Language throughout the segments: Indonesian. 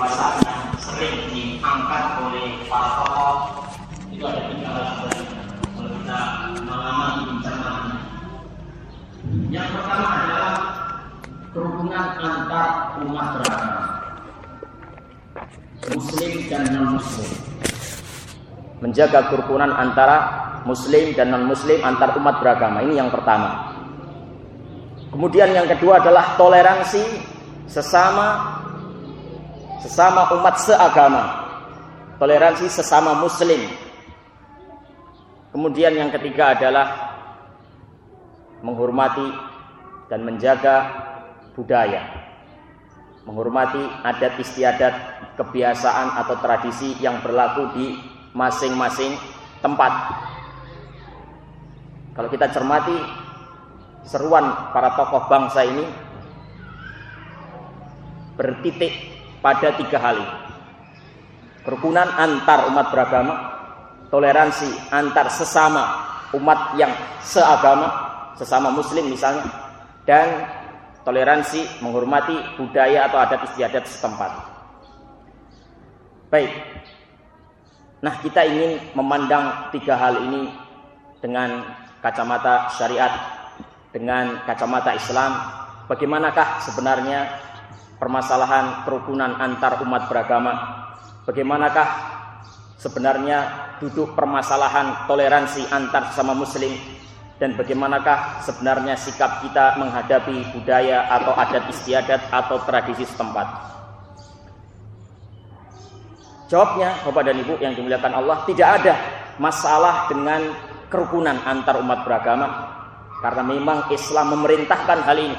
puasanya sering diangkat oleh para tokoh itu ada tiga hal kalau kita mengamati bencananya. Yang pertama adalah kerukunan antar umat beragama, Muslim dan non Muslim. Menjaga kerukunan antara Muslim dan non Muslim antar umat beragama ini yang pertama. Kemudian yang kedua adalah toleransi sesama sesama umat seagama. Toleransi sesama muslim. Kemudian yang ketiga adalah menghormati dan menjaga budaya. Menghormati adat istiadat, kebiasaan atau tradisi yang berlaku di masing-masing tempat. Kalau kita cermati seruan para tokoh bangsa ini bertitik pada tiga hal ini. Kerukunan antar umat beragama, toleransi antar sesama umat yang seagama, sesama muslim misalnya, dan toleransi menghormati budaya atau adat istiadat setempat. Baik. Nah, kita ingin memandang tiga hal ini dengan kacamata syariat dengan kacamata Islam, bagaimanakah sebenarnya permasalahan kerukunan antar umat beragama? Bagaimanakah sebenarnya duduk permasalahan toleransi antar sesama muslim dan bagaimanakah sebenarnya sikap kita menghadapi budaya atau adat istiadat atau tradisi setempat? Jawabnya, Bapak dan Ibu yang dimuliakan Allah, tidak ada masalah dengan kerukunan antar umat beragama karena memang Islam memerintahkan hal ini.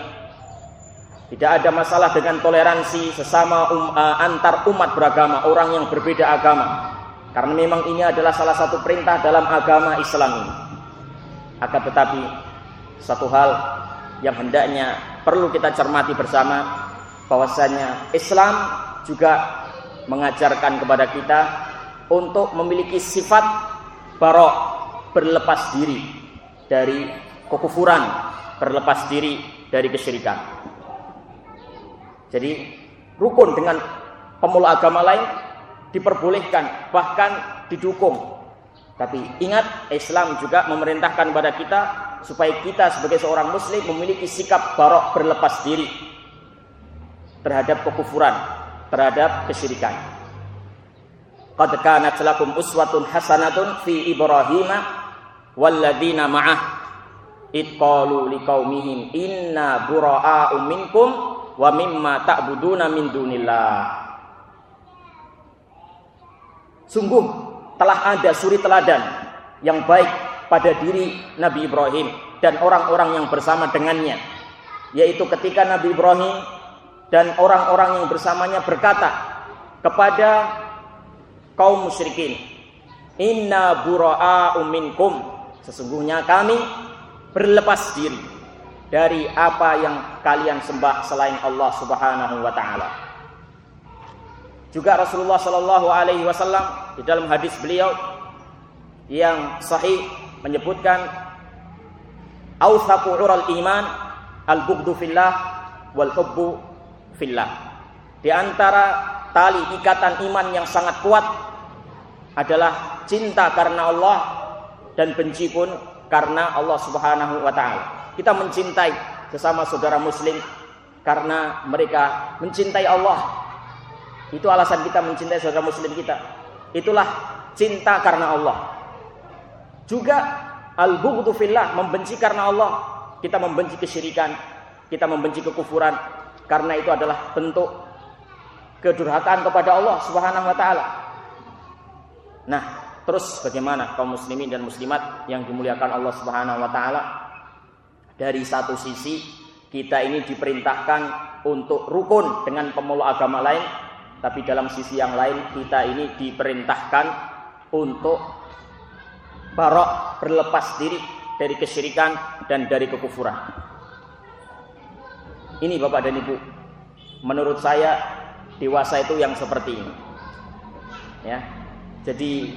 Tidak ada masalah dengan toleransi sesama um, uh, antar umat beragama, orang yang berbeda agama. Karena memang ini adalah salah satu perintah dalam agama Islam ini. Akan tetapi satu hal yang hendaknya perlu kita cermati bersama bahwasanya Islam juga mengajarkan kepada kita untuk memiliki sifat barok berlepas diri dari kekufuran, berlepas diri dari kesyirikan. Jadi rukun dengan pemula agama lain diperbolehkan, bahkan didukung. Tapi ingat Islam juga memerintahkan kepada kita supaya kita sebagai seorang muslim memiliki sikap barok berlepas diri terhadap kekufuran, terhadap kesyirikan. Qad kanat lakum uswatun hasanatun fi Ibrahim walladzina ma'ah Itqalu liqaumihim inna bura'a'u minkum wa mimma ta'buduna min dunillah. Sungguh telah ada suri teladan yang baik pada diri Nabi Ibrahim dan orang-orang yang bersama dengannya. Yaitu ketika Nabi Ibrahim dan orang-orang yang bersamanya berkata kepada kaum musyrikin, "Inna bura'a'u minkum." Sesungguhnya kami berlepas diri dari apa yang kalian sembah selain Allah Subhanahu wa taala. Juga Rasulullah Shallallahu alaihi wasallam di dalam hadis beliau yang sahih menyebutkan authaqu ural iman al-bughdu fillah wal hubbu fillah. Di antara tali ikatan iman yang sangat kuat adalah cinta karena Allah dan benci pun karena Allah Subhanahu wa taala. Kita mencintai sesama saudara muslim karena mereka mencintai Allah. Itu alasan kita mencintai saudara muslim kita. Itulah cinta karena Allah. Juga al-bughdhu fillah, membenci karena Allah. Kita membenci kesyirikan, kita membenci kekufuran karena itu adalah bentuk kedurhakaan kepada Allah Subhanahu wa taala. Nah, Terus bagaimana kaum muslimin dan muslimat yang dimuliakan Allah Subhanahu wa taala? Dari satu sisi kita ini diperintahkan untuk rukun dengan pemeluk agama lain, tapi dalam sisi yang lain kita ini diperintahkan untuk barok berlepas diri dari kesyirikan dan dari kekufuran. Ini Bapak dan Ibu, menurut saya dewasa itu yang seperti ini. Ya. Jadi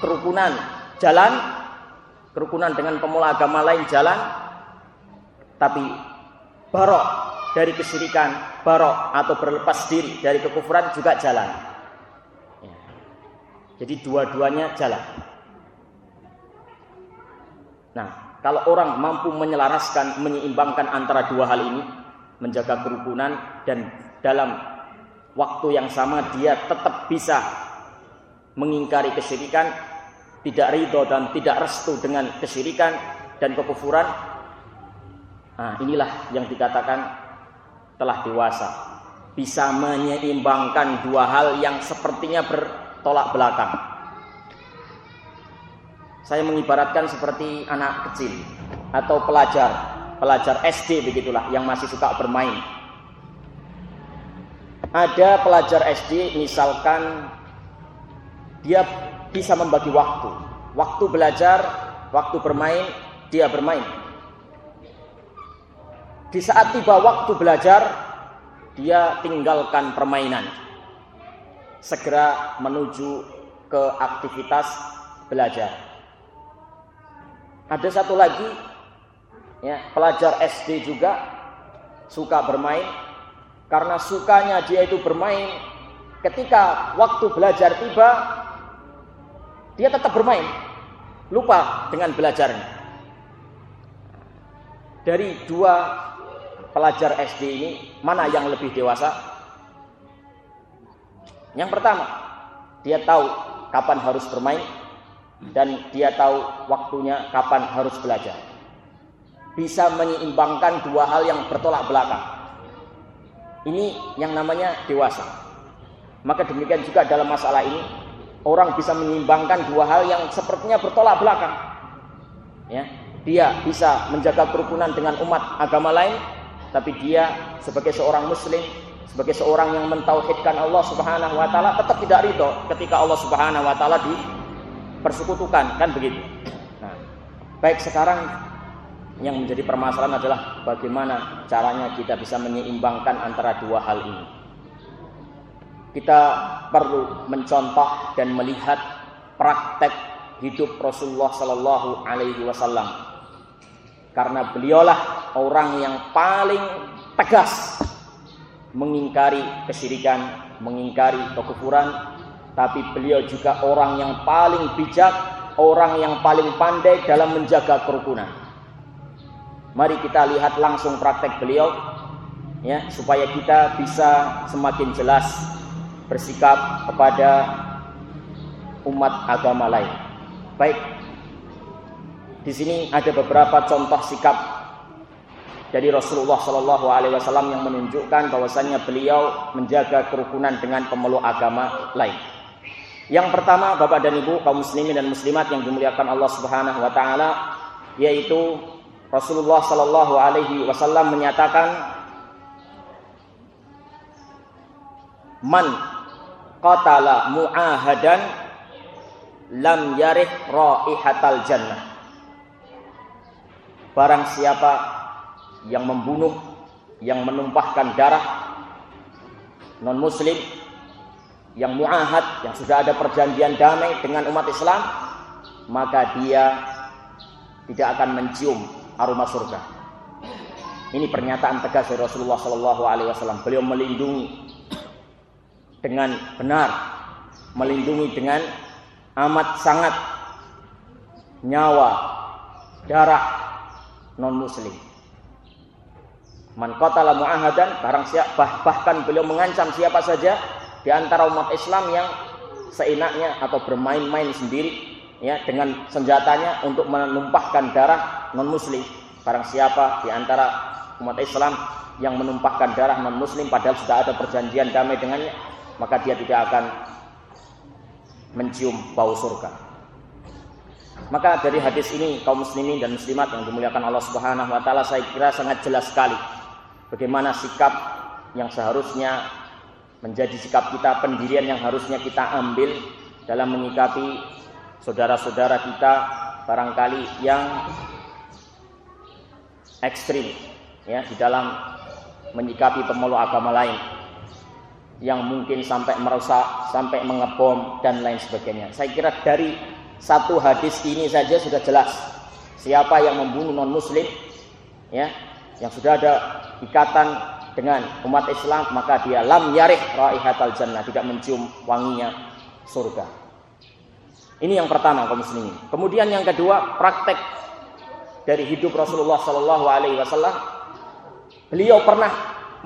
kerukunan jalan, kerukunan dengan pemula agama lain jalan, tapi barok dari kesyirikan, barok atau berlepas diri dari kekufuran juga jalan. Ya. Jadi dua-duanya jalan. Nah, kalau orang mampu menyelaraskan, menyeimbangkan antara dua hal ini, menjaga kerukunan dan dalam waktu yang sama dia tetap bisa mengingkari kesyirikan, tidak ridho dan tidak restu dengan kesyirikan dan kekufuran. Nah, inilah yang dikatakan telah dewasa bisa menyeimbangkan dua hal yang sepertinya bertolak belakang. Saya mengibaratkan seperti anak kecil atau pelajar, pelajar SD begitulah yang masih suka bermain. Ada pelajar SD misalkan dia bisa membagi waktu. Waktu belajar, waktu bermain, dia bermain di saat tiba waktu belajar, dia tinggalkan permainan. Segera menuju ke aktivitas belajar. Ada satu lagi, ya, pelajar SD juga suka bermain. Karena sukanya dia itu bermain, ketika waktu belajar tiba, dia tetap bermain, lupa dengan belajarnya. Dari dua pelajar SD ini mana yang lebih dewasa? Yang pertama, dia tahu kapan harus bermain dan dia tahu waktunya kapan harus belajar. Bisa menyeimbangkan dua hal yang bertolak belakang. Ini yang namanya dewasa. Maka demikian juga dalam masalah ini orang bisa menyeimbangkan dua hal yang sepertinya bertolak belakang. Ya, dia bisa menjaga kerukunan dengan umat agama lain tapi dia sebagai seorang muslim, sebagai seorang yang mentauhidkan Allah Subhanahu wa taala tetap tidak ridho ketika Allah Subhanahu wa taala dipersekutukan, kan begitu. Nah, baik sekarang yang menjadi permasalahan adalah bagaimana caranya kita bisa menyeimbangkan antara dua hal ini. Kita perlu mencontoh dan melihat praktek hidup Rasulullah Sallallahu Alaihi Wasallam karena beliaulah orang yang paling tegas mengingkari kesyirikan, mengingkari kekufuran, tapi beliau juga orang yang paling bijak, orang yang paling pandai dalam menjaga kerukunan. Mari kita lihat langsung praktek beliau ya supaya kita bisa semakin jelas bersikap kepada umat agama lain. Baik, di sini ada beberapa contoh sikap dari Rasulullah Shallallahu Alaihi Wasallam yang menunjukkan bahwasannya beliau menjaga kerukunan dengan pemeluk agama lain. Yang pertama, Bapak dan Ibu kaum muslimin dan muslimat yang dimuliakan Allah Subhanahu wa taala yaitu Rasulullah Shallallahu alaihi wasallam menyatakan Man qatala mu'ahadan lam yarih raihatal jannah Barang siapa yang membunuh, yang menumpahkan darah non muslim, yang muahad, yang sudah ada perjanjian damai dengan umat Islam, maka dia tidak akan mencium aroma surga. Ini pernyataan tegas dari Rasulullah Shallallahu Alaihi Wasallam. Beliau melindungi dengan benar, melindungi dengan amat sangat nyawa, darah non muslim. Man qatala mu'ahadan barang siapa bah, bahkan beliau mengancam siapa saja di antara umat Islam yang seenaknya atau bermain-main sendiri ya dengan senjatanya untuk menumpahkan darah non muslim. Barang siapa di antara umat Islam yang menumpahkan darah non muslim padahal sudah ada perjanjian damai dengannya, maka dia tidak akan mencium bau surga. Maka dari hadis ini kaum muslimin dan muslimat yang dimuliakan Allah Subhanahu wa taala saya kira sangat jelas sekali bagaimana sikap yang seharusnya menjadi sikap kita pendirian yang harusnya kita ambil dalam menyikapi saudara-saudara kita barangkali yang ekstrim ya di dalam menyikapi pemeluk agama lain yang mungkin sampai merusak, sampai mengebom dan lain sebagainya. Saya kira dari satu hadis ini saja sudah jelas siapa yang membunuh non muslim ya yang sudah ada ikatan dengan umat Islam maka dia lam yarih raihatal jannah tidak mencium wanginya surga. Ini yang pertama kaum muslimin. Kemudian yang kedua praktek dari hidup Rasulullah Sallallahu Alaihi Wasallam. Beliau pernah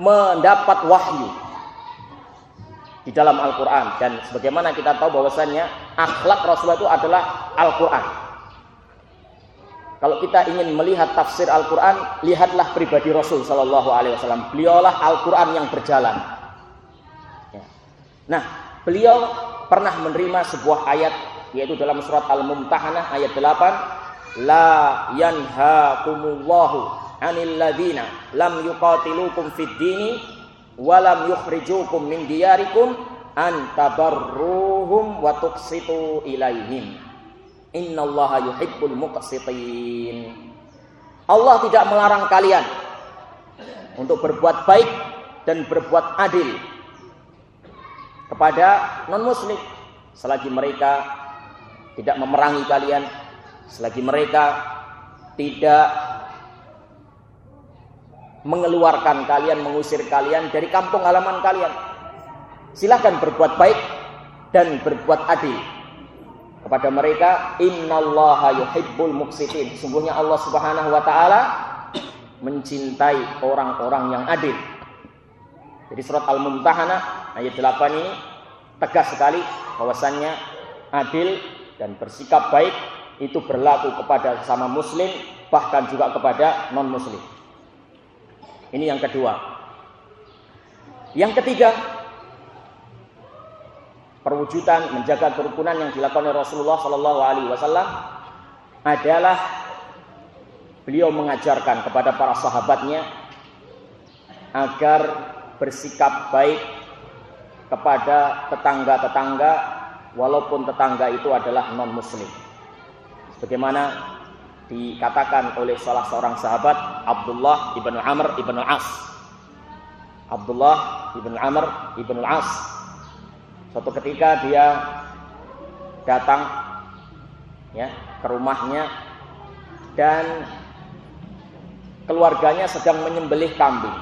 mendapat wahyu di dalam Al-Quran dan sebagaimana kita tahu bahwasannya akhlak Rasulullah itu adalah Al-Quran. Kalau kita ingin melihat tafsir Al-Quran, lihatlah pribadi Rasul Sallallahu Alaihi Wasallam. Beliaulah Al-Quran yang berjalan. Ya. Nah, beliau pernah menerima sebuah ayat yaitu dalam surat Al-Mumtahanah ayat 8 la yanhaakumullahu 'anil ladina lam yuqatilukum fid dini wa lam yukhrijukum min diyarikum an tabarruhum wa tuqsitu ilaihim. Innallaha yuhibbul muqsitin. Allah tidak melarang kalian untuk berbuat baik dan berbuat adil kepada non muslim selagi mereka tidak memerangi kalian selagi mereka tidak mengeluarkan kalian, mengusir kalian dari kampung halaman kalian. Silahkan berbuat baik dan berbuat adil kepada mereka. Innallaha yuhibbul muqsitin. Sungguhnya Allah Subhanahu wa taala mencintai orang-orang yang adil. Jadi surat Al-Mumtahanah ayat 8 ini tegas sekali bahwasannya adil dan bersikap baik itu berlaku kepada sama muslim bahkan juga kepada non muslim. Ini yang kedua. Yang ketiga, perwujudan menjaga kerukunan yang dilakukan oleh Rasulullah Shallallahu Alaihi Wasallam adalah beliau mengajarkan kepada para sahabatnya agar bersikap baik kepada tetangga-tetangga walaupun tetangga itu adalah non muslim. Bagaimana dikatakan oleh salah seorang sahabat Abdullah ibn Amr ibn As. Abdullah ibn Amr ibn As. Suatu ketika dia datang ya ke rumahnya dan keluarganya sedang menyembelih kambing.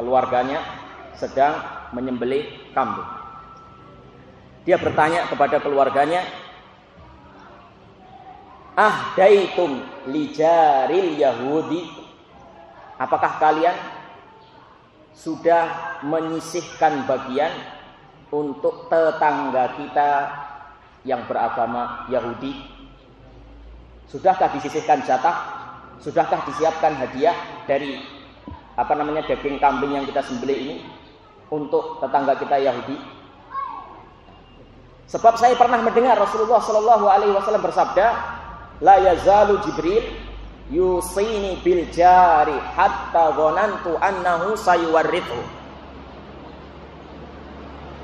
Keluarganya sedang menyembelih kambing. Dia bertanya kepada keluarganya, "Ah, daitum lijaril Yahudi?" Apakah kalian sudah menyisihkan bagian untuk tetangga kita yang beragama Yahudi? Sudahkah disisihkan jatah? Sudahkah disiapkan hadiah dari apa namanya daging kambing yang kita sembelih ini untuk tetangga kita Yahudi? Sebab saya pernah mendengar Rasulullah Shallallahu Alaihi Wasallam bersabda, la yazalu Jibril yusini bil jari hatta gonantu annahu sayuwarrithu.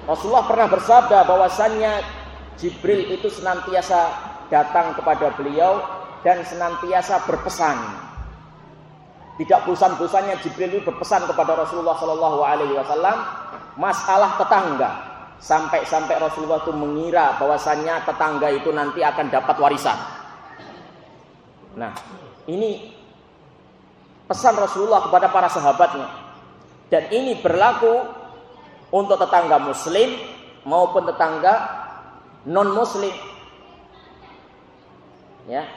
Rasulullah pernah bersabda bahwasannya Jibril itu senantiasa datang kepada beliau dan senantiasa berpesan. Tidak bosan-bosannya Jibril itu berpesan kepada Rasulullah Shallallahu Alaihi Wasallam masalah tetangga Sampai-sampai Rasulullah itu mengira bahwasannya tetangga itu nanti akan dapat warisan. Nah, ini pesan Rasulullah kepada para sahabatnya. Dan ini berlaku untuk tetangga muslim maupun tetangga non muslim. Ya.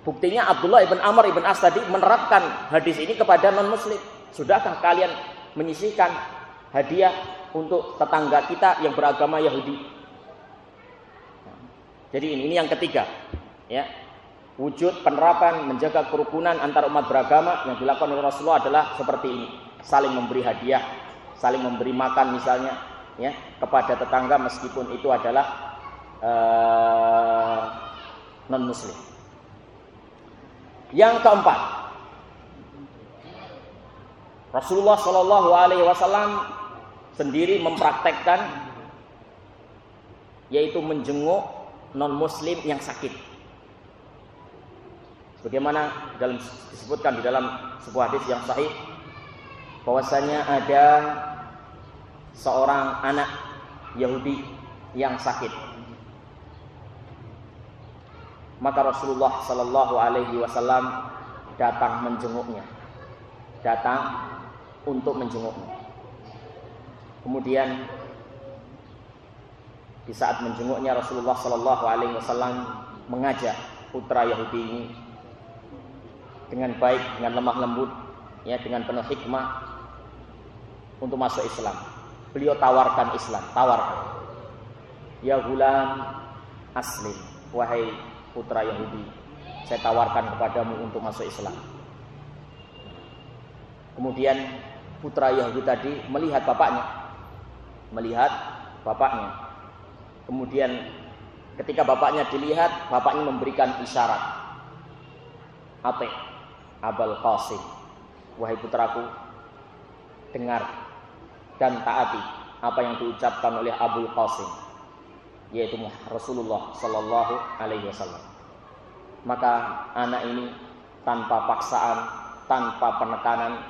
Buktinya Abdullah ibn Amr ibn As tadi menerapkan hadis ini kepada non muslim. Sudahkah kalian menyisihkan hadiah untuk tetangga kita yang beragama Yahudi. Jadi ini, ini yang ketiga, ya. Wujud penerapan menjaga kerukunan antar umat beragama yang dilakukan oleh Rasulullah adalah seperti ini, saling memberi hadiah, saling memberi makan misalnya, ya, kepada tetangga meskipun itu adalah uh, eh, non muslim. Yang keempat, Rasulullah Shallallahu Alaihi Wasallam sendiri mempraktekkan yaitu menjenguk non muslim yang sakit. Bagaimana dalam disebutkan di dalam sebuah hadis yang sahih bahwasanya ada seorang anak Yahudi yang sakit. Maka Rasulullah Shallallahu Alaihi Wasallam datang menjenguknya, datang untuk menjenguknya. Kemudian di saat menjenguknya Rasulullah Shallallahu Alaihi Wasallam mengajak putra Yahudi ini dengan baik, dengan lemah lembut, ya dengan penuh hikmah untuk masuk Islam. Beliau tawarkan Islam, tawarkan. Ya gulam aslim, wahai putra Yahudi, saya tawarkan kepadamu untuk masuk Islam. Kemudian putra Yahudi tadi melihat bapaknya, melihat bapaknya. Kemudian ketika bapaknya dilihat, bapaknya memberikan isyarat. Ate, Abul Qasim, wahai putraku, dengar dan taati apa yang diucapkan oleh Abul Qasim, yaitu Rasulullah Sallallahu Alaihi Wasallam maka anak ini tanpa paksaan, tanpa penekanan,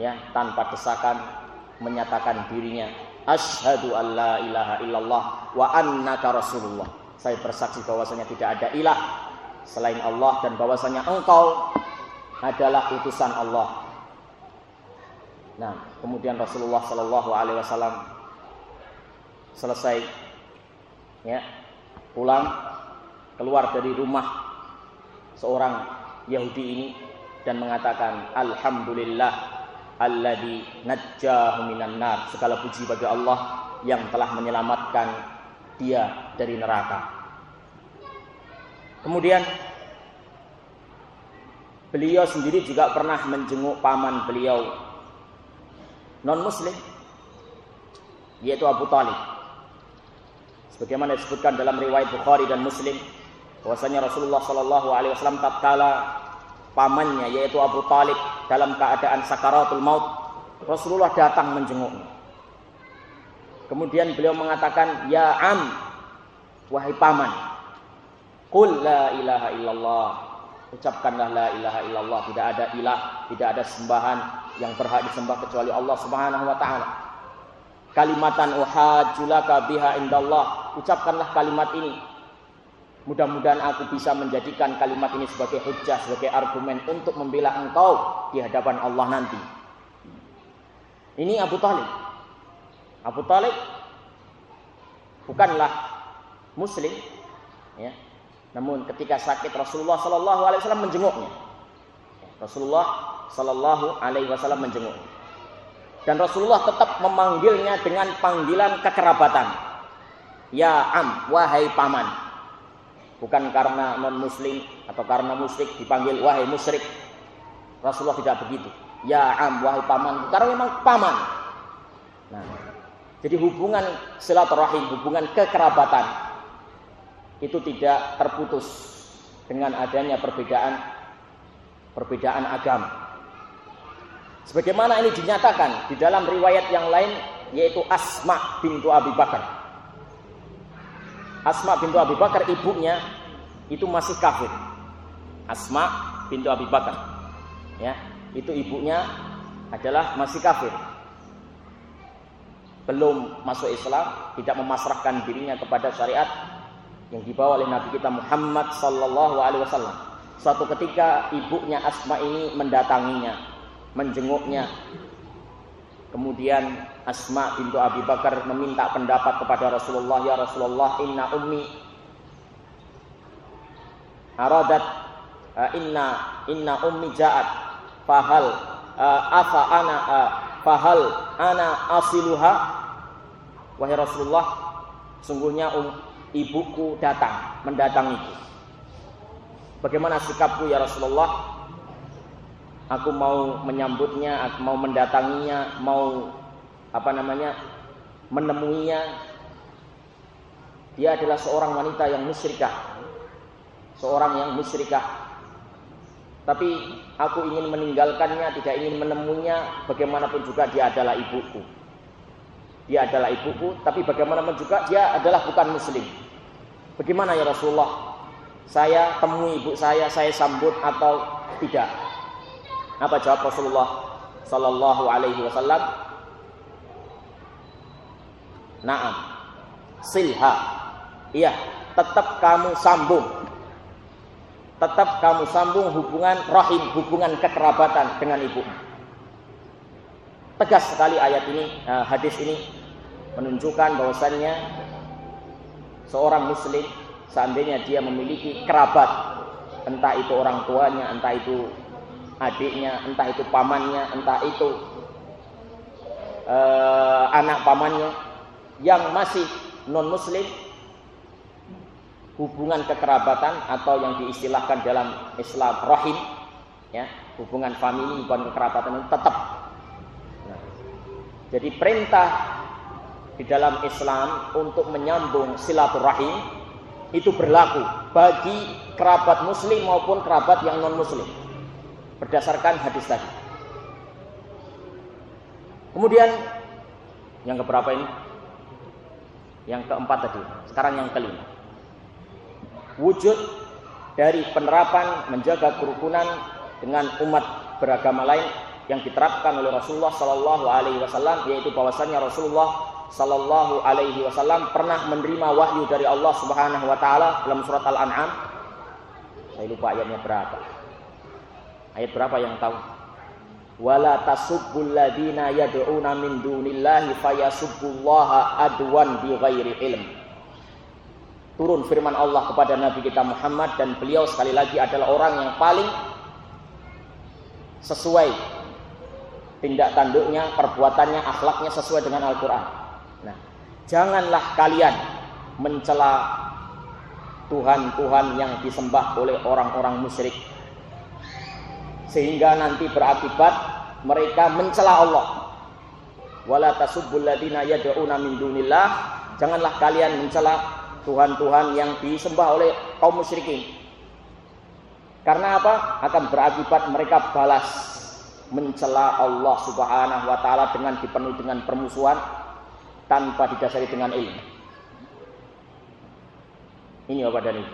ya, tanpa desakan menyatakan dirinya asyhadu alla ilaha illallah wa annaka rasulullah. Saya bersaksi bahwasanya tidak ada ilah selain Allah dan bahwasanya engkau adalah utusan Allah. Nah, kemudian Rasulullah Shallallahu alaihi wasallam selesai ya, pulang keluar dari rumah seorang Yahudi ini dan mengatakan alhamdulillah alladzi najjahu minan nar segala puji bagi Allah yang telah menyelamatkan dia dari neraka kemudian beliau sendiri juga pernah menjenguk paman beliau. Non muslim yaitu Abu Talib. Sebagaimana disebutkan dalam riwayat Bukhari dan Muslim bahwasanya Rasulullah Shallallahu Alaihi Wasallam tatkala pamannya yaitu Abu Talib dalam keadaan sakaratul maut Rasulullah datang menjenguknya. Kemudian beliau mengatakan ya am wahai paman Qul la ilaha illallah ucapkanlah la ilaha illallah tidak ada ilah tidak ada sembahan yang berhak disembah kecuali Allah Subhanahu wa taala kalimatan uhajulaka biha indallah ucapkanlah kalimat ini Mudah-mudahan aku bisa menjadikan kalimat ini sebagai hujah, sebagai argumen untuk membela engkau di hadapan Allah nanti. Ini Abu Talib. Abu Talib bukanlah Muslim, ya. Namun ketika sakit Rasulullah Shallallahu Alaihi Wasallam menjenguknya. Rasulullah Shallallahu Alaihi Wasallam menjenguknya. Dan Rasulullah tetap memanggilnya dengan panggilan kekerabatan. Ya am, wahai paman bukan karena non muslim atau karena musyrik dipanggil wahai musyrik Rasulullah tidak begitu ya am wahai paman karena memang paman nah jadi hubungan silaturahim hubungan kekerabatan itu tidak terputus dengan adanya perbedaan perbedaan agama sebagaimana ini dinyatakan di dalam riwayat yang lain yaitu Asma bintu Abi Bakar Asma bintu Abi Bakar ibunya itu masih kafir. Asma bintu Abi Bakar. Ya, itu ibunya adalah masih kafir. Belum masuk Islam, tidak memasrahkan dirinya kepada syariat yang dibawa oleh Nabi kita Muhammad sallallahu alaihi wasallam. Suatu ketika ibunya Asma ini mendatanginya, menjenguknya. Kemudian Asma bintu Abi Bakar meminta pendapat kepada Rasulullah, "Ya Rasulullah, inna ummi aradat uh, inna inna ummi ja'at fahal uh, afa ana uh, fahal ana asiluha?" Wahai Rasulullah, sungguhnya um, ibuku datang mendatangiku. Bagaimana sikapku ya Rasulullah? Aku mau menyambutnya, aku mau mendatanginya, mau apa namanya menemuinya. Dia adalah seorang wanita yang musyrikah. Seorang yang musyrikah. Tapi aku ingin meninggalkannya tidak ingin menemuinya bagaimanapun juga dia adalah ibuku. Dia adalah ibuku tapi bagaimanapun juga dia adalah bukan muslim bagaimana ya Rasulullah saya temui ibu saya saya sambut atau tidak apa jawab Rasulullah sallallahu alaihi wasallam Naam. Silha. Iya, tetap kamu sambung. Tetap kamu sambung hubungan rahim, hubungan kekerabatan dengan ibu. tegas sekali ayat ini, uh, hadis ini menunjukkan bahwasannya seorang muslim seandainya dia memiliki kerabat, entah itu orang tuanya, entah itu adiknya, entah itu pamannya, entah itu uh, anak pamannya yang masih non muslim hubungan kekerabatan atau yang diistilahkan dalam Islam rahim ya hubungan famili hubungan kekerabatan tetap. Nah, jadi perintah di dalam Islam untuk menyambung silaturahim itu berlaku bagi kerabat muslim maupun kerabat yang non muslim berdasarkan hadis tadi. Kemudian yang keberapa ini? Yang keempat tadi. Sekarang yang kelima. Wujud dari penerapan menjaga kerukunan dengan umat beragama lain yang diterapkan oleh Rasulullah Sallallahu Alaihi Wasallam yaitu bahwasannya Rasulullah Sallallahu Alaihi Wasallam pernah menerima wahyu dari Allah Subhanahu Wa Taala dalam surat Al-An'am. Saya lupa ayatnya berapa. Ayat berapa yang tahu? Wala tasubbul ladina yad'una min dunillahi fayasubbullaha adwan bighairi ilm. Turun firman Allah kepada Nabi kita Muhammad dan beliau sekali lagi adalah orang yang paling sesuai tindak tanduknya, perbuatannya, akhlaknya sesuai dengan Al-Quran. Janganlah kalian mencela Tuhan-Tuhan yang disembah oleh orang-orang musyrik sehingga nanti berakibat mereka mencela Allah. Wala tasubbul dunillah, janganlah kalian mencela Tuhan-Tuhan yang disembah oleh kaum musyrikin. Karena apa? Akan berakibat mereka balas mencela Allah Subhanahu wa taala dengan dipenuhi dengan permusuhan tanpa didasari dengan ilmu. Ini apa dan ini.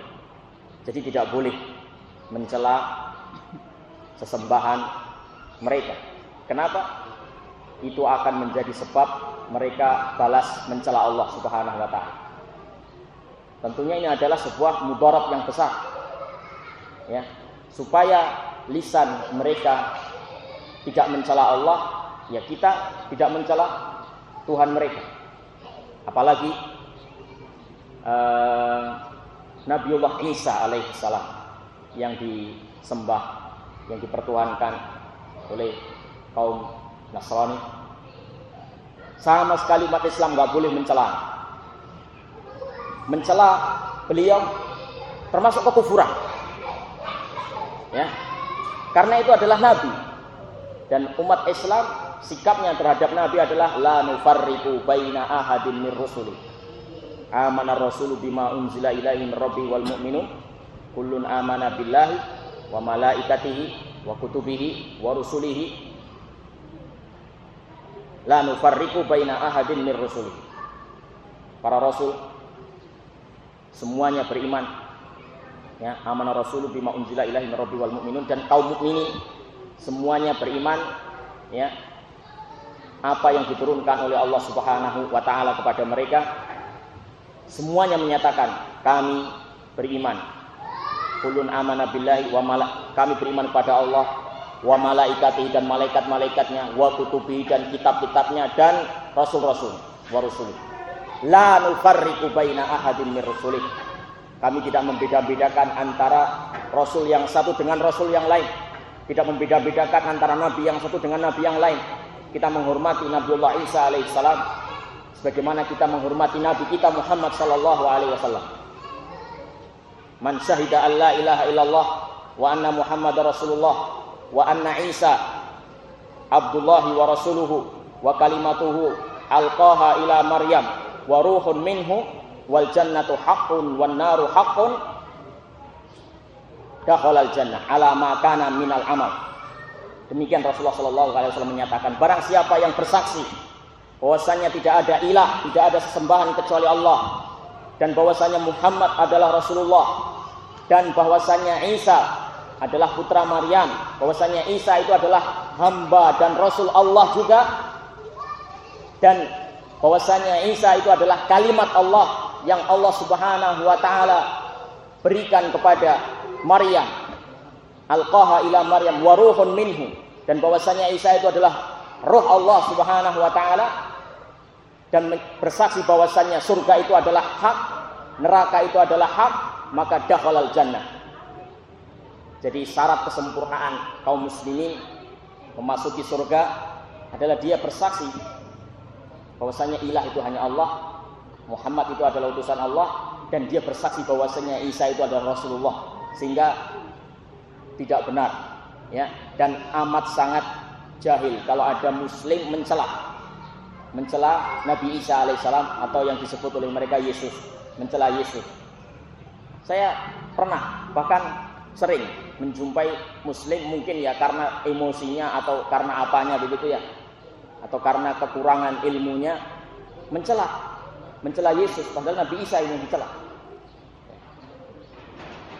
Jadi tidak boleh mencela sesembahan mereka. Kenapa? Itu akan menjadi sebab mereka balas mencela Allah Subhanahu wa taala. Tentunya ini adalah sebuah mudarat yang besar. Ya, supaya lisan mereka tidak mencela Allah, ya kita tidak mencela Tuhan mereka. Apalagi uh, Nabiullah Isa alaihissalam yang disembah, yang dipertuhankan oleh kaum Nasrani. Sama sekali umat Islam nggak boleh mencela mencela beliau termasuk kekufuran. Ya. Karena itu adalah nabi. Dan umat Islam sikapnya terhadap nabi adalah la nufarriqu baina ahadin mir rusuli. Amana rasulu bima unzila ilaihi min rabbi wal mu'minun. Kullun amana billahi wa malaikatihi wa kutubihi wa rusulihi. La nufarriqu baina ahadin mir rusuli. Para rasul semuanya beriman. Ya amanah rasul bima unzila ilahi min rabbi wal mu'minun. Dan kaum mukminin semuanya beriman. Ya apa yang diturunkan oleh Allah Subhanahu wa taala kepada mereka semuanya menyatakan kami beriman kulun amanah billahi wa malak kami beriman kepada Allah wa malaikati dan malaikat-malaikatnya wa kutubi dan kitab-kitabnya dan rasul-rasul wa La nufarriqu baina. Kami tidak membeda-bedakan antara rasul yang satu dengan rasul yang lain. Tidak membeda-bedakan antara nabi yang satu dengan nabi yang lain. Kita menghormati Nabiullah Isa alaihissalam sebagaimana kita menghormati nabi kita Muhammad sallallahu alaihi wasallam. Man syahida an la ilaha illallah wa anna Muhammad Rasulullah wa anna Isa Abdullah wa rasuluhu wa kalimatuhu alqaha ila Maryam wa ruhun minhu wal jannatu haqqun wan naru haqqun dakhala al jannah ala ma kana minal amal. Demikian Rasulullah Shallallahu alaihi wasallam menyatakan barang siapa yang bersaksi bahwasanya tidak ada ilah, tidak ada sesembahan kecuali Allah dan bahwasanya Muhammad adalah Rasulullah dan bahwasanya Isa adalah putra Maryam, bahwasanya Isa itu adalah hamba dan rasul Allah juga dan bahwasanya Isa itu adalah kalimat Allah yang Allah Subhanahu wa taala berikan kepada Maryam. Alqaha ila Maryam wa ruhun minhu. Dan bahwasanya Isa itu adalah roh Allah Subhanahu wa taala. Dan bersaksi bahwasannya surga itu adalah hak, neraka itu adalah hak, maka dakhalal jannah. Jadi syarat kesempurnaan kaum muslimin memasuki surga adalah dia bersaksi bahwasanya ilah itu hanya Allah, Muhammad itu adalah utusan Allah dan dia bersaksi bahwasanya Isa itu adalah Rasulullah. Sehingga tidak benar ya dan amat sangat jahil kalau ada muslim mencela mencela Nabi Isa alaihissalam atau yang disebut oleh mereka Yesus, mencela Yesus. Saya pernah bahkan sering menjumpai muslim mungkin ya karena emosinya atau karena apanya begitu ya atau karena kekurangan ilmunya mencela mencela Yesus padahal Nabi Isa ini dicela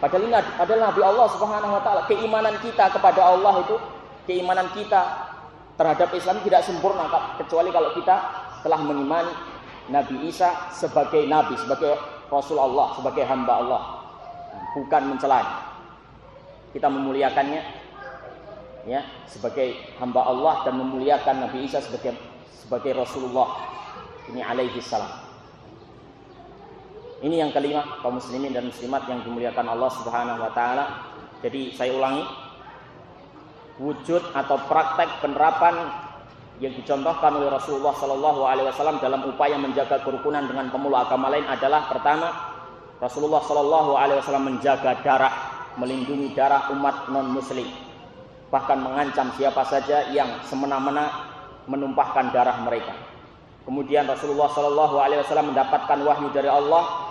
padahal ini adalah Nabi Allah Subhanahu wa taala keimanan kita kepada Allah itu keimanan kita terhadap Islam tidak sempurna kecuali kalau kita telah mengimani Nabi Isa sebagai nabi, sebagai rasul Allah, sebagai hamba Allah. Bukan mencela. Kita memuliakannya ya sebagai hamba Allah dan memuliakan Nabi Isa sebagai sebagai Rasulullah. Ini alaihi salam. Ini yang kelima kaum muslimin dan muslimat yang dimuliakan Allah Subhanahu wa taala. Jadi saya ulangi wujud atau praktek penerapan yang dicontohkan oleh Rasulullah Shallallahu Alaihi Wasallam dalam upaya menjaga kerukunan dengan pemeluk agama lain adalah pertama Rasulullah Shallallahu Alaihi Wasallam menjaga darah, melindungi darah umat non Muslim, bahkan mengancam siapa saja yang semena-mena menumpahkan darah mereka. Kemudian Rasulullah Shallallahu Alaihi Wasallam mendapatkan wahyu dari Allah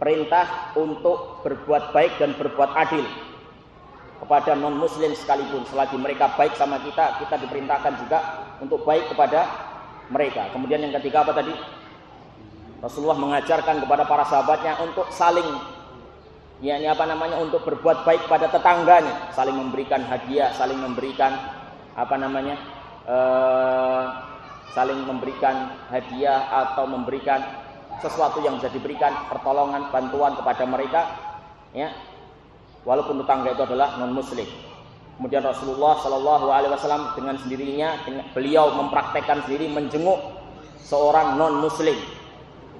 perintah untuk berbuat baik dan berbuat adil kepada non muslim sekalipun. Selagi mereka baik sama kita kita diperintahkan juga untuk baik kepada mereka. Kemudian yang ketiga apa tadi? Rasulullah mengajarkan kepada para sahabatnya untuk saling ya ini apa namanya untuk berbuat baik pada tetangganya. Saling memberikan hadiah saling memberikan apa namanya eh, saling memberikan hadiah atau memberikan sesuatu yang bisa diberikan pertolongan bantuan kepada mereka ya walaupun tetangga itu adalah non muslim. Kemudian Rasulullah Shallallahu Alaihi Wasallam dengan sendirinya beliau mempraktekkan sendiri menjenguk seorang non muslim.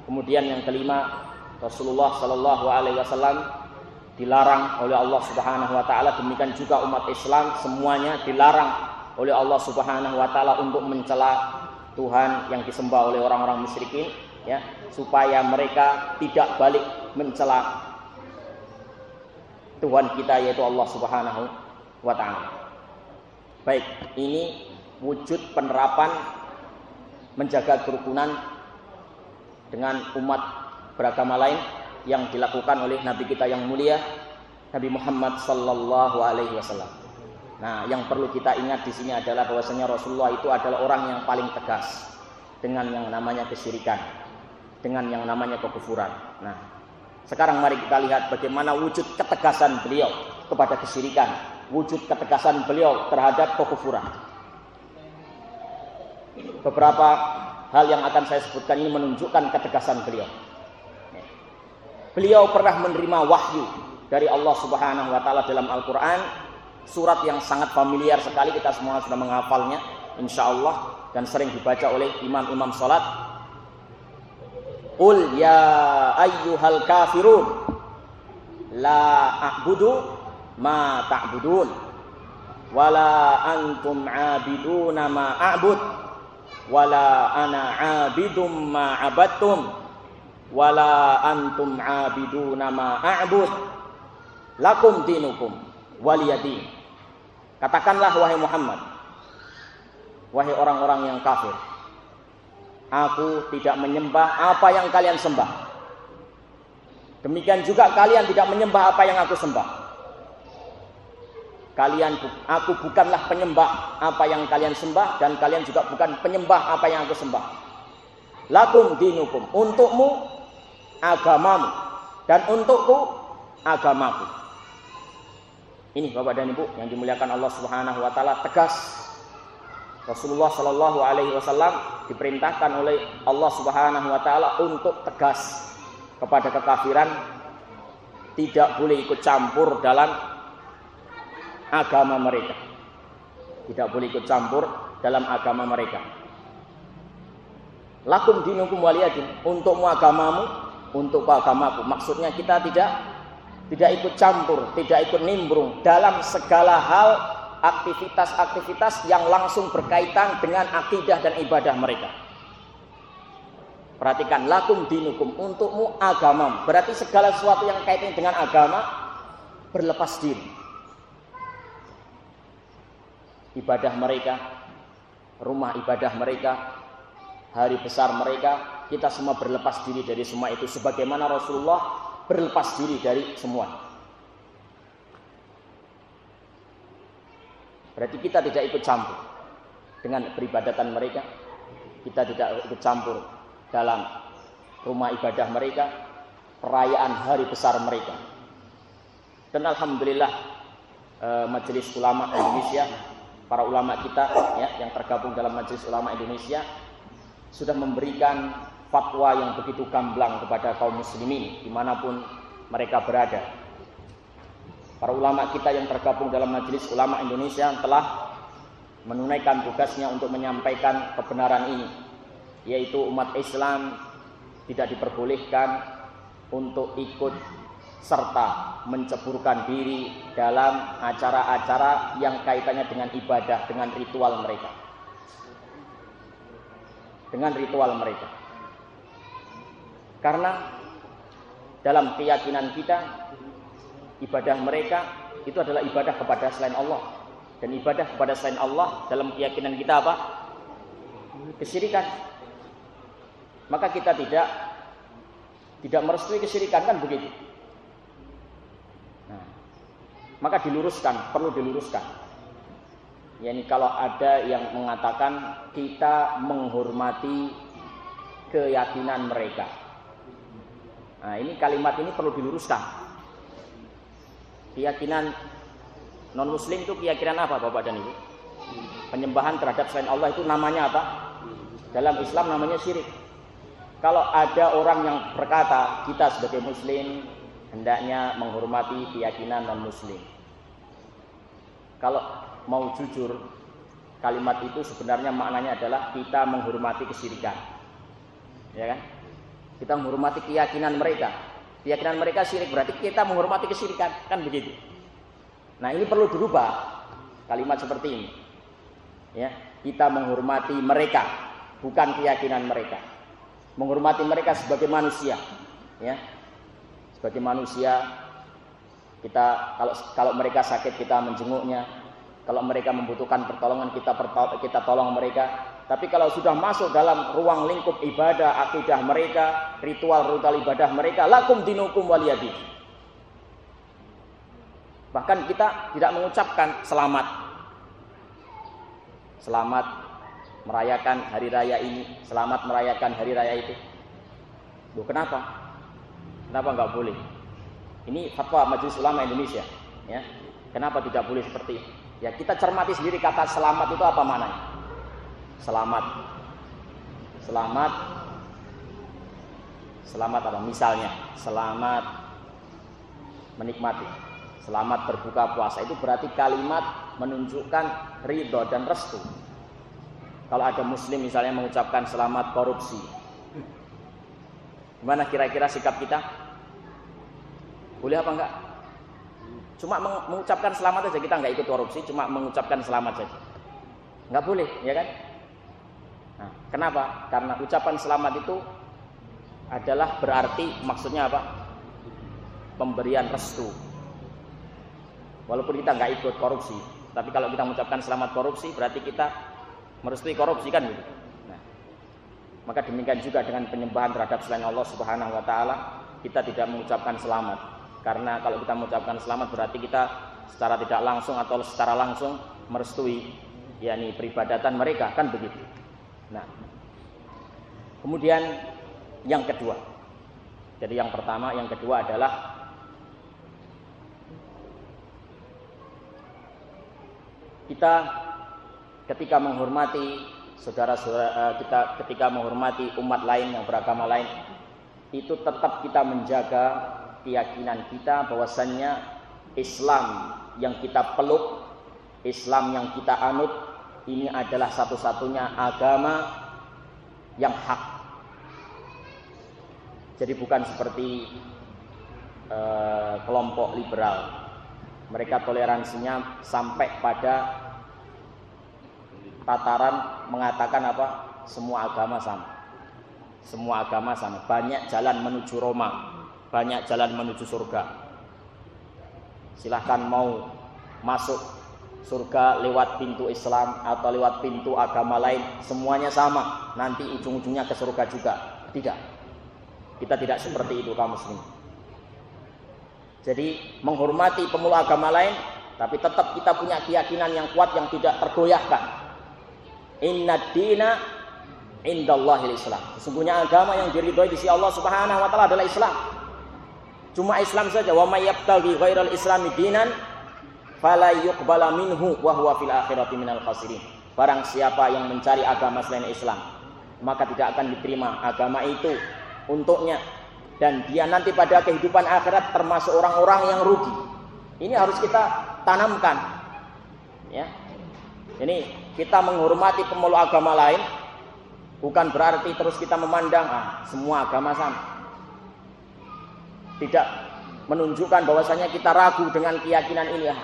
Kemudian yang kelima Rasulullah Shallallahu Alaihi Wasallam dilarang oleh Allah Subhanahu Wa Taala demikian juga umat Islam semuanya dilarang oleh Allah Subhanahu Wa Taala untuk mencela Tuhan yang disembah oleh orang-orang musyrikin ya supaya mereka tidak balik mencela Tuhan kita yaitu Allah Subhanahu wa taala. Baik, ini wujud penerapan menjaga kerukunan dengan umat beragama lain yang dilakukan oleh nabi kita yang mulia Nabi Muhammad sallallahu alaihi wasallam. Nah, yang perlu kita ingat di sini adalah bahwasanya Rasulullah itu adalah orang yang paling tegas dengan yang namanya kesyirikan, dengan yang namanya kekufuran. Nah, sekarang mari kita lihat bagaimana wujud ketegasan beliau kepada kesyirikan, wujud ketegasan beliau terhadap kekufuran. Beberapa hal yang akan saya sebutkan ini menunjukkan ketegasan beliau. Beliau pernah menerima wahyu dari Allah Subhanahu wa taala dalam Al-Qur'an, surat yang sangat familiar sekali kita semua sudah menghafalnya insya Allah dan sering dibaca oleh imam-imam salat Qul ya ayyuhal kafirun la a'budu ma ta'budun wala antum 'abiduna ma a'bud wala ana 'abidum ma 'abattum wala antum 'abiduna ma a'bud lakum dinukum waliyadin. Katakanlah wahai Muhammad wahai orang-orang yang kafir Aku tidak menyembah apa yang kalian sembah. Demikian juga kalian tidak menyembah apa yang aku sembah. Kalian aku bukanlah penyembah apa yang kalian sembah dan kalian juga bukan penyembah apa yang aku sembah. Lakum dinukum, untukmu agamamu dan untukku agamaku. Ini Bapak dan Ibu yang dimuliakan Allah Subhanahu wa taala tegas Rasulullah Shallallahu Alaihi Wasallam diperintahkan oleh Allah Subhanahu Wa Taala untuk tegas kepada kekafiran, tidak boleh ikut campur dalam agama mereka, tidak boleh ikut campur dalam agama mereka. Lakum dinukum waliyadin, untukmu agamamu, untuk agamaku. Maksudnya kita tidak tidak ikut campur, tidak ikut nimbrung dalam segala hal aktivitas-aktivitas yang langsung berkaitan dengan akidah dan ibadah mereka. Perhatikan lakum dinukum untukmu agama. Berarti segala sesuatu yang kaitan dengan agama berlepas diri. Ibadah mereka, rumah ibadah mereka, hari besar mereka, kita semua berlepas diri dari semua itu sebagaimana Rasulullah berlepas diri dari semua. Berarti kita tidak ikut campur dengan peribadatan mereka. Kita tidak ikut campur dalam rumah ibadah mereka, perayaan hari besar mereka. Dan alhamdulillah eh, Majelis Ulama Indonesia, para ulama kita ya yang tergabung dalam Majelis Ulama Indonesia sudah memberikan fatwa yang begitu gamblang kepada kaum muslimin di mana pun mereka berada. Para ulama kita yang tergabung dalam Majelis Ulama Indonesia telah menunaikan tugasnya untuk menyampaikan kebenaran ini yaitu umat Islam tidak diperbolehkan untuk ikut serta menceburkan diri dalam acara-acara yang kaitannya dengan ibadah, dengan ritual mereka. Dengan ritual mereka. Karena dalam keyakinan kita ibadah mereka itu adalah ibadah kepada selain Allah dan ibadah kepada selain Allah dalam keyakinan kita apa? Kesyirikan maka kita tidak tidak merestui kesyirikan kan begitu. Nah, maka diluruskan, perlu diluruskan. Yani kalau ada yang mengatakan kita menghormati keyakinan mereka. Nah, ini kalimat ini perlu diluruskan. Keyakinan non muslim itu keyakinan apa Bapak dan Ibu? Penyembahan terhadap selain Allah itu namanya apa? Dalam Islam namanya syirik. Kalau ada orang yang berkata kita sebagai muslim hendaknya menghormati keyakinan non muslim. Kalau mau jujur, kalimat itu sebenarnya maknanya adalah kita menghormati kesyirikan. Ya kan? Kita menghormati keyakinan mereka. Keyakinan mereka syirik berarti kita menghormati kesyirikan, kan begitu. Nah, ini perlu dirubah kalimat seperti ini. Ya, kita menghormati mereka, bukan keyakinan mereka. Menghormati mereka sebagai manusia ya. Sebagai manusia kita kalau kalau mereka sakit kita menjenguknya. Kalau mereka membutuhkan pertolongan kita kita tolong mereka tapi kalau sudah masuk dalam ruang lingkup ibadah akidah mereka ritual-ritual ibadah mereka lakum dinukum waliyadi bahkan kita tidak mengucapkan selamat selamat merayakan hari raya ini, selamat merayakan hari raya itu. Loh, kenapa? Kenapa nggak boleh? Ini fatwa Majelis Ulama Indonesia, ya. Kenapa tidak boleh seperti itu? Ya kita cermati sendiri kata selamat itu apa maknanya? Selamat. Selamat. Selamat apa? Misalnya, selamat menikmati. Selamat berbuka puasa itu berarti kalimat menunjukkan ridho dan restu kalau ada muslim misalnya mengucapkan selamat korupsi. Gimana kira-kira sikap kita? Boleh apa enggak? Cuma mengucapkan selamat saja kita enggak ikut korupsi, cuma mengucapkan selamat saja. Enggak boleh, ya kan? Nah, kenapa? Karena ucapan selamat itu adalah berarti maksudnya apa? Pemberian restu. Walaupun kita enggak ikut korupsi, tapi kalau kita mengucapkan selamat korupsi berarti kita merestui korupsi kan gitu. Nah, maka demikian juga dengan penyembahan terhadap selain Allah Subhanahu wa taala, kita tidak mengucapkan selamat. Karena kalau kita mengucapkan selamat berarti kita secara tidak langsung atau secara langsung merestui yakni peribadatan mereka kan begitu. Nah, kemudian yang kedua. Jadi yang pertama, yang kedua adalah kita ketika menghormati saudara-saudara eh, kita ketika menghormati umat lain yang beragama lain itu tetap kita menjaga keyakinan kita bahwasannya Islam yang kita peluk, Islam yang kita anut ini adalah satu-satunya agama yang hak. Jadi bukan seperti uh, kelompok liberal. Mereka toleransinya sampai pada tataran mengatakan apa? Semua agama sama. Semua agama sama. Banyak jalan menuju Roma, banyak jalan menuju surga. Silahkan mau masuk surga lewat pintu Islam atau lewat pintu agama lain, semuanya sama. Nanti ujung-ujungnya ke surga juga. Tidak. Kita tidak seperti itu kaum muslim. Jadi menghormati pemeluk agama lain, tapi tetap kita punya keyakinan yang kuat yang tidak tergoyahkan. Inna dina indallahil Islam. Sesungguhnya agama yang diridhoi di sisi Allah Subhanahu wa taala adalah Islam. Cuma Islam saja. Wa may yabtaghi ghairal islami dinan fala yuqbala minhu wa fil akhirati minal khasirin. Barang siapa yang mencari agama selain Islam, maka tidak akan diterima agama itu untuknya dan dia nanti pada kehidupan akhirat termasuk orang-orang yang rugi. Ini harus kita tanamkan. Ya. Ini kita menghormati pemeluk agama lain bukan berarti terus kita memandang ah, semua agama sama. Tidak menunjukkan bahwasanya kita ragu dengan keyakinan ini. Ah,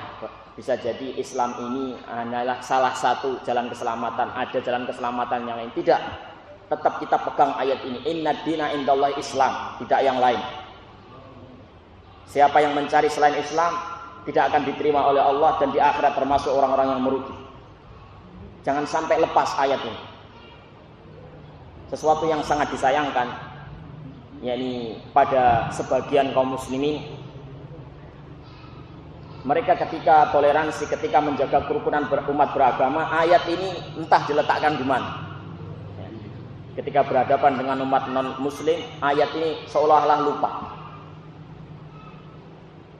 bisa jadi Islam ini adalah salah satu jalan keselamatan. Ada jalan keselamatan yang lain. Tidak. Tetap kita pegang ayat ini. Inna dina indallah Islam. Tidak yang lain. Siapa yang mencari selain Islam tidak akan diterima oleh Allah dan di akhirat termasuk orang-orang yang merugi. Jangan sampai lepas ayat ini. Sesuatu yang sangat disayangkan yakni pada sebagian kaum muslimin mereka ketika toleransi, ketika menjaga kerukunan berumat beragama, ayat ini entah diletakkan di mana. Ketika berhadapan dengan umat non muslim, ayat ini seolah-olah lupa.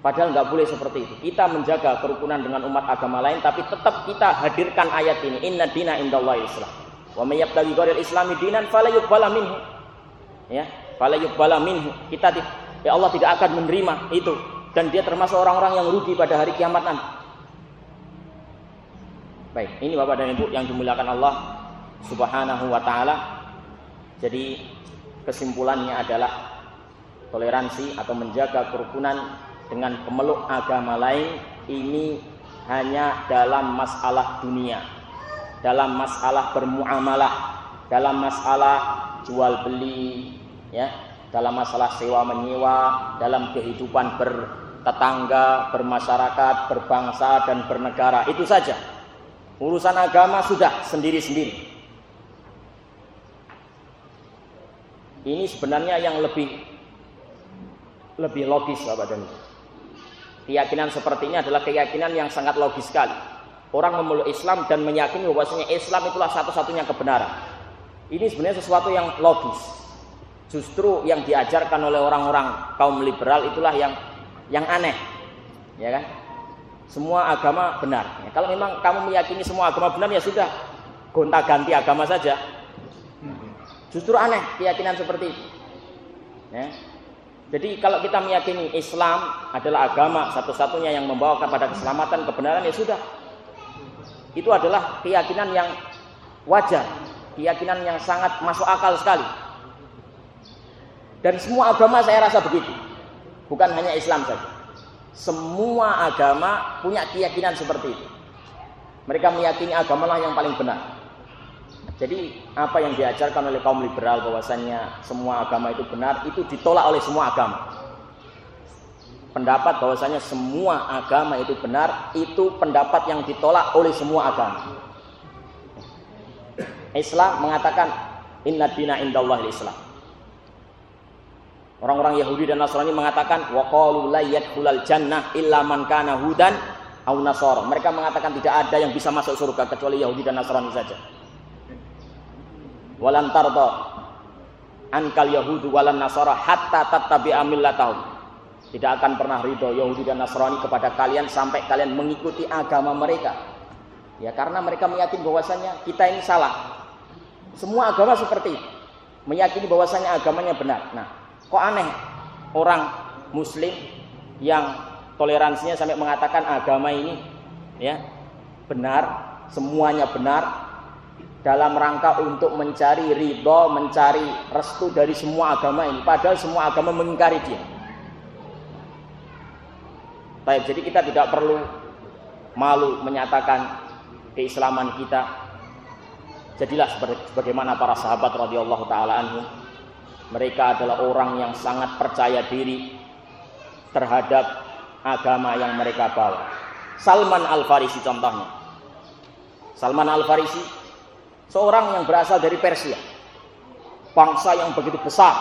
Padahal nggak boleh seperti itu. Kita menjaga kerukunan dengan umat agama lain, tapi tetap kita hadirkan ayat ini. Inna dina indallah islam. Wa mayyabtaghi ghairil islami dinan fala yuqbala minhu. Ya, fala yuqbala minhu. Kita ya Allah tidak akan menerima itu dan dia termasuk orang-orang yang rugi pada hari kiamat nanti. Baik, ini Bapak dan Ibu yang dimuliakan Allah Subhanahu wa taala. Jadi kesimpulannya adalah toleransi atau menjaga kerukunan dengan pemeluk agama lain ini hanya dalam masalah dunia, dalam masalah bermuamalah, dalam masalah jual beli, ya, dalam masalah sewa menyewa, dalam kehidupan ber tetangga, bermasyarakat, berbangsa dan bernegara. Itu saja. Urusan agama sudah sendiri-sendiri. Ini sebenarnya yang lebih lebih logis Bapak dan Ibu. Keyakinan seperti ini adalah keyakinan yang sangat logis sekali. Orang memeluk Islam dan meyakini bahwasanya Islam itulah satu-satunya kebenaran. Ini sebenarnya sesuatu yang logis. Justru yang diajarkan oleh orang-orang kaum liberal itulah yang yang aneh. Ya kan? Semua agama benar. Ya, kalau memang kamu meyakini semua agama benar ya sudah, gonta-ganti agama saja. Justru aneh keyakinan seperti itu. Ya. Jadi kalau kita meyakini Islam adalah agama satu-satunya yang membawa kepada keselamatan, kebenaran ya sudah. Itu adalah keyakinan yang wajar, keyakinan yang sangat masuk akal sekali. Dan semua agama saya rasa begitu. Bukan hanya Islam saja. Semua agama punya keyakinan seperti itu. Mereka meyakini agamalah yang paling benar. Jadi apa yang diajarkan oleh kaum liberal bahwasannya semua agama itu benar itu ditolak oleh semua agama. Pendapat bahwasanya semua agama itu benar itu pendapat yang ditolak oleh semua agama. Islam mengatakan inna dina indallah Islam. Orang-orang Yahudi dan Nasrani mengatakan waqalu la yadkhulul jannah illa man kana hudan au nasara. Mereka mengatakan tidak ada yang bisa masuk surga kecuali Yahudi dan Nasrani saja. Walan tarda ankal yahudu walan nasara hatta tattabi'a millatahum. Tidak akan pernah ridho Yahudi dan Nasrani kepada kalian sampai kalian mengikuti agama mereka. Ya karena mereka meyakini bahwasanya kita ini salah. Semua agama seperti itu. Meyakini bahwasanya agamanya benar. Nah, Kok aneh orang muslim yang toleransinya sampai mengatakan agama ini ya benar semuanya benar dalam rangka untuk mencari ridho, mencari restu dari semua agama ini. Padahal semua agama mengingkari dia. Baik, jadi kita tidak perlu malu menyatakan keislaman kita. Jadilah sebagaimana para sahabat radhiyallahu taala anhum. Mereka adalah orang yang sangat percaya diri terhadap agama yang mereka bawa. Salman Al-Farisi contohnya. Salman Al-Farisi Seorang yang berasal dari Persia. Bangsa yang begitu besar.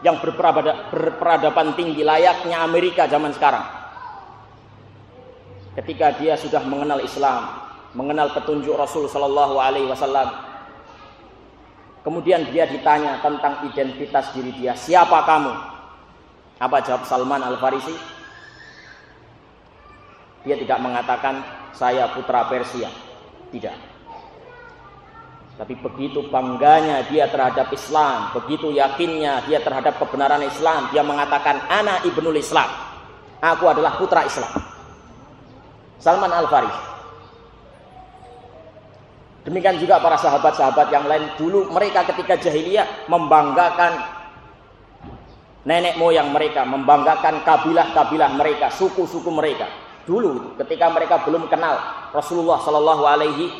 Yang berperadaban tinggi layaknya Amerika zaman sekarang. Ketika dia sudah mengenal Islam, mengenal petunjuk Rasul Shallallahu Alaihi Wasallam, kemudian dia ditanya tentang identitas diri dia, siapa kamu? Apa jawab Salman Al Farisi? Dia tidak mengatakan saya putra Persia, tidak. Tapi begitu bangganya dia terhadap Islam, begitu yakinnya dia terhadap kebenaran Islam, dia mengatakan ana ibnul Islam. Aku adalah putra Islam. Salman Al-Farisi. Demikian juga para sahabat-sahabat yang lain dulu mereka ketika jahiliyah membanggakan nenek moyang mereka, membanggakan kabilah-kabilah mereka, suku-suku mereka. Dulu ketika mereka belum kenal Rasulullah Shallallahu alaihi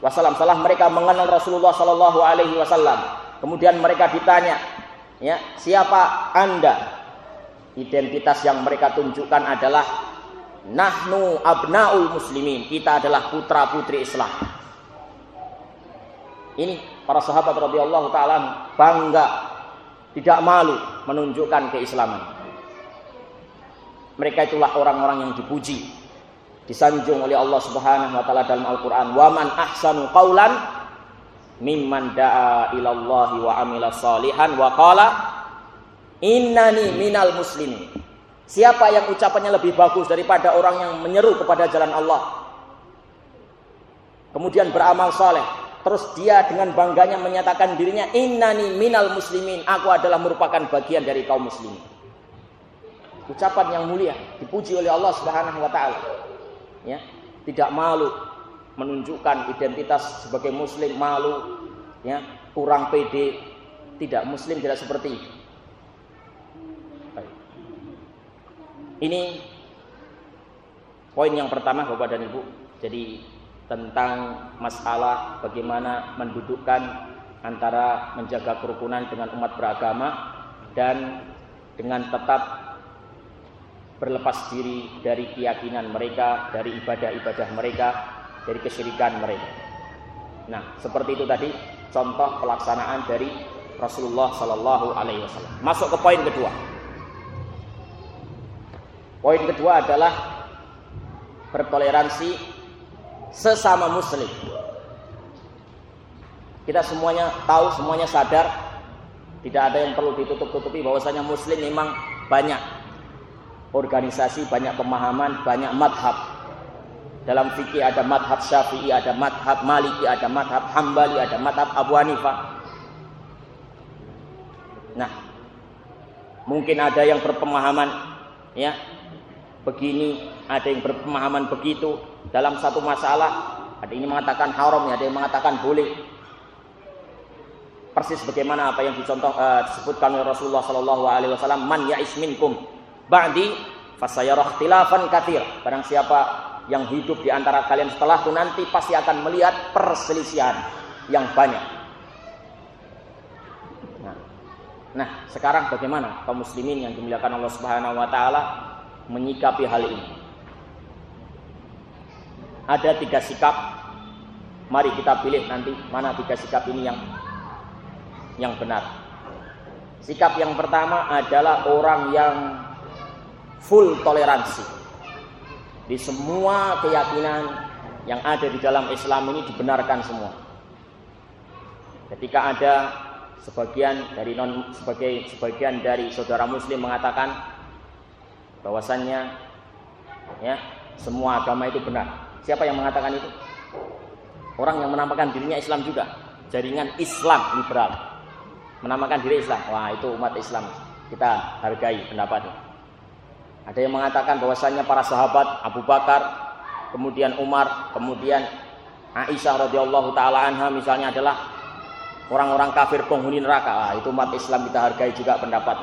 wasallam. Setelah mereka mengenal Rasulullah sallallahu alaihi wasallam, kemudian mereka ditanya, ya, siapa Anda? Identitas yang mereka tunjukkan adalah nahnu abnaul muslimin. Kita adalah putra-putri Islam. Ini para sahabat radhiyallahu taala bangga tidak malu menunjukkan keislaman. Mereka itulah orang-orang yang dipuji disanjung oleh Allah Subhanahu wa taala dalam Al-Qur'an. Wa man ahsanu qaulan mimman da'a ilallahi wa amila salihan wa qala innani minal muslimin. Siapa yang ucapannya lebih bagus daripada orang yang menyeru kepada jalan Allah? Kemudian beramal saleh terus dia dengan bangganya menyatakan dirinya innani minal muslimin. Aku adalah merupakan bagian dari kaum muslimin. Ucapan yang mulia dipuji oleh Allah Subhanahu wa taala. Ya tidak malu menunjukkan identitas sebagai muslim malu ya kurang pede tidak muslim tidak seperti itu. Ini poin yang pertama Bapak dan Ibu. Jadi tentang masalah bagaimana mendudukkan antara menjaga kerukunan dengan umat beragama dan dengan tetap berlepas diri dari keyakinan mereka, dari ibadah-ibadah mereka, dari kesyirikan mereka. Nah, seperti itu tadi contoh pelaksanaan dari Rasulullah Sallallahu Alaihi Wasallam. Masuk ke poin kedua. Poin kedua adalah bertoleransi sesama Muslim. Kita semuanya tahu, semuanya sadar, tidak ada yang perlu ditutup-tutupi bahwasanya Muslim memang banyak organisasi, banyak pemahaman, banyak madhab. Dalam fikih ada madhab syafi'i, ada madhab maliki, ada madhab hambali, ada madhab abu hanifah. Nah, mungkin ada yang berpemahaman ya begini, ada yang berpemahaman begitu dalam satu masalah. Ada ini mengatakan haram, ya, ada yang mengatakan boleh. Persis bagaimana apa yang dicontoh uh, disebutkan oleh Rasulullah Shallallahu Alaihi Wasallam, man ya'is minkum ba'di fasayarah ikhtilafan katir. Barang siapa yang hidup di antara kalian setelahku nanti pasti akan melihat perselisihan yang banyak. Nah, nah sekarang bagaimana kaum muslimin yang dimuliakan Allah Subhanahu wa taala menyikapi hal ini? Ada tiga sikap. Mari kita pilih nanti mana tiga sikap ini yang yang benar. Sikap yang pertama adalah orang yang full toleransi. Di semua keyakinan yang ada di dalam Islam ini dibenarkan semua. Ketika ada sebagian dari non sebagai sebagian dari saudara muslim mengatakan bahwasannya ya semua agama itu benar. Siapa yang mengatakan itu? Orang yang menamakan dirinya Islam juga, jaringan Islam liberal. Menamakan diri Islam. Wah, itu umat Islam. Kita hargai pendapatnya. Ada yang mengatakan bahwasanya para sahabat Abu Bakar, kemudian Umar, kemudian Aisyah radhiyallahu taala anha misalnya adalah orang-orang kafir penghuni neraka. Ah, itu umat Islam kita hargai juga pendapat.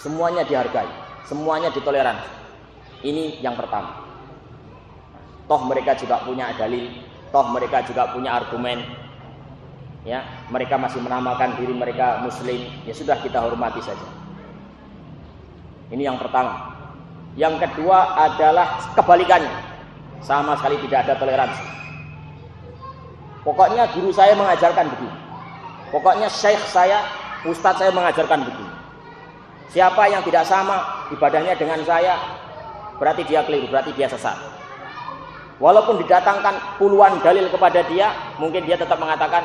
Semuanya dihargai, semuanya ditoleransi. Ini yang pertama. Toh mereka juga punya dalil, toh mereka juga punya argumen. Ya, mereka masih menamakan diri mereka muslim, ya sudah kita hormati saja. Ini yang pertama. Yang kedua adalah kebalikannya. Sama sekali tidak ada toleransi. Pokoknya guru saya mengajarkan begini. Pokoknya syekh saya, ustadz saya mengajarkan begini. Siapa yang tidak sama ibadahnya dengan saya, berarti dia keliru, berarti dia sesat. Walaupun didatangkan puluhan dalil kepada dia, mungkin dia tetap mengatakan,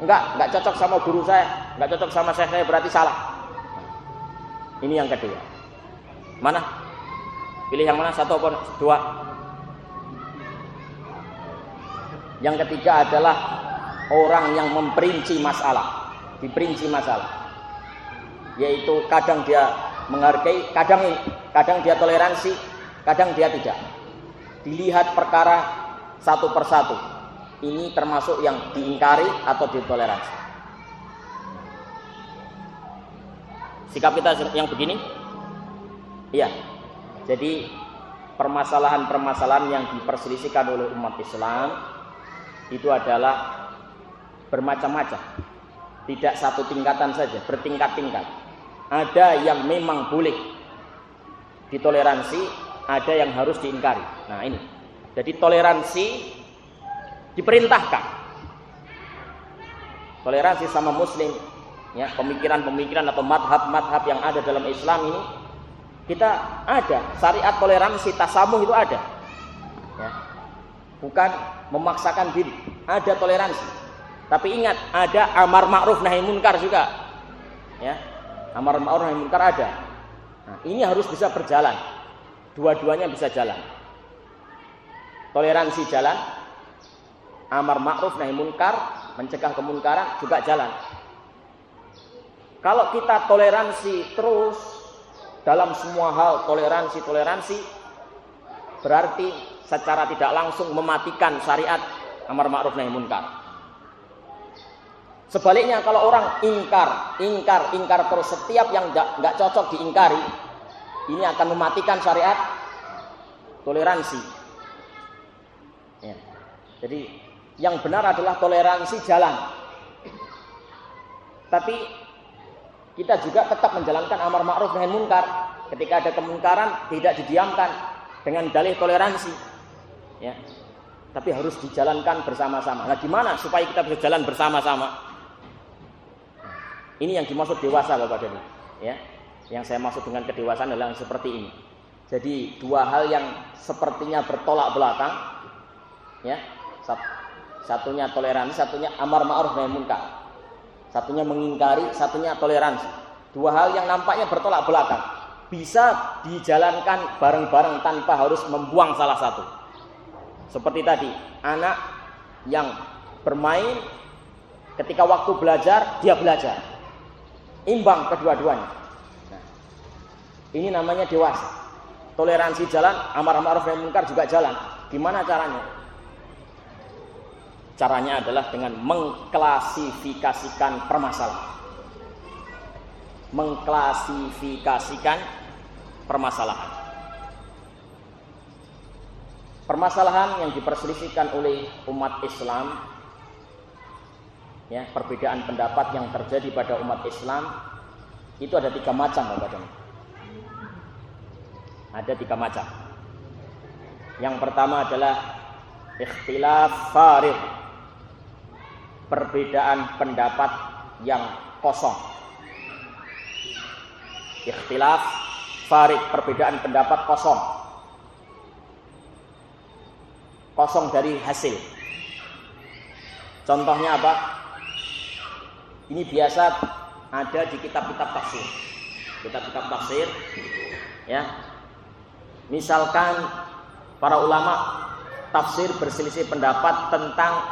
enggak, enggak cocok sama guru saya, enggak cocok sama syekh saya, berarti salah. Ini yang kedua. Mana? Pilih yang mana? Satu atau dua? Yang ketiga adalah orang yang memperinci masalah, diperinci masalah. Yaitu kadang dia menghargai, kadang kadang dia toleransi, kadang dia tidak. Dilihat perkara satu persatu. Ini termasuk yang diingkari atau ditoleransi. Sikap kita yang begini? Iya. Jadi permasalahan-permasalahan yang diperselisihkan oleh umat Islam itu adalah bermacam-macam. Tidak satu tingkatan saja, bertingkat-tingkat. Ada yang memang boleh ditoleransi, ada yang harus diingkari. Nah, ini. Jadi toleransi diperintahkan. Toleransi sama muslim, ya, pemikiran-pemikiran atau madhab-madhab yang ada dalam Islam ini kita ada syariat toleransi tasamuh itu ada. Ya. Bukan memaksakan diri, ada toleransi. Tapi ingat, ada amar ma'ruf nahi munkar juga. Ya. Amar ma'ruf nahi munkar ada. Nah, ini harus bisa berjalan. Dua-duanya bisa jalan. Toleransi jalan, amar ma'ruf nahi munkar, mencegah kemunkaran juga jalan. Kalau kita toleransi terus dalam semua hal toleransi-toleransi berarti secara tidak langsung mematikan syariat amar ma'ruf nahi munkar. Sebaliknya kalau orang ingkar, ingkar, ingkar terus setiap yang nggak cocok diingkari, ini akan mematikan syariat toleransi. Ya. Jadi yang benar adalah toleransi jalan. Tapi kita juga tetap menjalankan amar ma'ruf nahi munkar. Ketika ada kemungkaran tidak didiamkan dengan dalih toleransi. Ya. Tapi harus dijalankan bersama-sama. Nah, gimana supaya kita bisa jalan bersama-sama? Ini yang dimaksud dewasa Bapak dan ya. Yang saya maksud dengan kedewasaan adalah seperti ini. Jadi dua hal yang sepertinya bertolak belakang ya. Satunya toleransi, satunya amar ma'ruf nahi munkar. Satunya mengingkari, satunya toleransi. Dua hal yang nampaknya bertolak belakang. Bisa dijalankan bareng-bareng tanpa harus membuang salah satu. Seperti tadi, anak yang bermain ketika waktu belajar, dia belajar imbang kedua-duanya. Ini namanya dewasa. Toleransi jalan, amar ma'ruf nahi munkar juga jalan. Gimana caranya? Caranya adalah dengan mengklasifikasikan permasalahan. Mengklasifikasikan permasalahan. Permasalahan yang diperselisihkan oleh umat Islam ya perbedaan pendapat yang terjadi pada umat Islam itu ada tiga macam Bapak Ada tiga macam. Yang pertama adalah ikhtilaf farid. Perbedaan pendapat yang kosong. Ikhtilaf farid, perbedaan pendapat kosong. Kosong dari hasil. Contohnya apa? Ini biasa ada di kitab-kitab tafsir. Kitab-kitab tafsir ya. Misalkan para ulama tafsir berselisih pendapat tentang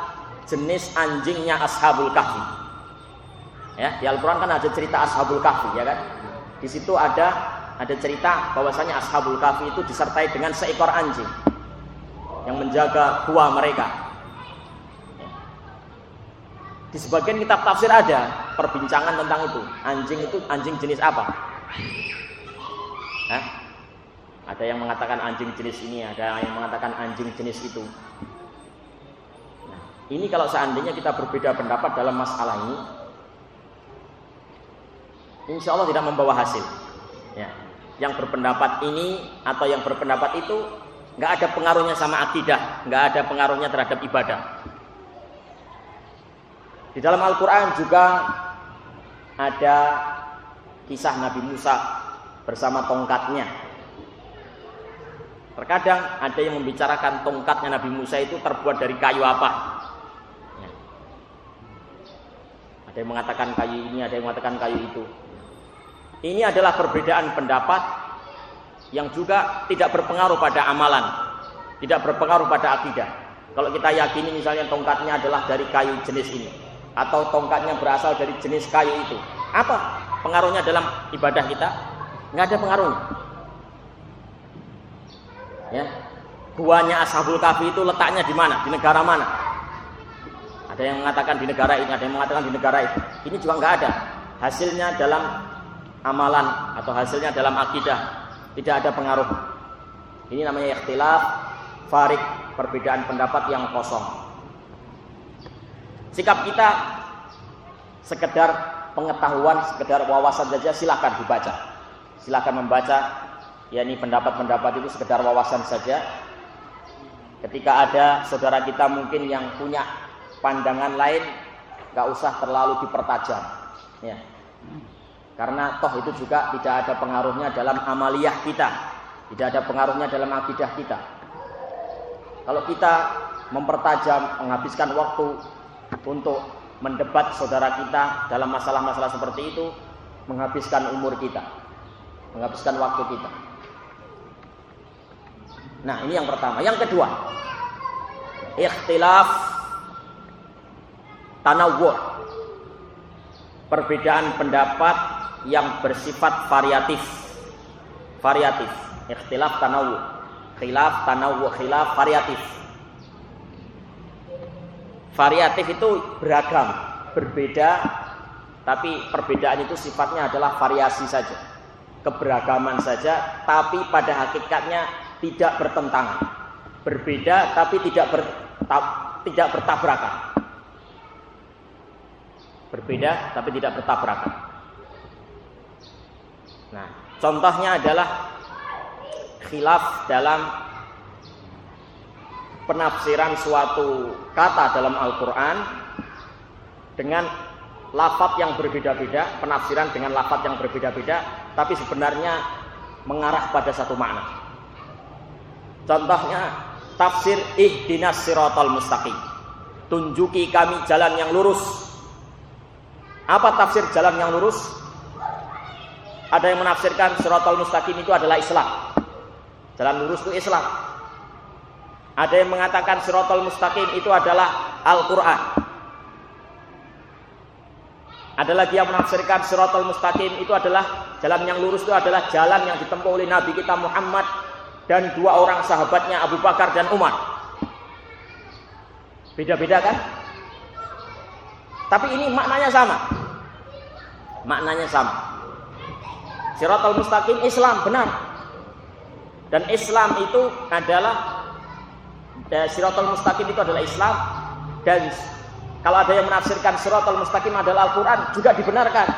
jenis anjingnya Ashabul Kahfi. Ya, di Al-Qur'an kan ada cerita Ashabul Kahfi ya kan? Di situ ada ada cerita bahwasanya Ashabul Kahfi itu disertai dengan seekor anjing. yang menjaga gua mereka. Di sebagian kitab tafsir ada perbincangan tentang itu. Anjing itu anjing jenis apa? Hah? Ada yang mengatakan anjing jenis ini, ada yang mengatakan anjing jenis itu. Nah, ini kalau seandainya kita berbeda pendapat dalam masalah ini, insya Allah tidak membawa hasil. Ya. Yang berpendapat ini atau yang berpendapat itu nggak ada pengaruhnya sama akidah, nggak ada pengaruhnya terhadap ibadah. Di dalam Al-Quran juga ada kisah Nabi Musa bersama tongkatnya. Terkadang ada yang membicarakan tongkatnya Nabi Musa itu terbuat dari kayu apa. Ya. Ada yang mengatakan kayu ini, ada yang mengatakan kayu itu. Ini adalah perbedaan pendapat yang juga tidak berpengaruh pada amalan, tidak berpengaruh pada akidah. Kalau kita yakini misalnya tongkatnya adalah dari kayu jenis ini, atau tongkatnya berasal dari jenis kayu itu. Apa pengaruhnya dalam ibadah kita? Nggak ada pengaruhnya. Ya, guanya Ashabul Kahfi itu letaknya di mana? Di negara mana? Ada yang mengatakan di negara ini, ada yang mengatakan di negara itu. Ini juga nggak ada. Hasilnya dalam amalan atau hasilnya dalam akidah tidak ada pengaruh. Ini namanya ikhtilaf farik, perbedaan pendapat yang kosong. Sikap kita sekedar pengetahuan, sekedar wawasan saja silahkan dibaca. Silahkan membaca, ya ini pendapat-pendapat itu sekedar wawasan saja. Ketika ada saudara kita mungkin yang punya pandangan lain, nggak usah terlalu dipertajam. Ya. Karena toh itu juga tidak ada pengaruhnya dalam amaliyah kita, tidak ada pengaruhnya dalam akidah kita. Kalau kita mempertajam, menghabiskan waktu untuk mendebat saudara kita dalam masalah-masalah seperti itu menghabiskan umur kita, menghabiskan waktu kita. Nah, ini yang pertama. Yang kedua, ikhtilaf tanawur. Perbedaan pendapat yang bersifat variatif. Variatif, ikhtilaf tanawur. Khilaf, tanawur, khilaf, variatif variatif itu beragam, berbeda, tapi perbedaan itu sifatnya adalah variasi saja, keberagaman saja, tapi pada hakikatnya tidak bertentangan, berbeda tapi tidak ber, tidak bertabrakan, berbeda tapi tidak bertabrakan. Nah, contohnya adalah khilaf dalam penafsiran suatu kata dalam Al-Quran dengan lafat yang berbeda-beda, penafsiran dengan lafat yang berbeda-beda, tapi sebenarnya mengarah pada satu makna. Contohnya tafsir ihdinas siratal mustaqim. Tunjuki kami jalan yang lurus. Apa tafsir jalan yang lurus? Ada yang menafsirkan siratal mustaqim itu adalah Islam. Jalan lurus itu Islam. Ada yang mengatakan sirotol mustaqim itu adalah Al-Quran. Ada lagi yang menafsirkan sirotol mustaqim itu adalah jalan yang lurus itu adalah jalan yang ditempuh oleh Nabi kita Muhammad dan dua orang sahabatnya Abu Bakar dan Umar. Beda-beda kan? Tapi ini maknanya sama. Maknanya sama. Sirotol mustaqim Islam benar. Dan Islam itu adalah dan siratul mustaqim itu adalah Islam dan kalau ada yang menafsirkan siratul mustaqim adalah Al-Quran juga dibenarkan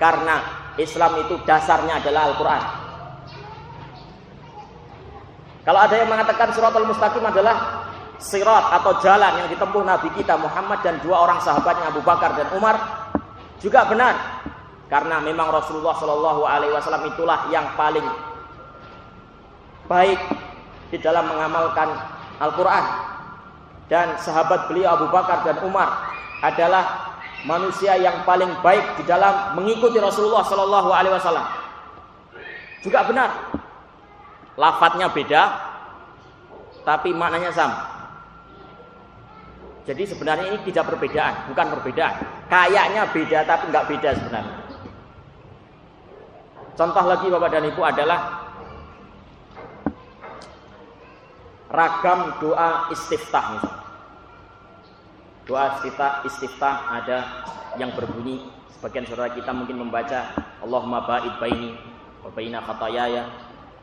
karena Islam itu dasarnya adalah Al-Quran kalau ada yang mengatakan siratul mustaqim adalah sirat atau jalan yang ditempuh Nabi kita Muhammad dan dua orang sahabatnya Abu Bakar dan Umar juga benar. Karena memang Rasulullah Shallallahu Alaihi Wasallam itulah yang paling baik di dalam mengamalkan Al-Quran. Dan sahabat beliau Abu Bakar dan Umar adalah manusia yang paling baik di dalam mengikuti Rasulullah Shallallahu Alaihi Wasallam. Juga benar, lafadznya beda, tapi maknanya sama. Jadi sebenarnya ini tidak perbedaan, bukan perbedaan. Kayaknya beda tapi nggak beda sebenarnya. Contoh lagi Bapak dan Ibu adalah ragam doa istiftah misalnya. Doa istiftah, istiftah ada yang berbunyi sebagian saudara kita mungkin membaca Allahumma ba'id baini wa baina khatayaya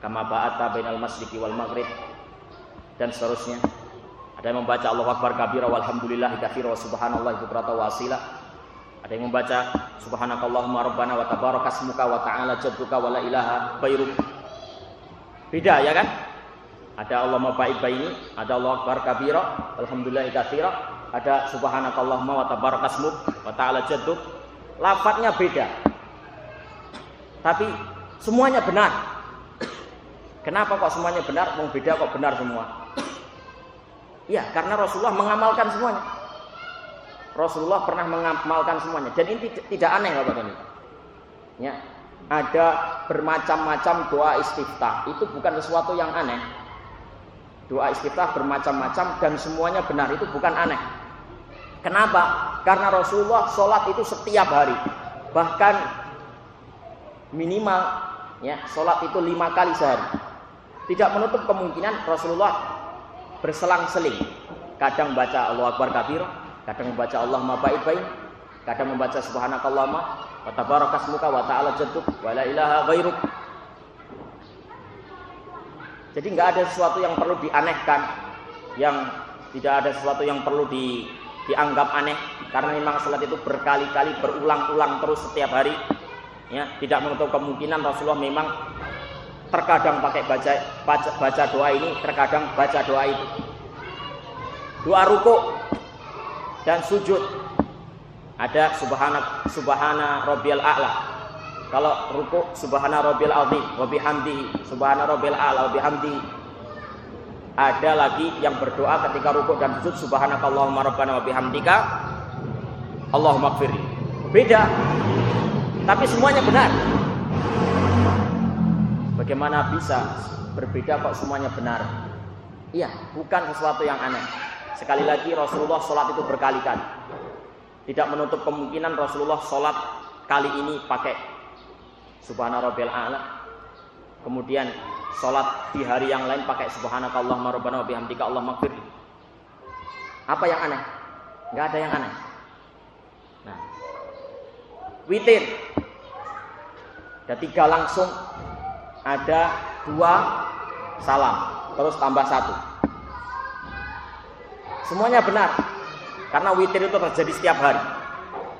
kama ba'ata bainal masyriki wal maghrib dan seterusnya. Ada yang membaca Allahu Akbar kabira walhamdulillah katsira wa subhanallah bukrata wa asila. Ada yang membaca subhanakallahumma rabbana wa tabarakasmuka wa ta'ala jadduka wa la ilaha ghairuk. Beda ya kan? Ada Allah ba'id baini, ada Allah Akbar kabira, alhamdulillah katsira, ada subhanakallahumma wa tabarakasmuk wa ta'ala jadduk. Lafadznya beda. Tapi semuanya benar. Kenapa kok semuanya benar? Mau beda kok benar semua? Ya, karena Rasulullah mengamalkan semuanya. Rasulullah pernah mengamalkan semuanya. Dan ini tidak aneh Bapak ini. Ya, ada bermacam-macam doa istiftah. Itu bukan sesuatu yang aneh. Doa istiftah bermacam-macam dan semuanya benar. Itu bukan aneh. Kenapa? Karena Rasulullah sholat itu setiap hari. Bahkan minimal ya sholat itu lima kali sehari. Tidak menutup kemungkinan Rasulullah berselang-seling. Kadang baca Allah Akbar kabir, kadang membaca Allah mabait bain, kadang membaca subhanakallahumma wa tabarakasmuka wa ta'ala jadduk wa la ilaha ghairuk. Jadi nggak ada sesuatu yang perlu dianehkan, yang tidak ada sesuatu yang perlu di, dianggap aneh karena memang salat itu berkali-kali berulang-ulang terus setiap hari. Ya, tidak menutup kemungkinan Rasulullah memang terkadang pakai baca, baca baca doa ini, terkadang baca doa itu. Doa ruku dan sujud. Ada subhana subhana rabbiyal a'la. Kalau ruku subhana rabbiyal azim wa bihamdi subhana rabbiyal a'la wa bihamdi. Ada lagi yang berdoa ketika ruku dan sujud subhanakallahumma rabbana wa bihamdika Allahumma gfirli. Beda. Tapi semuanya benar. Bagaimana bisa berbeda kok semuanya benar? Iya, bukan sesuatu yang aneh. Sekali lagi Rasulullah sholat itu berkali-kali. Tidak menutup kemungkinan Rasulullah sholat kali ini pakai Subhana Rabbil A'la. Kemudian sholat di hari yang lain pakai Subhanakallah Rabbana wa bihamdika Allah maghfir. Apa yang aneh? Enggak ada yang aneh. Nah, witir. Ada tiga langsung ada dua salam, terus tambah satu. Semuanya benar, karena witir itu terjadi setiap hari.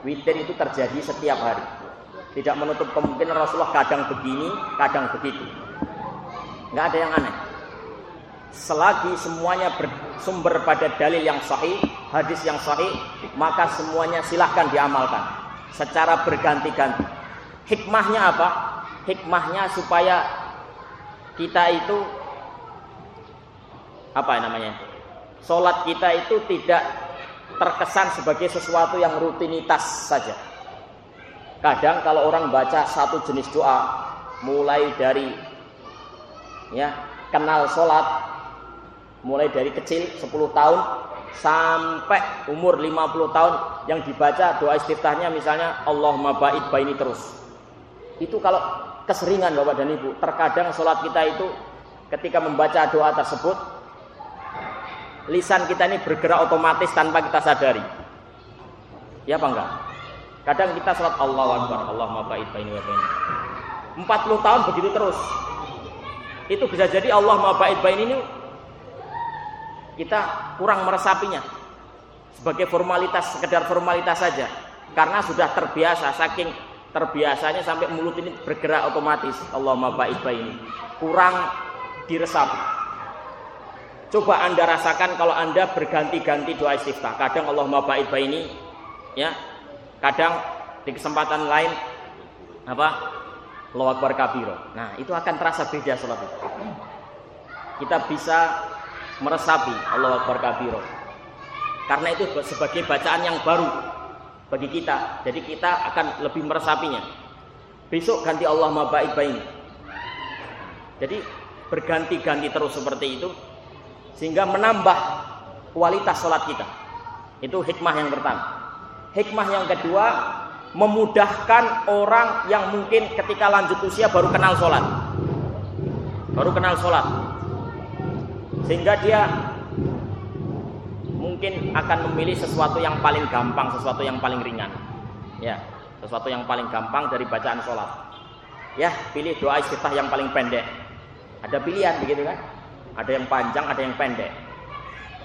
Witir itu terjadi setiap hari. Tidak menutup kemungkinan Rasulullah kadang begini, kadang begitu. Nggak ada yang aneh. Selagi semuanya bersumber pada dalil yang sahih, hadis yang sahih, maka semuanya silahkan diamalkan secara berganti-ganti. Hikmahnya apa? Hikmahnya supaya kita itu apa namanya? Salat kita itu tidak terkesan sebagai sesuatu yang rutinitas saja. Kadang kalau orang baca satu jenis doa mulai dari ya kenal sholat mulai dari kecil 10 tahun sampai umur 50 tahun yang dibaca doa istiftahnya misalnya Allahumma ba'id baini terus itu kalau keseringan Bapak dan Ibu. Terkadang sholat kita itu ketika membaca doa tersebut, lisan kita ini bergerak otomatis tanpa kita sadari. Ya apa enggak? Kadang kita sholat Allah Akbar, Allah mabait baini wa baini. 40 tahun begitu terus. Itu bisa jadi Allah mabait baini ini kita kurang meresapinya sebagai formalitas sekedar formalitas saja karena sudah terbiasa saking terbiasanya sampai mulut ini bergerak otomatis. Allahumma ba'id ini kurang diresapi coba anda rasakan kalau anda berganti-ganti doa istiftah. Kadang Allahumma ba'id ini ya. Kadang di kesempatan lain apa? Allahu Akbar kabiro. Nah itu akan terasa beda sholat kita bisa meresapi Allahu Akbar kabiro. Karena itu sebagai bacaan yang baru bagi kita. Jadi kita akan lebih meresapinya. Besok ganti Allah baik baik. Jadi berganti-ganti terus seperti itu sehingga menambah kualitas sholat kita. Itu hikmah yang pertama. Hikmah yang kedua memudahkan orang yang mungkin ketika lanjut usia baru kenal sholat. Baru kenal sholat. Sehingga dia mungkin akan memilih sesuatu yang paling gampang, sesuatu yang paling ringan. Ya, sesuatu yang paling gampang dari bacaan sholat. Ya, pilih doa istiftah yang paling pendek. Ada pilihan begitu kan? Ada yang panjang, ada yang pendek.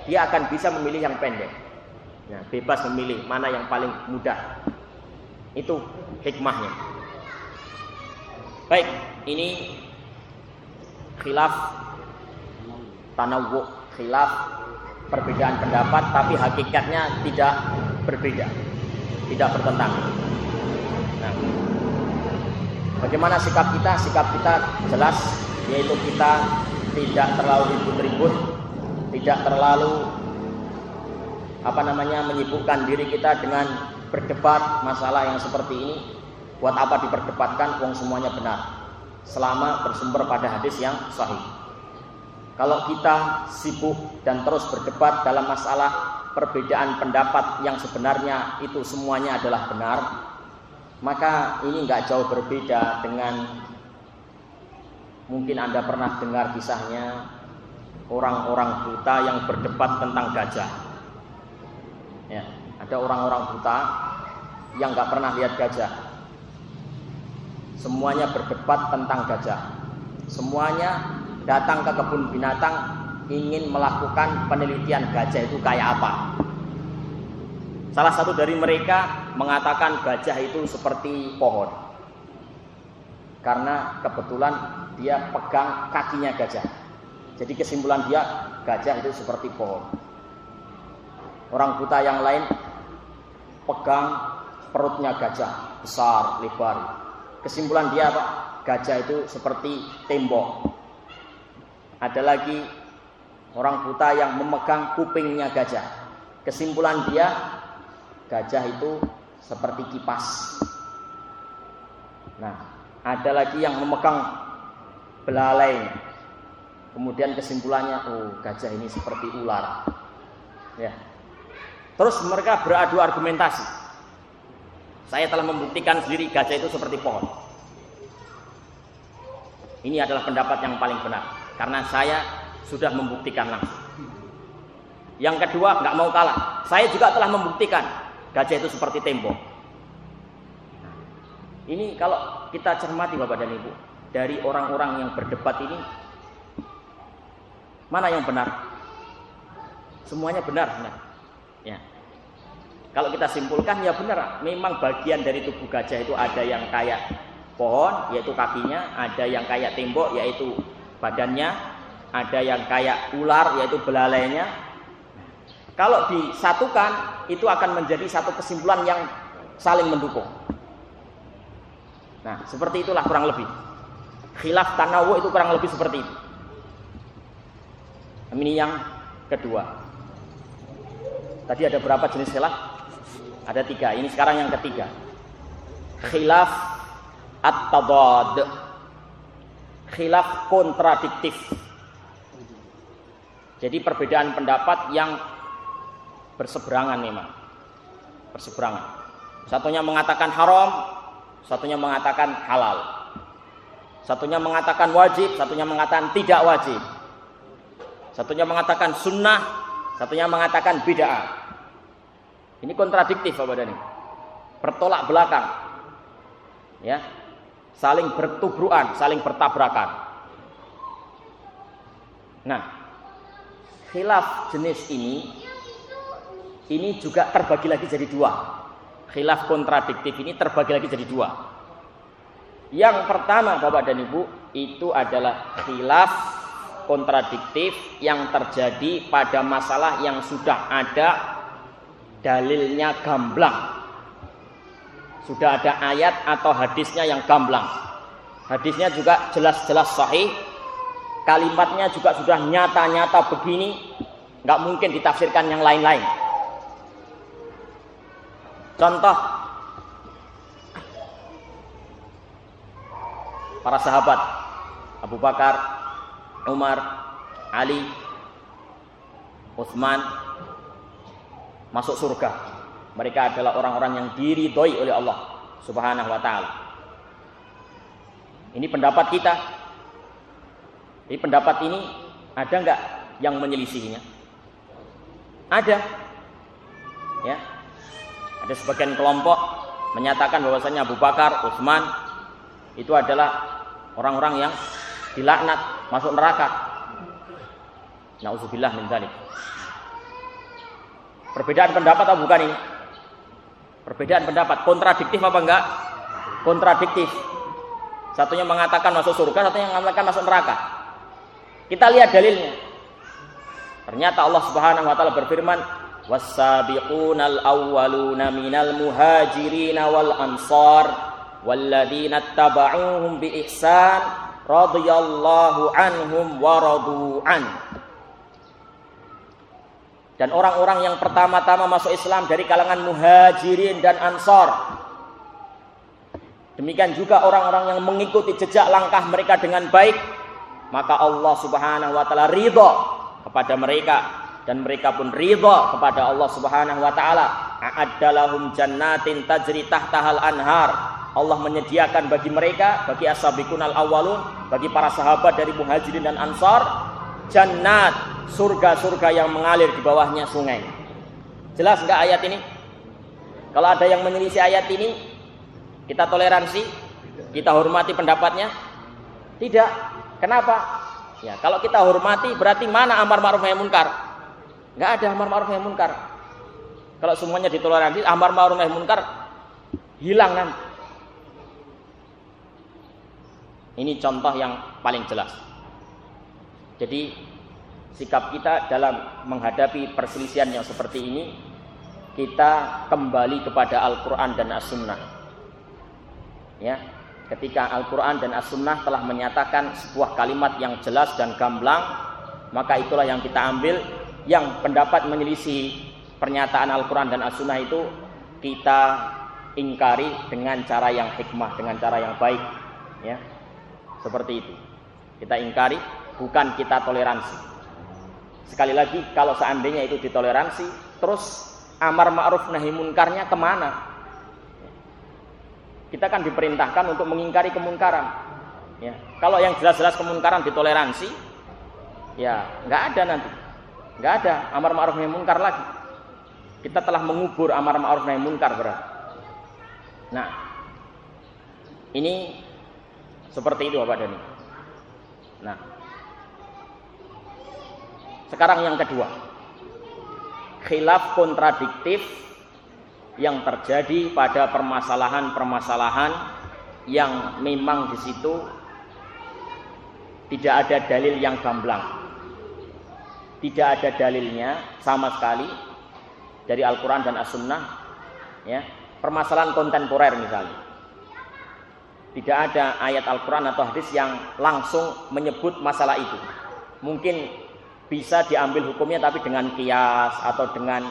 Dia akan bisa memilih yang pendek. Ya, bebas memilih mana yang paling mudah. Itu hikmahnya. Baik, ini khilaf tanawwu, khilaf perbedaan pendapat tapi hakikatnya tidak berbeda. Tidak bertentangan. Nah, bagaimana sikap kita? Sikap kita jelas yaitu kita tidak terlalu ribut-ribut, tidak terlalu apa namanya menyibukkan diri kita dengan berdebat masalah yang seperti ini. Buat apa diperdebatkan? Wong semuanya benar. Selama bersumber pada hadis yang sahih. Kalau kita sibuk dan terus berdebat dalam masalah perbedaan pendapat yang sebenarnya itu semuanya adalah benar, maka ini nggak jauh berbeda dengan mungkin Anda pernah dengar kisahnya orang-orang buta yang berdebat tentang gajah. Ya, ada orang-orang buta yang nggak pernah lihat gajah, Semuanya berdebat tentang gajah. Semuanya datang ke kebun binatang ingin melakukan penelitian gajah itu kayak apa. Salah satu dari mereka mengatakan gajah itu seperti pohon. Karena kebetulan dia pegang kakinya gajah. Jadi kesimpulan dia gajah itu seperti pohon. Orang buta yang lain pegang perutnya gajah besar, lebar. Kesimpulan dia apa? Gajah itu seperti tembok. Ada lagi orang buta yang memegang kupingnya gajah. Kesimpulan dia gajah itu seperti kipas. Nah, ada lagi yang memegang belalai. Kemudian kesimpulannya, oh gajah ini seperti ular. Ya. Terus mereka beradu argumentasi. Saya telah membuktikan sendiri gajah itu seperti pohon. Ini adalah pendapat yang paling benar karena saya sudah membuktikan langsung. Yang kedua nggak mau kalah. Saya juga telah membuktikan gajah itu seperti tembok. Ini kalau kita cermati Bapak dan Ibu dari orang-orang yang berdebat ini mana yang benar? Semuanya benar, benar. Ya. Kalau kita simpulkan ya benar, memang bagian dari tubuh gajah itu ada yang kayak pohon, yaitu kakinya, ada yang kayak tembok, yaitu badannya, ada yang kayak ular, yaitu belalainya. Kalau disatukan, itu akan menjadi satu kesimpulan yang saling mendukung. Nah, seperti itulah kurang lebih. Khilaf tanawu itu kurang lebih seperti itu. Ini yang kedua. Tadi ada berapa jenis khilaf? Ada tiga. Ini sekarang yang ketiga. Khilaf at-tadad. Khilaf kontradiktif. Jadi perbedaan pendapat yang berseberangan memang. Berseberangan. Satunya mengatakan haram, satunya mengatakan halal. Satunya mengatakan wajib, satunya mengatakan tidak wajib. Satunya mengatakan sunnah, satunya mengatakan bid'ah. Ini kontradiktif Bapak Dani. Bertolak belakang. Ya. Saling bertubruan, saling bertabrakan. Nah, khilaf jenis ini ini juga terbagi lagi jadi dua. Khilaf kontradiktif ini terbagi lagi jadi dua. Yang pertama Bapak dan Ibu itu adalah khilaf kontradiktif yang terjadi pada masalah yang sudah ada dalilnya gamblang. Sudah ada ayat atau hadisnya yang gamblang. Hadisnya juga jelas-jelas sahih. Kalimatnya juga sudah nyata-nyata begini. Nggak mungkin ditafsirkan yang lain-lain. Contoh para sahabat Abu Bakar, Umar, Ali, Utsman, masuk surga. Mereka adalah orang-orang yang diridhoi oleh Allah Subhanahu wa taala. Ini pendapat kita. Ini pendapat ini ada nggak yang menyelisihinya? Ada. Ya. Ada sebagian kelompok menyatakan bahwasanya Abu Bakar, Utsman itu adalah orang-orang yang dilaknat masuk neraka. Nauzubillah min dzalik. Perbedaan pendapat atau bukan ini? Perbedaan pendapat kontradiktif apa enggak? Kontradiktif. Satunya mengatakan masuk surga, satunya mengatakan masuk neraka. Kita lihat dalilnya. Ternyata Allah Subhanahu wa taala berfirman, was-sabiqunal awwaluna minal muhajirin wal ansar walladzina tabauhum bi ihsan radhiyallahu anhum wa an dan orang-orang yang pertama-tama masuk Islam dari kalangan muhajirin dan ansor demikian juga orang-orang yang mengikuti jejak langkah mereka dengan baik maka Allah Subhanahu wa taala ridha kepada mereka dan mereka pun ridha kepada Allah Subhanahu wa taala. A'addalahum jannatin tajri tahtahal anhar. Allah menyediakan bagi mereka, bagi ashabikunal awalun, bagi para sahabat dari muhajirin dan ansar, jannat, surga-surga yang mengalir di bawahnya sungai. Jelas enggak ayat ini? Kalau ada yang menyelisih ayat ini, kita toleransi, kita hormati pendapatnya? Tidak. Kenapa? Ya, kalau kita hormati berarti mana amar ma'ruf nahi munkar? Enggak ada amar ma'ruf nahi munkar. Kalau semuanya ditoleransi, amar ma'ruf nahi munkar hilang nanti. Ini contoh yang paling jelas. Jadi sikap kita dalam menghadapi perselisihan yang seperti ini kita kembali kepada Al-Qur'an dan As-Sunnah. Ya, ketika Al-Quran dan As-Sunnah telah menyatakan sebuah kalimat yang jelas dan gamblang, maka itulah yang kita ambil. Yang pendapat menyelisih pernyataan Al-Quran dan As-Sunnah itu kita ingkari dengan cara yang hikmah, dengan cara yang baik. Ya, seperti itu. Kita ingkari, bukan kita toleransi. Sekali lagi, kalau seandainya itu ditoleransi, terus amar ma'ruf nahi munkarnya ke mana? kita kan diperintahkan untuk mengingkari kemungkaran. Ya. Kalau yang jelas-jelas kemungkaran ditoleransi, ya nggak ada nanti, nggak ada amar ma'ruf nahi munkar lagi. Kita telah mengubur amar ma'ruf nahi munkar berarti. Nah, ini seperti itu Bapak Dani. Nah, sekarang yang kedua, khilaf kontradiktif yang terjadi pada permasalahan-permasalahan yang memang di situ tidak ada dalil yang gamblang. Tidak ada dalilnya sama sekali dari Al-Qur'an dan As-Sunnah ya. Permasalahan kontemporer misalnya. Tidak ada ayat Al-Qur'an atau hadis yang langsung menyebut masalah itu. Mungkin bisa diambil hukumnya tapi dengan kias atau dengan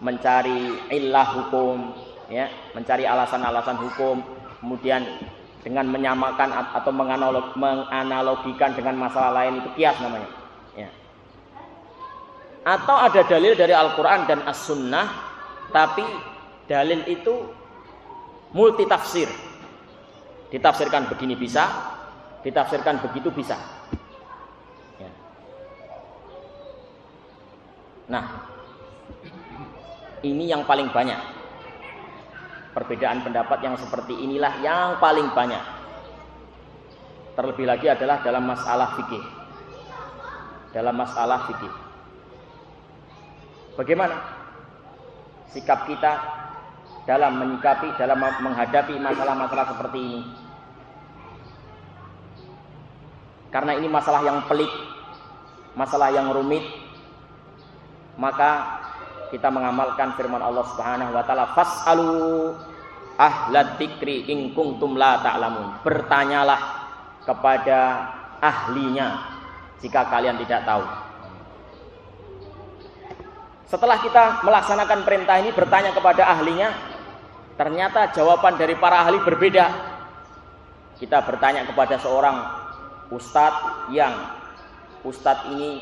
mencari ilah hukum, ya, mencari alasan-alasan hukum, kemudian dengan menyamakan atau menganalog, menganalogikan dengan masalah lain itu kias namanya. Ya. Atau ada dalil dari Al-Quran dan As-Sunnah, tapi dalil itu multi tafsir. Ditafsirkan begini bisa, ditafsirkan begitu bisa. Nah, ini yang paling banyak. Perbedaan pendapat yang seperti inilah yang paling banyak. Terlebih lagi adalah dalam masalah fikih. Dalam masalah fikih. Bagaimana sikap kita dalam menyikapi, dalam menghadapi masalah-masalah seperti ini? Karena ini masalah yang pelik, masalah yang rumit, maka kita mengamalkan firman Allah Subhanahu wa taala fasalu ahlat dzikri in kuntum la ta'lamun. Bertanyalah kepada ahlinya jika kalian tidak tahu. Setelah kita melaksanakan perintah ini bertanya kepada ahlinya, ternyata jawaban dari para ahli berbeda. Kita bertanya kepada seorang ustadz yang ustadz ini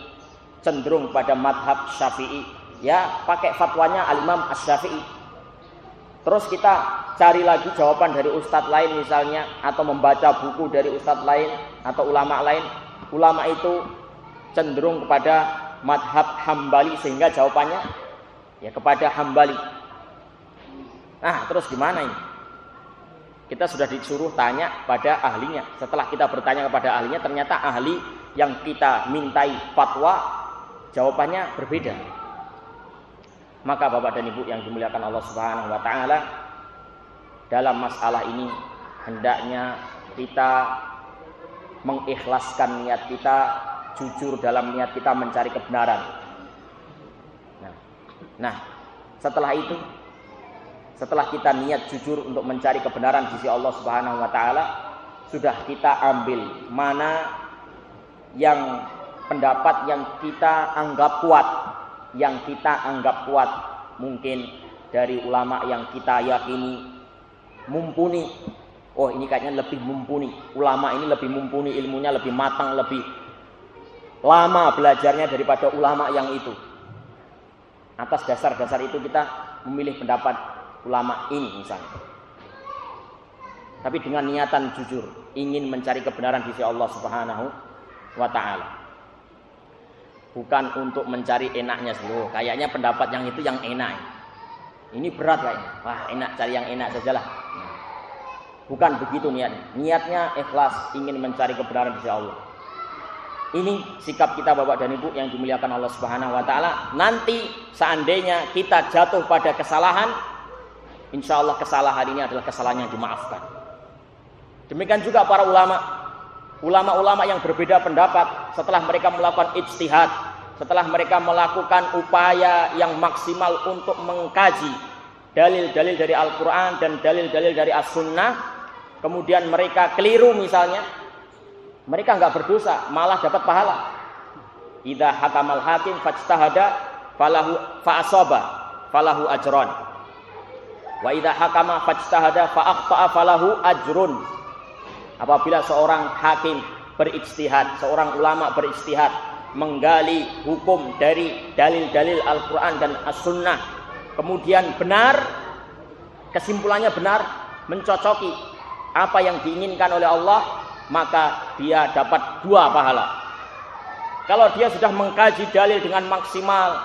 cenderung pada madhab syafi'i ya pakai fatwanya Al-Imam Asy-Syafi'i. Terus kita cari lagi jawaban dari ustadz lain misalnya atau membaca buku dari ustadz lain atau ulama lain. Ulama itu cenderung kepada madhab hambali sehingga jawabannya ya kepada hambali. Nah, terus gimana ini? Kita sudah disuruh tanya pada ahlinya. Setelah kita bertanya kepada ahlinya, ternyata ahli yang kita mintai fatwa jawabannya berbeda. Maka Bapak dan Ibu yang dimuliakan Allah Subhanahu wa taala, dalam masalah ini hendaknya kita mengikhlaskan niat kita jujur dalam niat kita mencari kebenaran. Nah, nah setelah itu setelah kita niat jujur untuk mencari kebenaran di sisi Allah Subhanahu wa taala, sudah kita ambil mana yang pendapat yang kita anggap kuat, yang kita anggap kuat mungkin dari ulama yang kita yakini mumpuni oh ini kayaknya lebih mumpuni. Ulama ini lebih mumpuni ilmunya, lebih matang, lebih lama belajarnya daripada ulama yang itu. Atas dasar-dasar itu kita memilih pendapat ulama ini misalnya. Tapi dengan niatan jujur, ingin mencari kebenaran di sisi Allah Subhanahu wa taala. Bukan untuk mencari enaknya seluruh. Kayaknya pendapat yang itu yang enak. Ini berat kayaknya. Wah, enak cari yang enak sajalah. Bukan begitu niatnya. Niatnya ikhlas ingin mencari kebenaran di Allah. Ini sikap kita Bapak dan Ibu yang dimuliakan Allah Subhanahu wa taala. Nanti seandainya kita jatuh pada kesalahan, insya Allah kesalahan ini adalah kesalahan yang dimaafkan. Demikian juga para ulama. Ulama-ulama yang berbeda pendapat setelah mereka melakukan ijtihad, setelah mereka melakukan upaya yang maksimal untuk mengkaji dalil-dalil dari Al-Quran dan dalil-dalil dari As-Sunnah kemudian mereka keliru misalnya, mereka nggak berdosa, malah dapat pahala. Idza hakamal hakim fajtahada falahu fa'asaba falahu ajron. Wa idza hakama fajtahada fa'akhta'a falahu ajrun. Apabila seorang hakim berijtihad, seorang ulama berijtihad menggali hukum dari dalil-dalil Al-Qur'an dan As-Sunnah, kemudian benar kesimpulannya benar mencocoki apa yang diinginkan oleh Allah, maka dia dapat dua pahala. Kalau dia sudah mengkaji dalil dengan maksimal,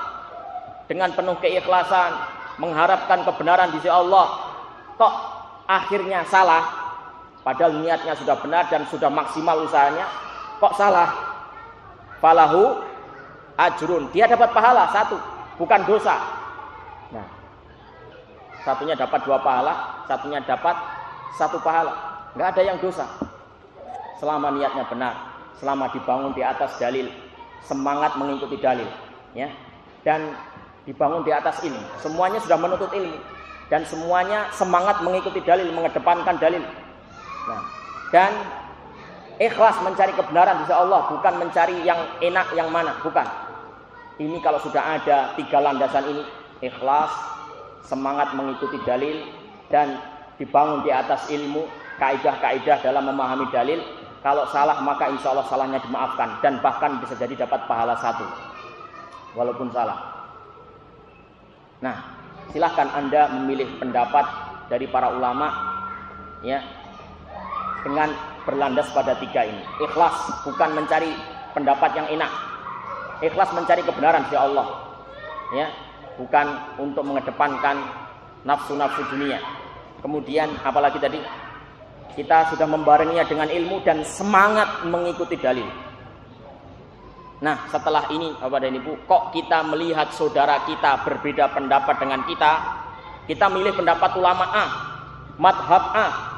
dengan penuh keikhlasan, mengharapkan kebenaran di sisi Allah, kok akhirnya salah, padahal niatnya sudah benar dan sudah maksimal usahanya, kok salah? Falahu ajrun. Dia dapat pahala satu, bukan dosa. Nah, satunya dapat dua pahala, satunya dapat satu pahala. Nggak ada yang dosa. Selama niatnya benar, selama dibangun di atas dalil, semangat mengikuti dalil, ya. Dan dibangun di atas ilmu. Semuanya sudah menuntut ilmu dan semuanya semangat mengikuti dalil, mengedepankan dalil. Nah, dan ikhlas mencari kebenaran bisa Allah, bukan mencari yang enak yang mana, bukan. Ini kalau sudah ada tiga landasan ini, ikhlas, semangat mengikuti dalil dan dibangun di atas ilmu, kaidah-kaidah dalam memahami dalil. Kalau salah maka insya Allah salahnya dimaafkan dan bahkan bisa jadi dapat pahala satu walaupun salah. Nah, silahkan anda memilih pendapat dari para ulama ya dengan berlandas pada tiga ini. Ikhlas bukan mencari pendapat yang enak. Ikhlas mencari kebenaran si Allah. Ya, bukan untuk mengedepankan nafsu-nafsu dunia. Kemudian apalagi tadi kita sudah membarenginya dengan ilmu dan semangat mengikuti dalil. Nah, setelah ini Bapak dan Ibu, kok kita melihat saudara kita berbeda pendapat dengan kita? Kita milih pendapat ulama A, madhab A.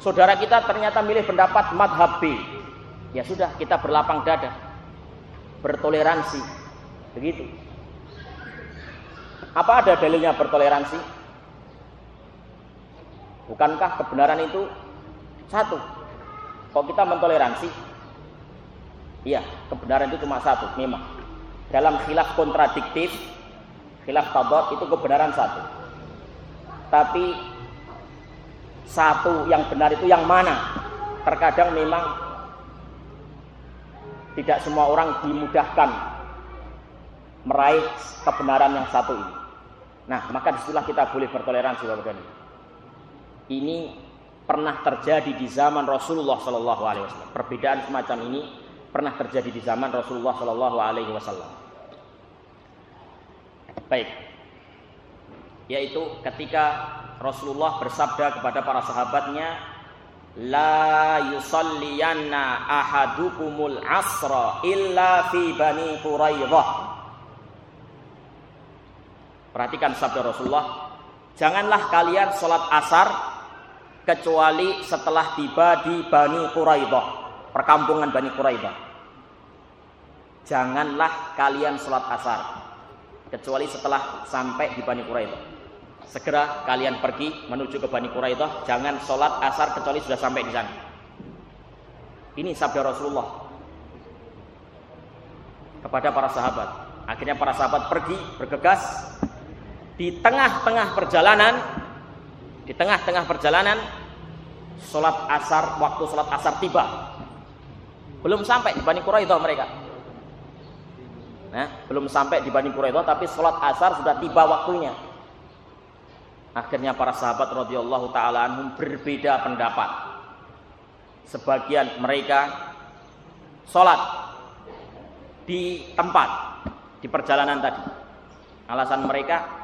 Saudara kita ternyata milih pendapat madhab B. Ya sudah, kita berlapang dada. Bertoleransi. Begitu. Apa ada dalilnya bertoleransi? Bukankah kebenaran itu satu? Kok kita mentoleransi? Iya, kebenaran itu cuma satu, memang. Dalam khilaf kontradiktif, khilaf tabot itu kebenaran satu. Tapi satu yang benar itu yang mana? Terkadang memang tidak semua orang dimudahkan meraih kebenaran yang satu ini. Nah, maka di situlah kita boleh bertoleransi Bapak dan ini pernah terjadi di zaman Rasulullah Shallallahu Alaihi Wasallam. Perbedaan semacam ini pernah terjadi di zaman Rasulullah Shallallahu Alaihi Wasallam. Baik, yaitu ketika Rasulullah bersabda kepada para sahabatnya, la yusalliyanna ahadukumul asra illa fi bani Quraidah. Perhatikan sabda Rasulullah, janganlah kalian sholat asar kecuali setelah tiba di Bani Quraidah, perkampungan Bani Quraidah. Janganlah kalian sholat asar kecuali setelah sampai di Bani Quraidah. Segera kalian pergi menuju ke Bani Quraidah, jangan sholat asar kecuali sudah sampai di sana. Ini sabda Rasulullah kepada para sahabat. Akhirnya para sahabat pergi bergegas di tengah-tengah perjalanan di tengah-tengah perjalanan sholat asar waktu sholat asar tiba belum sampai di Bani Quraidah mereka nah, belum sampai di Bani Quraidah tapi sholat asar sudah tiba waktunya akhirnya para sahabat radhiyallahu taala anhum berbeda pendapat sebagian mereka sholat di tempat di perjalanan tadi alasan mereka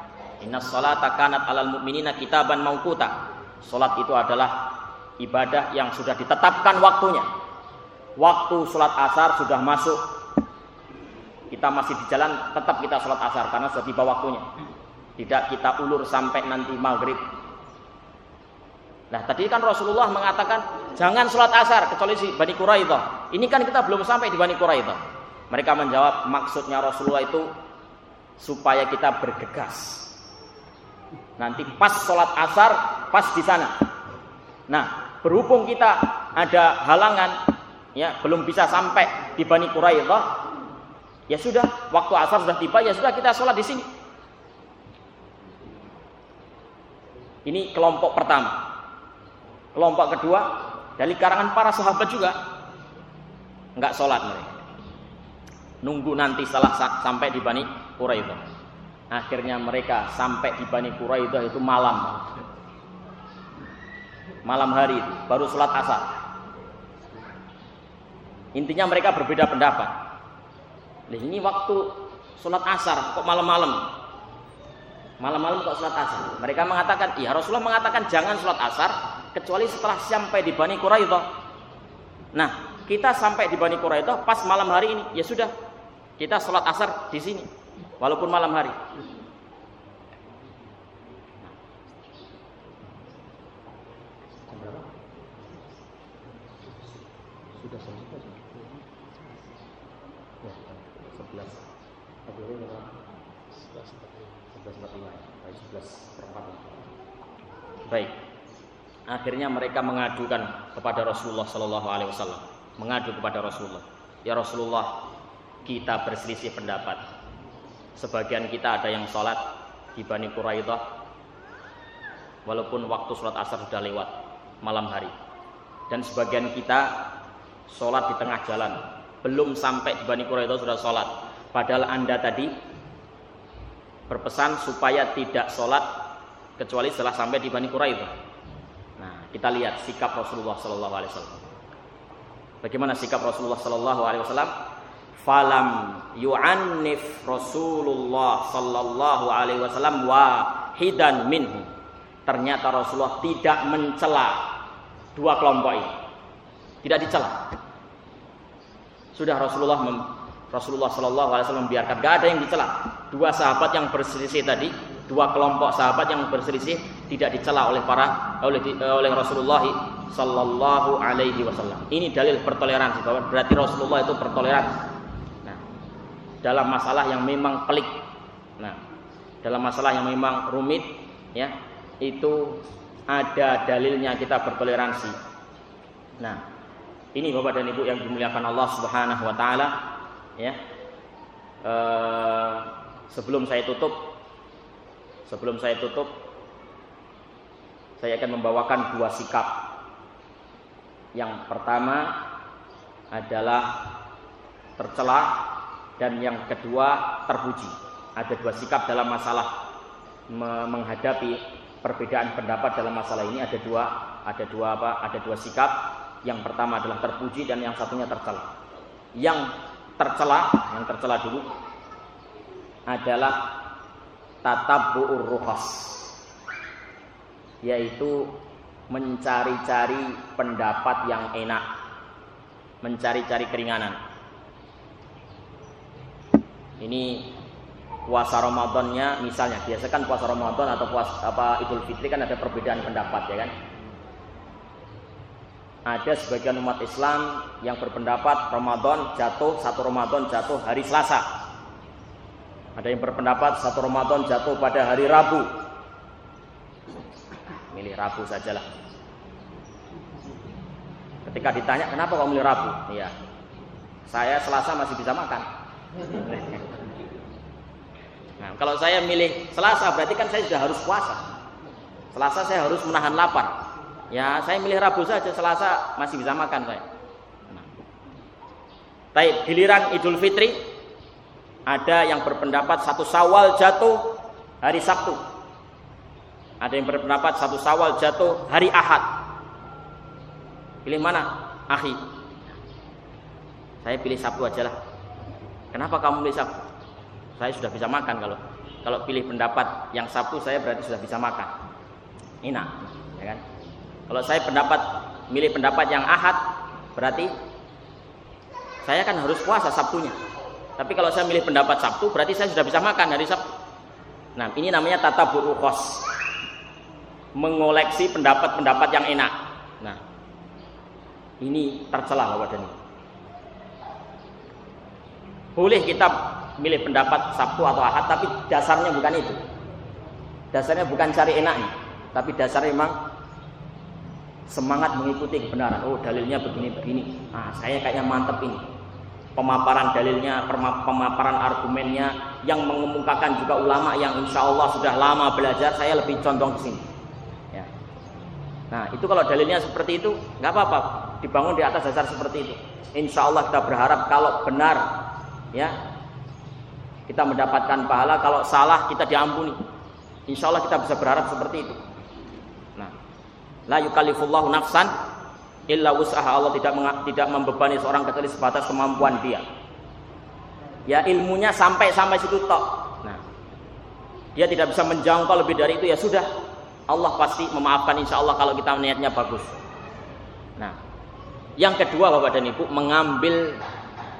Inna salata kanat alal mu'minina kitaban mauquta. Salat itu adalah ibadah yang sudah ditetapkan waktunya. Waktu salat asar sudah masuk. Kita masih di jalan, tetap kita salat asar karena sudah tiba waktunya. Tidak kita ulur sampai nanti maghrib. Nah tadi kan Rasulullah mengatakan jangan sholat asar kecuali si Bani Quraidah. Ini kan kita belum sampai di Bani Quraidah. Mereka menjawab maksudnya Rasulullah itu supaya kita bergegas Nanti pas sholat asar, pas di sana. Nah, berhubung kita ada halangan, ya belum bisa sampai di Bani Quraidah, ya sudah, waktu asar sudah tiba, ya sudah kita sholat di sini. Ini kelompok pertama. Kelompok kedua dari karangan para sahabat juga nggak sholat mereka. Nunggu nanti salah sampai di Bani Quraidah. Akhirnya mereka sampai di Bani Quraidah itu malam. Malam hari itu, baru sholat asar. Intinya mereka berbeda pendapat. Nah, ini waktu sholat asar, kok malam-malam? Malam-malam kok sholat asar? Mereka mengatakan, iya Rasulullah mengatakan jangan sholat asar kecuali setelah sampai di Bani Quraidah. Nah, kita sampai di Bani Quraidah pas malam hari ini, ya sudah. Kita sholat asar di sini walaupun malam hari. Sudah selesai. Ya, 11. Akhirnya berapa? 11 11 Baik. Akhirnya mereka mengadukan kepada Rasulullah Sallallahu Alaihi Wasallam, mengadu kepada Rasulullah. Ya Rasulullah, kita berselisih pendapat Sebagian kita ada yang sholat di Bani Quraidah walaupun waktu sholat asar sudah lewat malam hari. Dan sebagian kita sholat di tengah jalan belum sampai di Bani Quraidah sudah sholat. Padahal anda tadi berpesan supaya tidak sholat kecuali setelah sampai di Bani Quraidah. Nah, kita lihat sikap Rasulullah Sallallahu Alaihi Wasallam. Bagaimana sikap Rasulullah Sallallahu Alaihi Wasallam? falam yu'annif Rasulullah sallallahu alaihi wasallam wahidan minhu. Ternyata Rasulullah tidak mencela dua kelompok ini. Tidak dicela. Sudah Rasulullah Rasulullah sallallahu alaihi wasallam membiarkan gak ada yang dicela. Dua sahabat yang berselisih tadi, dua kelompok sahabat yang berselisih tidak dicela oleh para oleh oleh Rasulullah sallallahu alaihi wasallam. Ini dalil pertoleransi bahwa berarti Rasulullah itu bertoleransi dalam masalah yang memang pelik. Nah, dalam masalah yang memang rumit, ya, itu ada dalilnya kita bertoleransi. Nah, ini Bapak dan Ibu yang dimuliakan Allah Subhanahu wa taala, ya. Eh, sebelum saya tutup sebelum saya tutup saya akan membawakan dua sikap. Yang pertama adalah tercela dan yang kedua terpuji. Ada dua sikap dalam masalah menghadapi perbedaan pendapat dalam masalah ini ada dua ada dua apa ada dua sikap yang pertama adalah terpuji dan yang satunya tercela yang tercela, yang tercela dulu adalah tatabbu'ur ruhas yaitu mencari-cari pendapat yang enak, mencari-cari keringanan. Ini puasa Ramadannya misalnya, biasa kan puasa Ramadan atau puasa apa Idul Fitri kan ada perbedaan pendapat ya kan? Ada sebagian umat Islam yang berpendapat Ramadan jatuh satu Ramadan jatuh hari Selasa. Ada yang berpendapat satu Ramadan jatuh pada hari Rabu milih Rabu sajalah. Ketika ditanya kenapa kau milih Rabu? Iya. Saya Selasa masih bisa makan. Nah, kalau saya milih Selasa berarti kan saya sudah harus puasa. Selasa saya harus menahan lapar. Ya, saya milih Rabu saja, Selasa masih bisa makan saya. Nah. Baik, giliran Idul Fitri ada yang berpendapat satu Sawal jatuh hari Sabtu. Ada yang berpendapat satu sawal jatuh hari Ahad. Pilih mana? Akhi. Saya pilih Sabtu aja lah. Kenapa kamu pilih Sabtu? Saya sudah bisa makan kalau kalau pilih pendapat yang Sabtu saya berarti sudah bisa makan. Enak, ya kan? Kalau saya pendapat milih pendapat yang Ahad berarti saya kan harus puasa Sabtunya. Tapi kalau saya milih pendapat Sabtu berarti saya sudah bisa makan hari Sabtu. Nah, ini namanya tata burukhos mengoleksi pendapat-pendapat yang enak. Nah, ini tercela Bapak ini. Boleh kita milih pendapat Sabtu atau Ahad, tapi dasarnya bukan itu. Dasarnya bukan cari enaknya, tapi dasarnya memang semangat mengikuti kebenaran. Oh, dalilnya begini-begini. Ah, saya kayaknya mantep ini. Pemaparan dalilnya, pemaparan argumennya yang mengemukakan juga ulama yang insya Allah sudah lama belajar, saya lebih condong ke sini. Nah, itu kalau dalilnya seperti itu, nggak apa-apa, dibangun di atas dasar seperti itu. Insya Allah kita berharap kalau benar, ya, kita mendapatkan pahala. Kalau salah kita diampuni. Insya Allah kita bisa berharap seperti itu. La yukallifullahu nafsan illa usaha Allah tidak tidak membebani seorang kecuali sebatas kemampuan dia. Ya ilmunya sampai sampai situ tok. Nah, dia tidak bisa menjangkau lebih dari itu ya sudah Allah pasti memaafkan insya Allah kalau kita niatnya bagus. Nah, yang kedua Bapak dan Ibu mengambil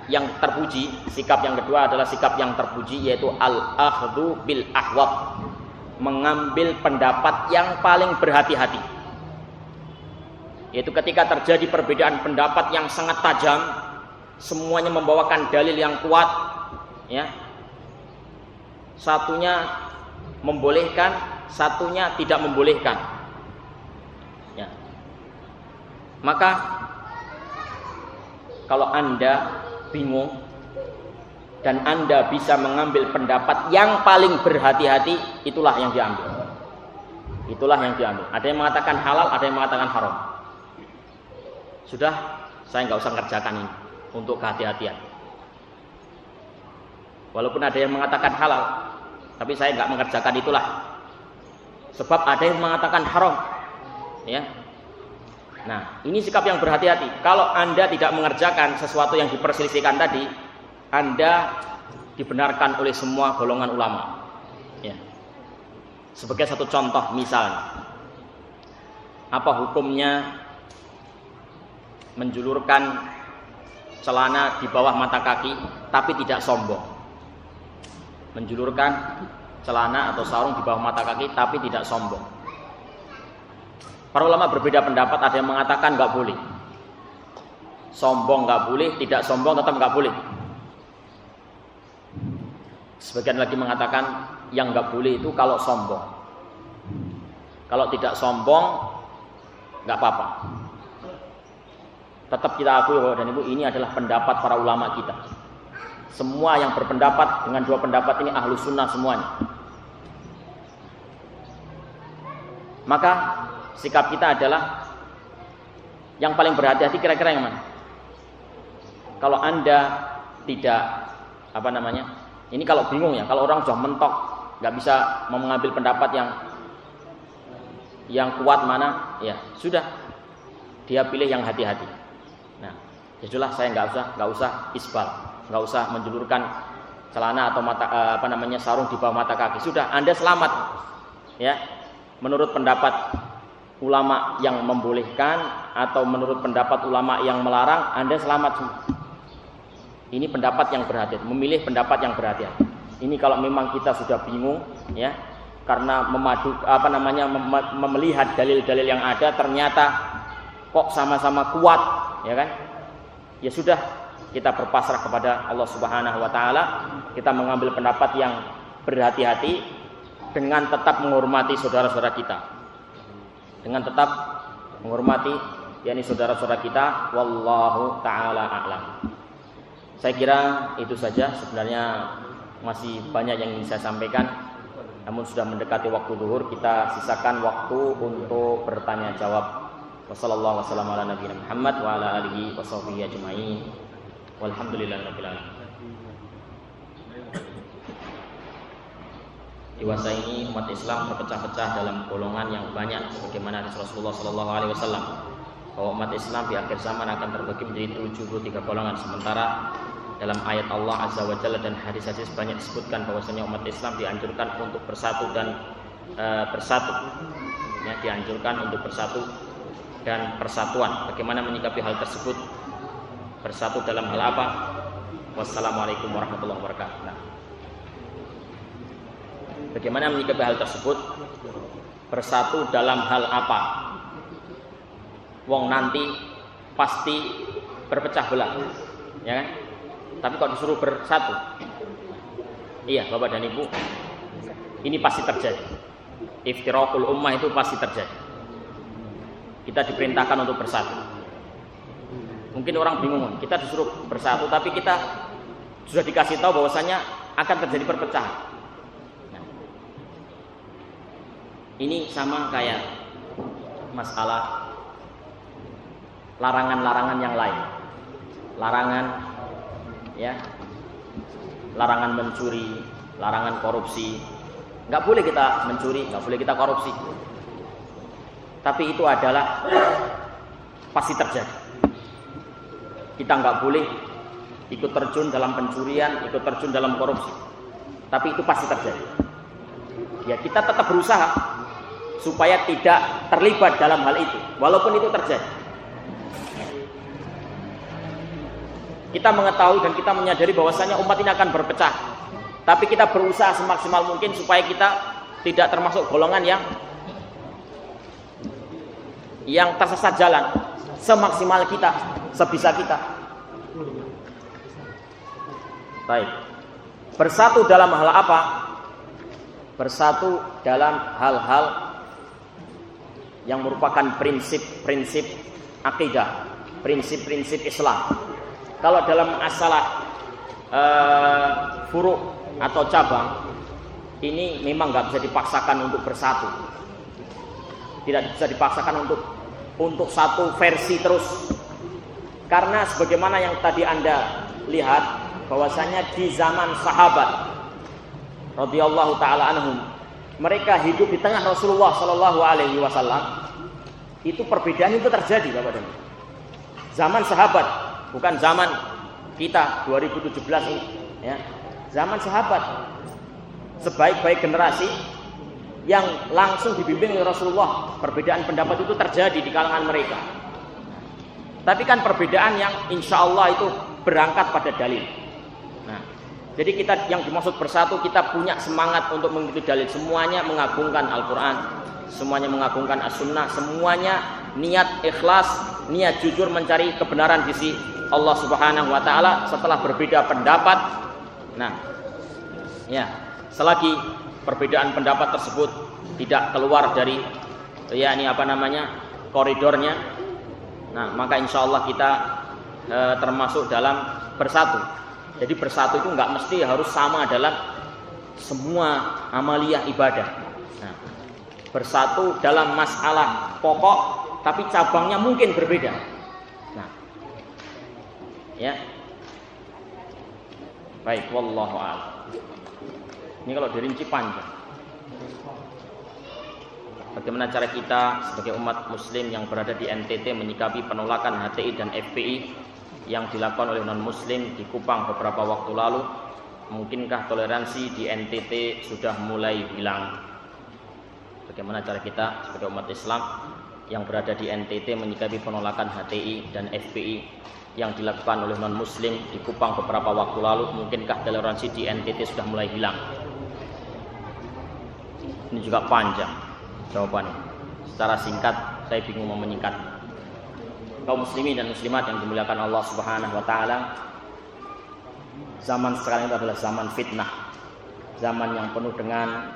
yang terpuji, sikap yang kedua adalah sikap yang terpuji yaitu al-akhdhu bil ahwab. Mengambil pendapat yang paling berhati-hati. Yaitu ketika terjadi perbedaan pendapat yang sangat tajam, semuanya membawakan dalil yang kuat, ya. Satunya membolehkan, satunya tidak membolehkan. Ya. Maka kalau Anda bingung dan Anda bisa mengambil pendapat yang paling berhati-hati, itulah yang diambil. Itulah yang diambil. Ada yang mengatakan halal, ada yang mengatakan haram. Sudah, saya nggak usah ngerjakan ini untuk kehati-hatian. Walaupun ada yang mengatakan halal, tapi saya nggak mengerjakan itulah Sebab ada yang mengatakan haram. Ya. Nah, ini sikap yang berhati-hati. Kalau Anda tidak mengerjakan sesuatu yang diperselisihkan tadi, Anda dibenarkan oleh semua golongan ulama. Ya. Sebagai satu contoh misalnya, apa hukumnya menjulurkan celana di bawah mata kaki tapi tidak sombong? Menjulurkan celana atau sarung di bawah mata kaki tapi tidak sombong. Para ulama berbeda pendapat, ada yang mengatakan nggak boleh. Sombong nggak boleh, tidak sombong tetap nggak boleh. Sebagian lagi mengatakan yang nggak boleh itu kalau sombong. Kalau tidak sombong nggak apa-apa. Tetap kita akui bahwa dan ibu ini adalah pendapat para ulama kita. Semua yang berpendapat dengan dua pendapat ini ahlu sunnah semuanya. Maka sikap kita adalah yang paling berhati-hati kira-kira yang mana? Kalau anda tidak apa namanya? Ini kalau bingung ya, kalau orang sudah mentok, nggak bisa mengambil pendapat yang yang kuat mana, ya sudah dia pilih yang hati-hati. Ya sudah saya nggak usah nggak usah isbal, nggak usah menjulurkan celana atau mata eh, apa namanya sarung di bawah mata kaki. Sudah Anda selamat. Ya. Menurut pendapat ulama yang membolehkan atau menurut pendapat ulama yang melarang, Anda selamat. Ini pendapat yang berhati-hati, memilih pendapat yang berhati-hati. Ini kalau memang kita sudah bingung, ya, karena memadu apa namanya mem melihat dalil-dalil yang ada ternyata kok sama-sama kuat, ya kan? Ya sudah, kita berpasrah kepada Allah Subhanahu wa taala, kita mengambil pendapat yang berhati-hati dengan tetap menghormati saudara-saudara kita. Dengan tetap menghormati yakni saudara-saudara kita wallahu taala a'lam. Saya kira itu saja sebenarnya masih banyak yang ingin saya sampaikan. Namun sudah mendekati waktu duhur, kita sisakan waktu untuk bertanya jawab. Wassalamualaikum warahmatullahi Muhammad wa ala alihi wa sahbihi ajma'in. Walhamdulillahirabbil. Dewasa ini umat Islam terpecah-pecah dalam golongan yang banyak sebagaimana Rasulullah Shallallahu alaihi wasallam bahwa umat Islam di akhir zaman akan terbagi menjadi 73 golongan sementara dalam ayat Allah Azza wa Jalla dan hadis-hadis banyak disebutkan bahwasanya umat Islam dianjurkan untuk bersatu dan e, bersatu ya dianjurkan untuk bersatu dan persatuan. Bagaimana menyikapi hal tersebut? Bersatu dalam hal apa? Wassalamualaikum warahmatullahi wabarakatuh. Nah, bagaimana menyikapi hal tersebut? Bersatu dalam hal apa? Wong nanti pasti berpecah belah ya kan? Tapi kalau disuruh bersatu, iya Bapak dan Ibu, ini pasti terjadi. Iftirakul ummah itu pasti terjadi. Kita diperintahkan untuk bersatu. Mungkin orang bingung, kita disuruh bersatu, tapi kita sudah dikasih tahu bahwasanya akan terjadi perpecahan. Nah, ini sama kayak masalah larangan-larangan yang lain. Larangan ya larangan mencuri larangan korupsi nggak boleh kita mencuri nggak boleh kita korupsi tapi itu adalah pasti terjadi. Kita nggak boleh ikut terjun dalam pencurian ikut terjun dalam korupsi. Tapi itu pasti terjadi. Ya kita tetap berusaha supaya tidak terlibat dalam hal itu walaupun itu terjadi. Kita mengetahui dan kita menyadari bahwasanya umat ini akan berpecah. Tapi kita berusaha semaksimal mungkin supaya kita tidak termasuk golongan yang yang tersesat jalan semaksimal kita, sebisa kita. Baik. Bersatu dalam hal apa? Bersatu dalam hal-hal yang merupakan prinsip-prinsip akidah, prinsip-prinsip Islam. Kalau dalam masalah uh, furuk atau cabang ini memang nggak bisa dipaksakan untuk bersatu. Tidak bisa dipaksakan untuk untuk satu versi terus. Karena sebagaimana yang tadi Anda lihat bahwasanya di zaman sahabat radhiyallahu taala anhum mereka hidup di tengah Rasulullah Shallallahu alaihi wasallam. Itu perbedaan itu terjadi Bapak dan Zaman sahabat bukan zaman kita 2017 ini ya. Zaman sahabat sebaik-baik generasi yang langsung dibimbing oleh Rasulullah. Perbedaan pendapat itu terjadi di kalangan mereka. Tapi kan perbedaan yang insya Allah itu berangkat pada dalil. Nah jadi kita yang dimaksud bersatu kita punya semangat untuk mengikuti dalil. Semuanya mengagungkan Al-Quran semuanya mengagungkan as-sunnah semuanya niat ikhlas niat jujur mencari kebenaran di sisi Allah Subhanahu wa taala setelah berbeda pendapat. Nah, ya, selagi perbedaan pendapat tersebut tidak keluar dari ya ini apa namanya? koridornya. Nah, maka insya Allah kita e, termasuk dalam bersatu. Jadi bersatu itu nggak mesti harus sama dalam semua amaliyah ibadah. Nah, bersatu dalam masalah pokok tapi cabangnya mungkin berbeda. Ya. Baik, wallahu a'lam. Ini kalau dirinci panjang. Bagaimana cara kita sebagai umat muslim yang berada di NTT menyikapi penolakan HTI dan FPI yang dilakukan oleh non muslim di Kupang beberapa waktu lalu? Mungkinkah toleransi di NTT sudah mulai hilang? Bagaimana cara kita sebagai umat Islam yang berada di NTT menyikapi penolakan HTI dan FPI yang dilakukan oleh non muslim di Kupang beberapa waktu lalu? Mungkinkah toleransi di NTT sudah mulai hilang ini juga panjang jawabannya. Secara singkat saya bingung mau menyingkat. Kaum muslimin dan muslimat yang dimuliakan Allah Subhanahu wa taala zaman sekarang itu adalah zaman fitnah. Zaman yang penuh dengan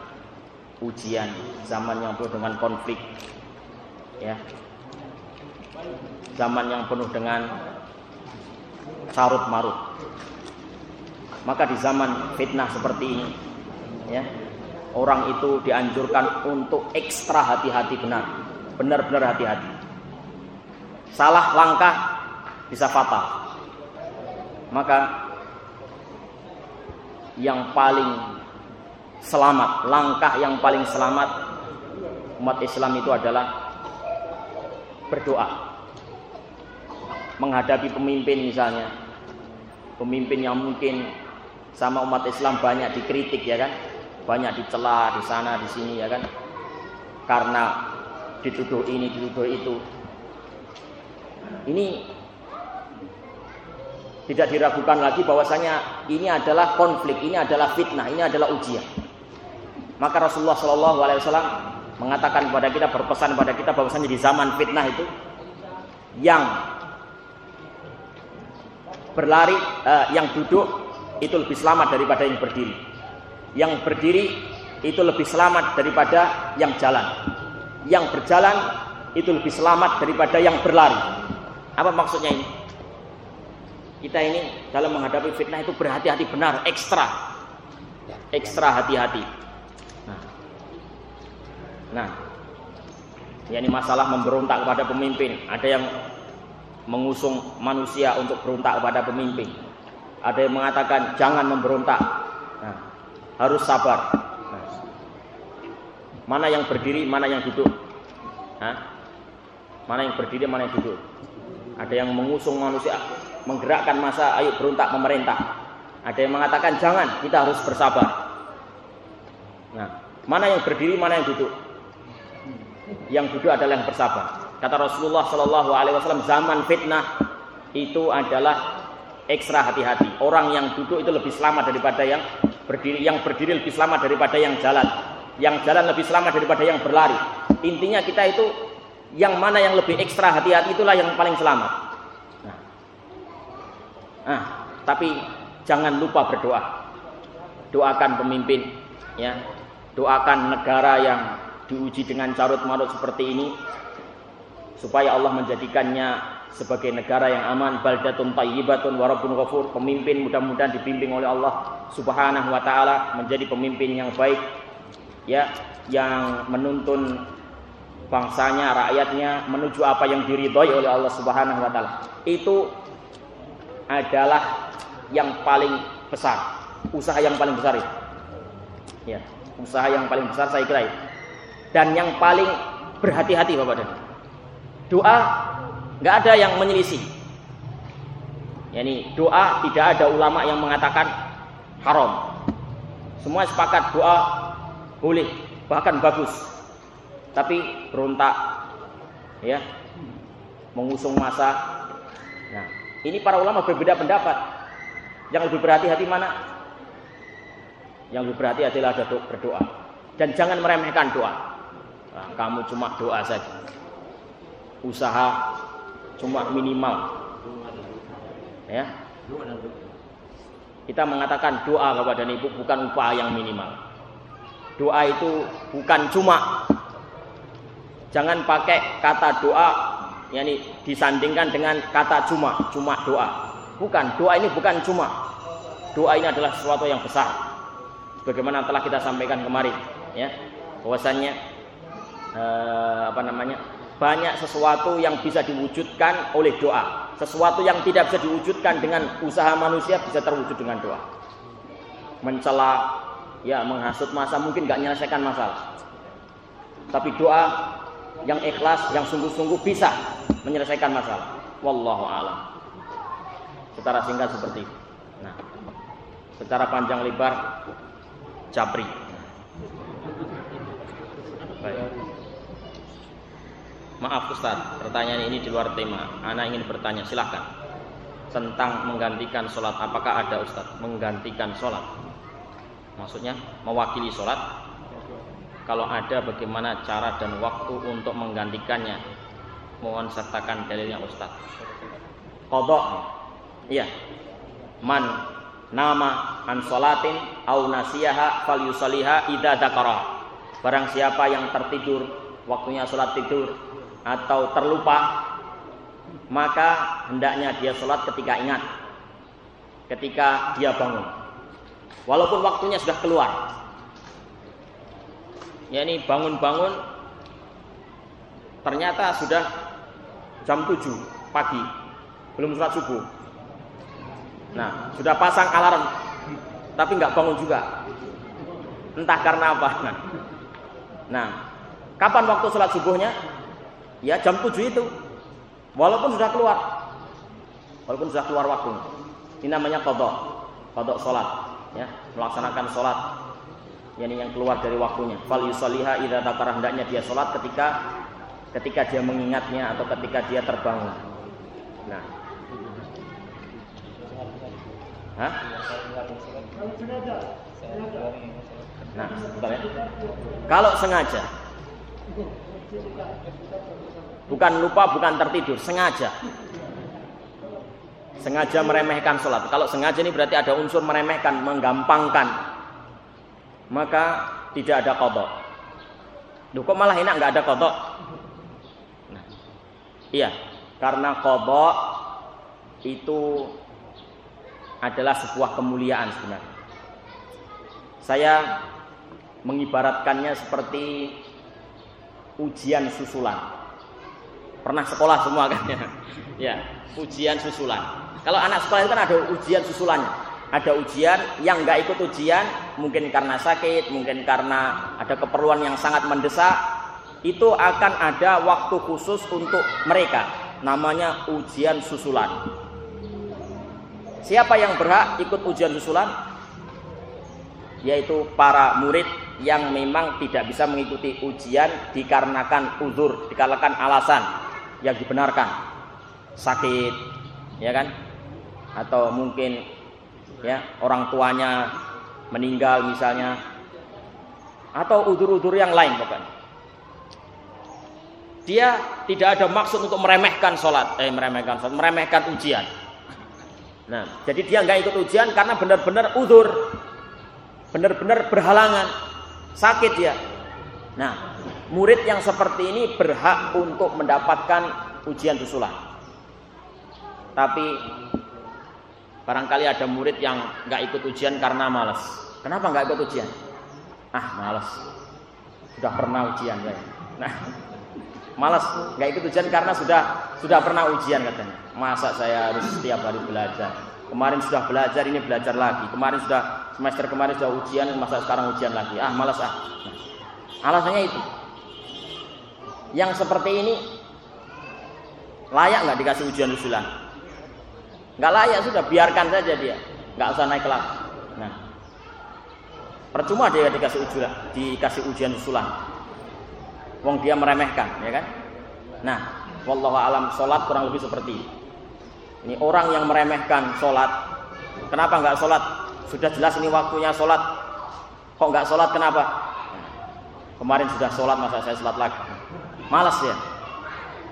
ujian zaman yang penuh dengan konflik ya. Zaman yang penuh dengan carut marut maka di zaman fitnah seperti ini ya orang itu dianjurkan untuk ekstra hati-hati benar. Benar-benar hati-hati. Salah langkah bisa fatal. Maka yang paling selamat langkah yang paling selamat umat Islam itu adalah berdoa. Menghadapi pemimpin misalnya. Pemimpin yang mungkin sama umat Islam banyak dikritik ya kan banyak dicela di sana di sini ya kan karena dituduh ini dituduh itu ini tidak diragukan lagi bahwasanya ini adalah konflik, ini adalah fitnah, ini adalah ujian. Maka Rasulullah Shallallahu Alaihi Wasallam mengatakan kepada kita berpesan kepada kita bahwasanya di zaman fitnah itu yang berlari, eh, yang duduk itu lebih selamat daripada yang berdiri. Yang berdiri itu lebih selamat daripada yang jalan. Yang berjalan itu lebih selamat daripada yang berlari. Apa maksudnya ini? Kita ini dalam menghadapi fitnah itu berhati-hati benar, ekstra. Ekstra hati-hati. Nah. Nah. Ya ini masalah memberontak kepada pemimpin. Ada yang mengusung manusia untuk berontak kepada pemimpin. Ada yang mengatakan jangan memberontak. Harus sabar. Mana yang berdiri, mana yang duduk? Hah? Mana yang berdiri, mana yang duduk? Ada yang mengusung manusia menggerakkan masa ayo berontak pemerintah. Ada yang mengatakan jangan, kita harus bersabar. Nah, mana yang berdiri, mana yang duduk? Yang duduk adalah yang bersabar. Kata Rasulullah Shallallahu Alaihi Wasallam, zaman fitnah itu adalah ekstra hati-hati. Orang yang duduk itu lebih selamat daripada yang berdiri. Yang berdiri lebih selamat daripada yang jalan. Yang jalan lebih selamat daripada yang berlari. Intinya kita itu yang mana yang lebih ekstra hati-hati itulah yang paling selamat. Nah, tapi jangan lupa berdoa. Doakan pemimpin, ya. Doakan negara yang diuji dengan carut marut seperti ini supaya Allah menjadikannya sebagai negara yang aman, baldatun tayyibatun warabun ghafur, pemimpin mudah-mudahan dibimbing oleh Allah Subhanahu wa taala menjadi pemimpin yang baik ya, yang menuntun bangsanya, rakyatnya menuju apa yang diridhoi oleh Allah Subhanahu wa taala. Itu adalah yang paling besar, usaha yang paling besar itu. Ya, usaha yang paling besar saya kira. Dan yang paling berhati-hati Bapak dan Doa nggak ada yang menyelisih. Yani doa tidak ada ulama yang mengatakan haram. Semua sepakat doa boleh, bahkan bagus. Tapi berontak ya, mengusung masa. Nah, ini para ulama berbeda pendapat. Yang lebih berhati-hati mana? Yang lebih berhati-hati adalah berdoa. Dan jangan meremehkan doa. Nah, kamu cuma doa saja. Usaha cuma minimal. Ya. Kita mengatakan doa Bapak dan Ibu bukan upah yang minimal. Doa itu bukan cuma. Jangan pakai kata doa yakni disandingkan dengan kata cuma, cuma doa. Bukan, doa ini bukan cuma. Doa ini adalah sesuatu yang besar. Bagaimana telah kita sampaikan kemarin, ya. Bahwasannya eh, apa namanya? Banyak sesuatu yang bisa diwujudkan oleh doa. Sesuatu yang tidak bisa diwujudkan dengan usaha manusia bisa terwujud dengan doa. Mencela, ya menghasut masa mungkin nggak menyelesaikan masalah. Tapi doa yang ikhlas, yang sungguh-sungguh bisa menyelesaikan masalah. Wallahu a'lam. Secara singkat seperti itu. Nah, secara panjang lebar Japri. Baik. Maaf Ustaz, pertanyaan ini di luar tema. Anak ingin bertanya, silahkan. Tentang menggantikan sholat, apakah ada Ustaz menggantikan sholat? Maksudnya mewakili sholat? Kalau ada, bagaimana cara dan waktu untuk menggantikannya? Mohon sertakan dalilnya Ustaz. Kodok, iya. Man nama an sholatin au nasiyaha fal yusaliha idza. Barang siapa yang tertidur waktunya sholat tidur atau terlupa maka hendaknya dia sholat ketika ingat ketika dia bangun. Walaupun waktunya sudah keluar. Ya ini bangun-bangun ternyata sudah jam 7 pagi belum sholat subuh. Nah sudah pasang alarm tapi nggak bangun juga. Entah karena apa. Nah, kapan waktu sholat subuhnya Ya jam 7 itu. Walaupun sudah keluar. Walaupun sudah keluar waktu. Ini namanya kodok. Kodok sholat. Ya, melaksanakan sholat. Yani yang keluar dari waktunya. Fal yusaliha idza takara hendaknya dia sholat ketika ketika dia mengingatnya atau ketika dia terbangun. Nah. Hah? Nah, ya. Kalau sengaja Bukan lupa, bukan tertidur, sengaja. Sengaja meremehkan sholat. Kalau sengaja ini berarti ada unsur meremehkan, menggampangkan. Maka tidak ada kodok. Duh, kok malah enak nggak ada kodok? Nah, iya, karena kodok itu adalah sebuah kemuliaan sebenarnya. Saya mengibaratkannya seperti ujian susulan. Pernah sekolah semua kan ya? Ya, ujian susulan. Kalau anak sekolah itu kan ada ujian susulannya. Ada ujian yang nggak ikut ujian, mungkin karena sakit, mungkin karena ada keperluan yang sangat mendesak, itu akan ada waktu khusus untuk mereka. Namanya ujian susulan. Siapa yang berhak ikut ujian susulan? Yaitu para murid yang memang tidak bisa mengikuti ujian dikarenakan uzur, dikarenakan alasan yang dibenarkan. Sakit ya kan? Atau mungkin ya orang tuanya meninggal misalnya. Atau udur-udur yang lain bukan dia tidak ada maksud untuk meremehkan sholat eh meremehkan sholat meremehkan ujian. Nah jadi dia nggak ikut ujian karena benar-benar udur. Benar-benar berhalangan. Sakit ya nah murid yang seperti ini berhak untuk mendapatkan ujian susulan. Tapi barangkali ada murid yang nggak ikut ujian karena malas. Kenapa nggak ikut ujian? Ah, malas. Sudah pernah ujian saya. Nah, malas nggak ikut ujian karena sudah sudah pernah ujian katanya. Masa saya harus setiap hari belajar? Kemarin sudah belajar, ini belajar lagi. Kemarin sudah semester kemarin sudah ujian, masa sekarang ujian lagi. Ah, malas ah. Nah, alasannya itu yang seperti ini layak nggak dikasih ujian usulan? Nggak layak sudah biarkan saja dia, nggak usah naik kelas. Nah, percuma dia dikasih ujian, dikasih ujian usulan. Wong dia meremehkan, ya kan? Nah, wallahu alam sholat kurang lebih seperti ini. Ini orang yang meremehkan sholat. Kenapa nggak sholat? Sudah jelas ini waktunya sholat. Kok nggak sholat kenapa? Nah, kemarin sudah sholat masa saya sholat lagi. Malas ya.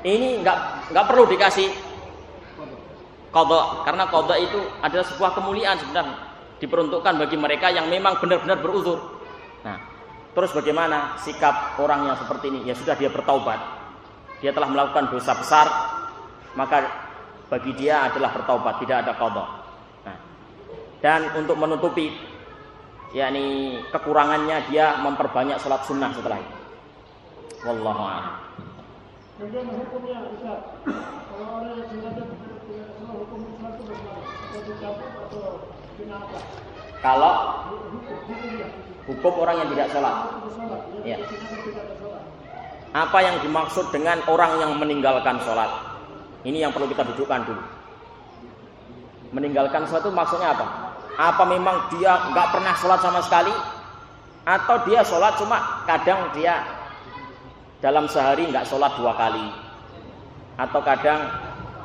Ini nggak nggak perlu dikasih kodok karena kodok itu adalah sebuah kemuliaan sebenarnya diperuntukkan bagi mereka yang memang benar-benar beruzur. Nah, terus bagaimana sikap orang yang seperti ini? Ya sudah dia bertaubat. Dia telah melakukan dosa besar, maka bagi dia adalah bertaubat, tidak ada kodok. Nah, dan untuk menutupi yakni kekurangannya dia memperbanyak sholat sunnah setelah itu. Wallahu a'lam. Hukumnya? Kalau orang yang sengaja tidak salah hukum Islam itu bagaimana? Atau dicabut atau dinapa? Kalau hukum orang yang tidak sholat. Ya. Apa yang dimaksud dengan orang yang meninggalkan sholat? Ini yang perlu kita dudukkan dulu. Meninggalkan sholat itu maksudnya apa? Apa memang dia nggak pernah sholat sama sekali? Atau dia sholat cuma kadang dia dalam sehari nggak sholat dua kali? Atau kadang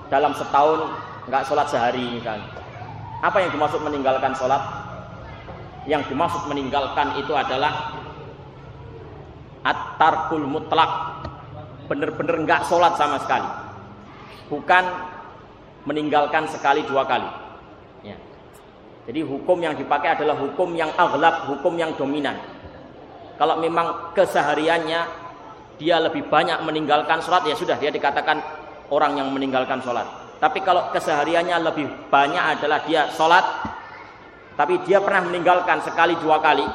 dalam setahun nggak sholat sehari misalnya? Apa yang dimaksud meninggalkan sholat? Yang dimaksud meninggalkan itu adalah at-tarkul mutlak. Benar-benar nggak sholat sama sekali. Bukan meninggalkan sekali dua kali. Ya. Jadi hukum yang dipakai adalah hukum yang aghlab, hukum yang dominan. Kalau memang kesehariannya dia lebih banyak meninggalkan sholat, ya sudah dia dikatakan orang yang meninggalkan sholat. Tapi kalau kesehariannya lebih banyak adalah dia sholat, tapi dia pernah meninggalkan sekali dua kali.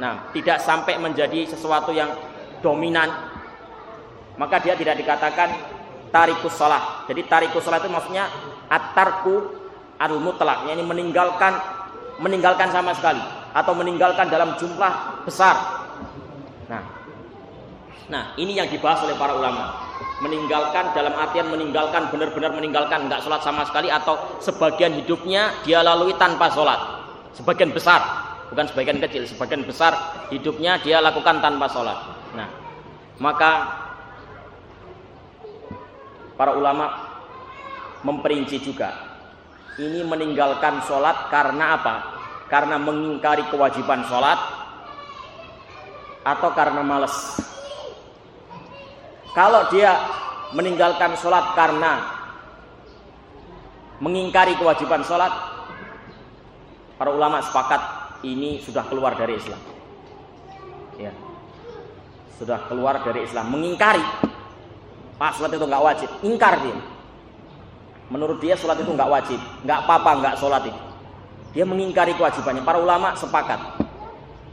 Nah, tidak sampai menjadi sesuatu yang dominan, maka dia tidak dikatakan tarikus sholat. Jadi tarikus sholat itu maksudnya atarku al mutlak, yakni meninggalkan meninggalkan sama sekali atau meninggalkan dalam jumlah besar. Nah, ini yang dibahas oleh para ulama. Meninggalkan dalam artian meninggalkan benar-benar meninggalkan. Nggak sholat sama sekali atau sebagian hidupnya dia lalui tanpa sholat. Sebagian besar bukan sebagian kecil sebagian besar hidupnya dia lakukan tanpa sholat. Nah maka para ulama memperinci juga ini meninggalkan sholat karena apa? Karena mengingkari kewajiban sholat atau karena males kalau dia meninggalkan sholat karena mengingkari kewajiban sholat para ulama sepakat ini sudah keluar dari Islam. Ya. Sudah keluar dari Islam, mengingkari. Pak sholat itu nggak wajib, ingkar dia. Menurut dia sholat itu nggak wajib, nggak apa-apa nggak sholat itu. Dia mengingkari kewajibannya. Para ulama sepakat.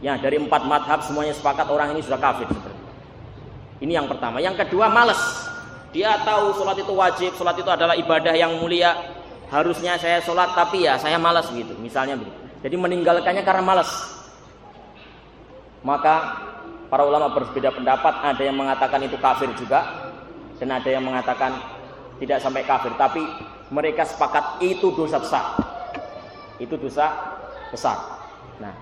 Ya dari empat madhab semuanya sepakat orang ini sudah kafir seperti. Ini yang pertama. Yang kedua males. Dia tahu sholat itu wajib, sholat itu adalah ibadah yang mulia, harusnya saya sholat tapi ya saya malas gitu. Misalnya begitu. Jadi meninggalkannya karena malas maka para ulama berbeda pendapat. Ada yang mengatakan itu kafir juga dan ada yang mengatakan tidak sampai kafir. Tapi mereka sepakat itu dosa besar. Itu dosa besar. Nah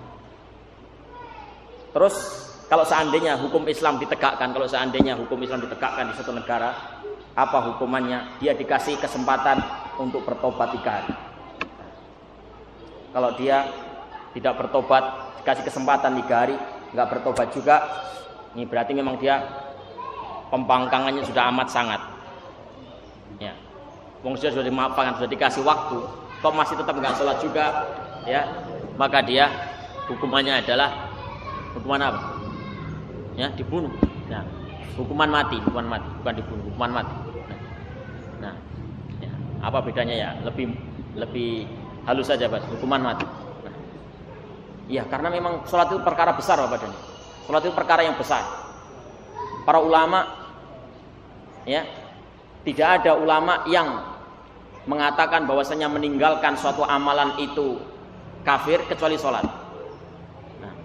terus kalau seandainya hukum Islam ditegakkan kalau seandainya hukum Islam ditegakkan di satu negara apa hukumannya dia dikasih kesempatan untuk bertobat tiga hari. Kalau dia tidak bertobat, dikasih kesempatan tiga hari, nggak bertobat juga, ini berarti memang dia pembangkangannya sudah amat sangat. Ya, Wong sudah dimaafkan, sudah dikasih waktu, kok masih tetap nggak sholat juga, ya, maka dia hukumannya adalah hukuman apa? Ya, dibunuh. Nah, hukuman mati, hukuman mati, bukan dibunuh, hukuman mati. Apa bedanya ya? Lebih lebih halus saja, Mas. Hukuman mati. Nah. Iya, karena memang sholat itu perkara besar, Bapak dan. Sholat itu perkara yang besar. Para ulama ya, tidak ada ulama yang mengatakan bahwasanya meninggalkan suatu amalan itu kafir kecuali sholat.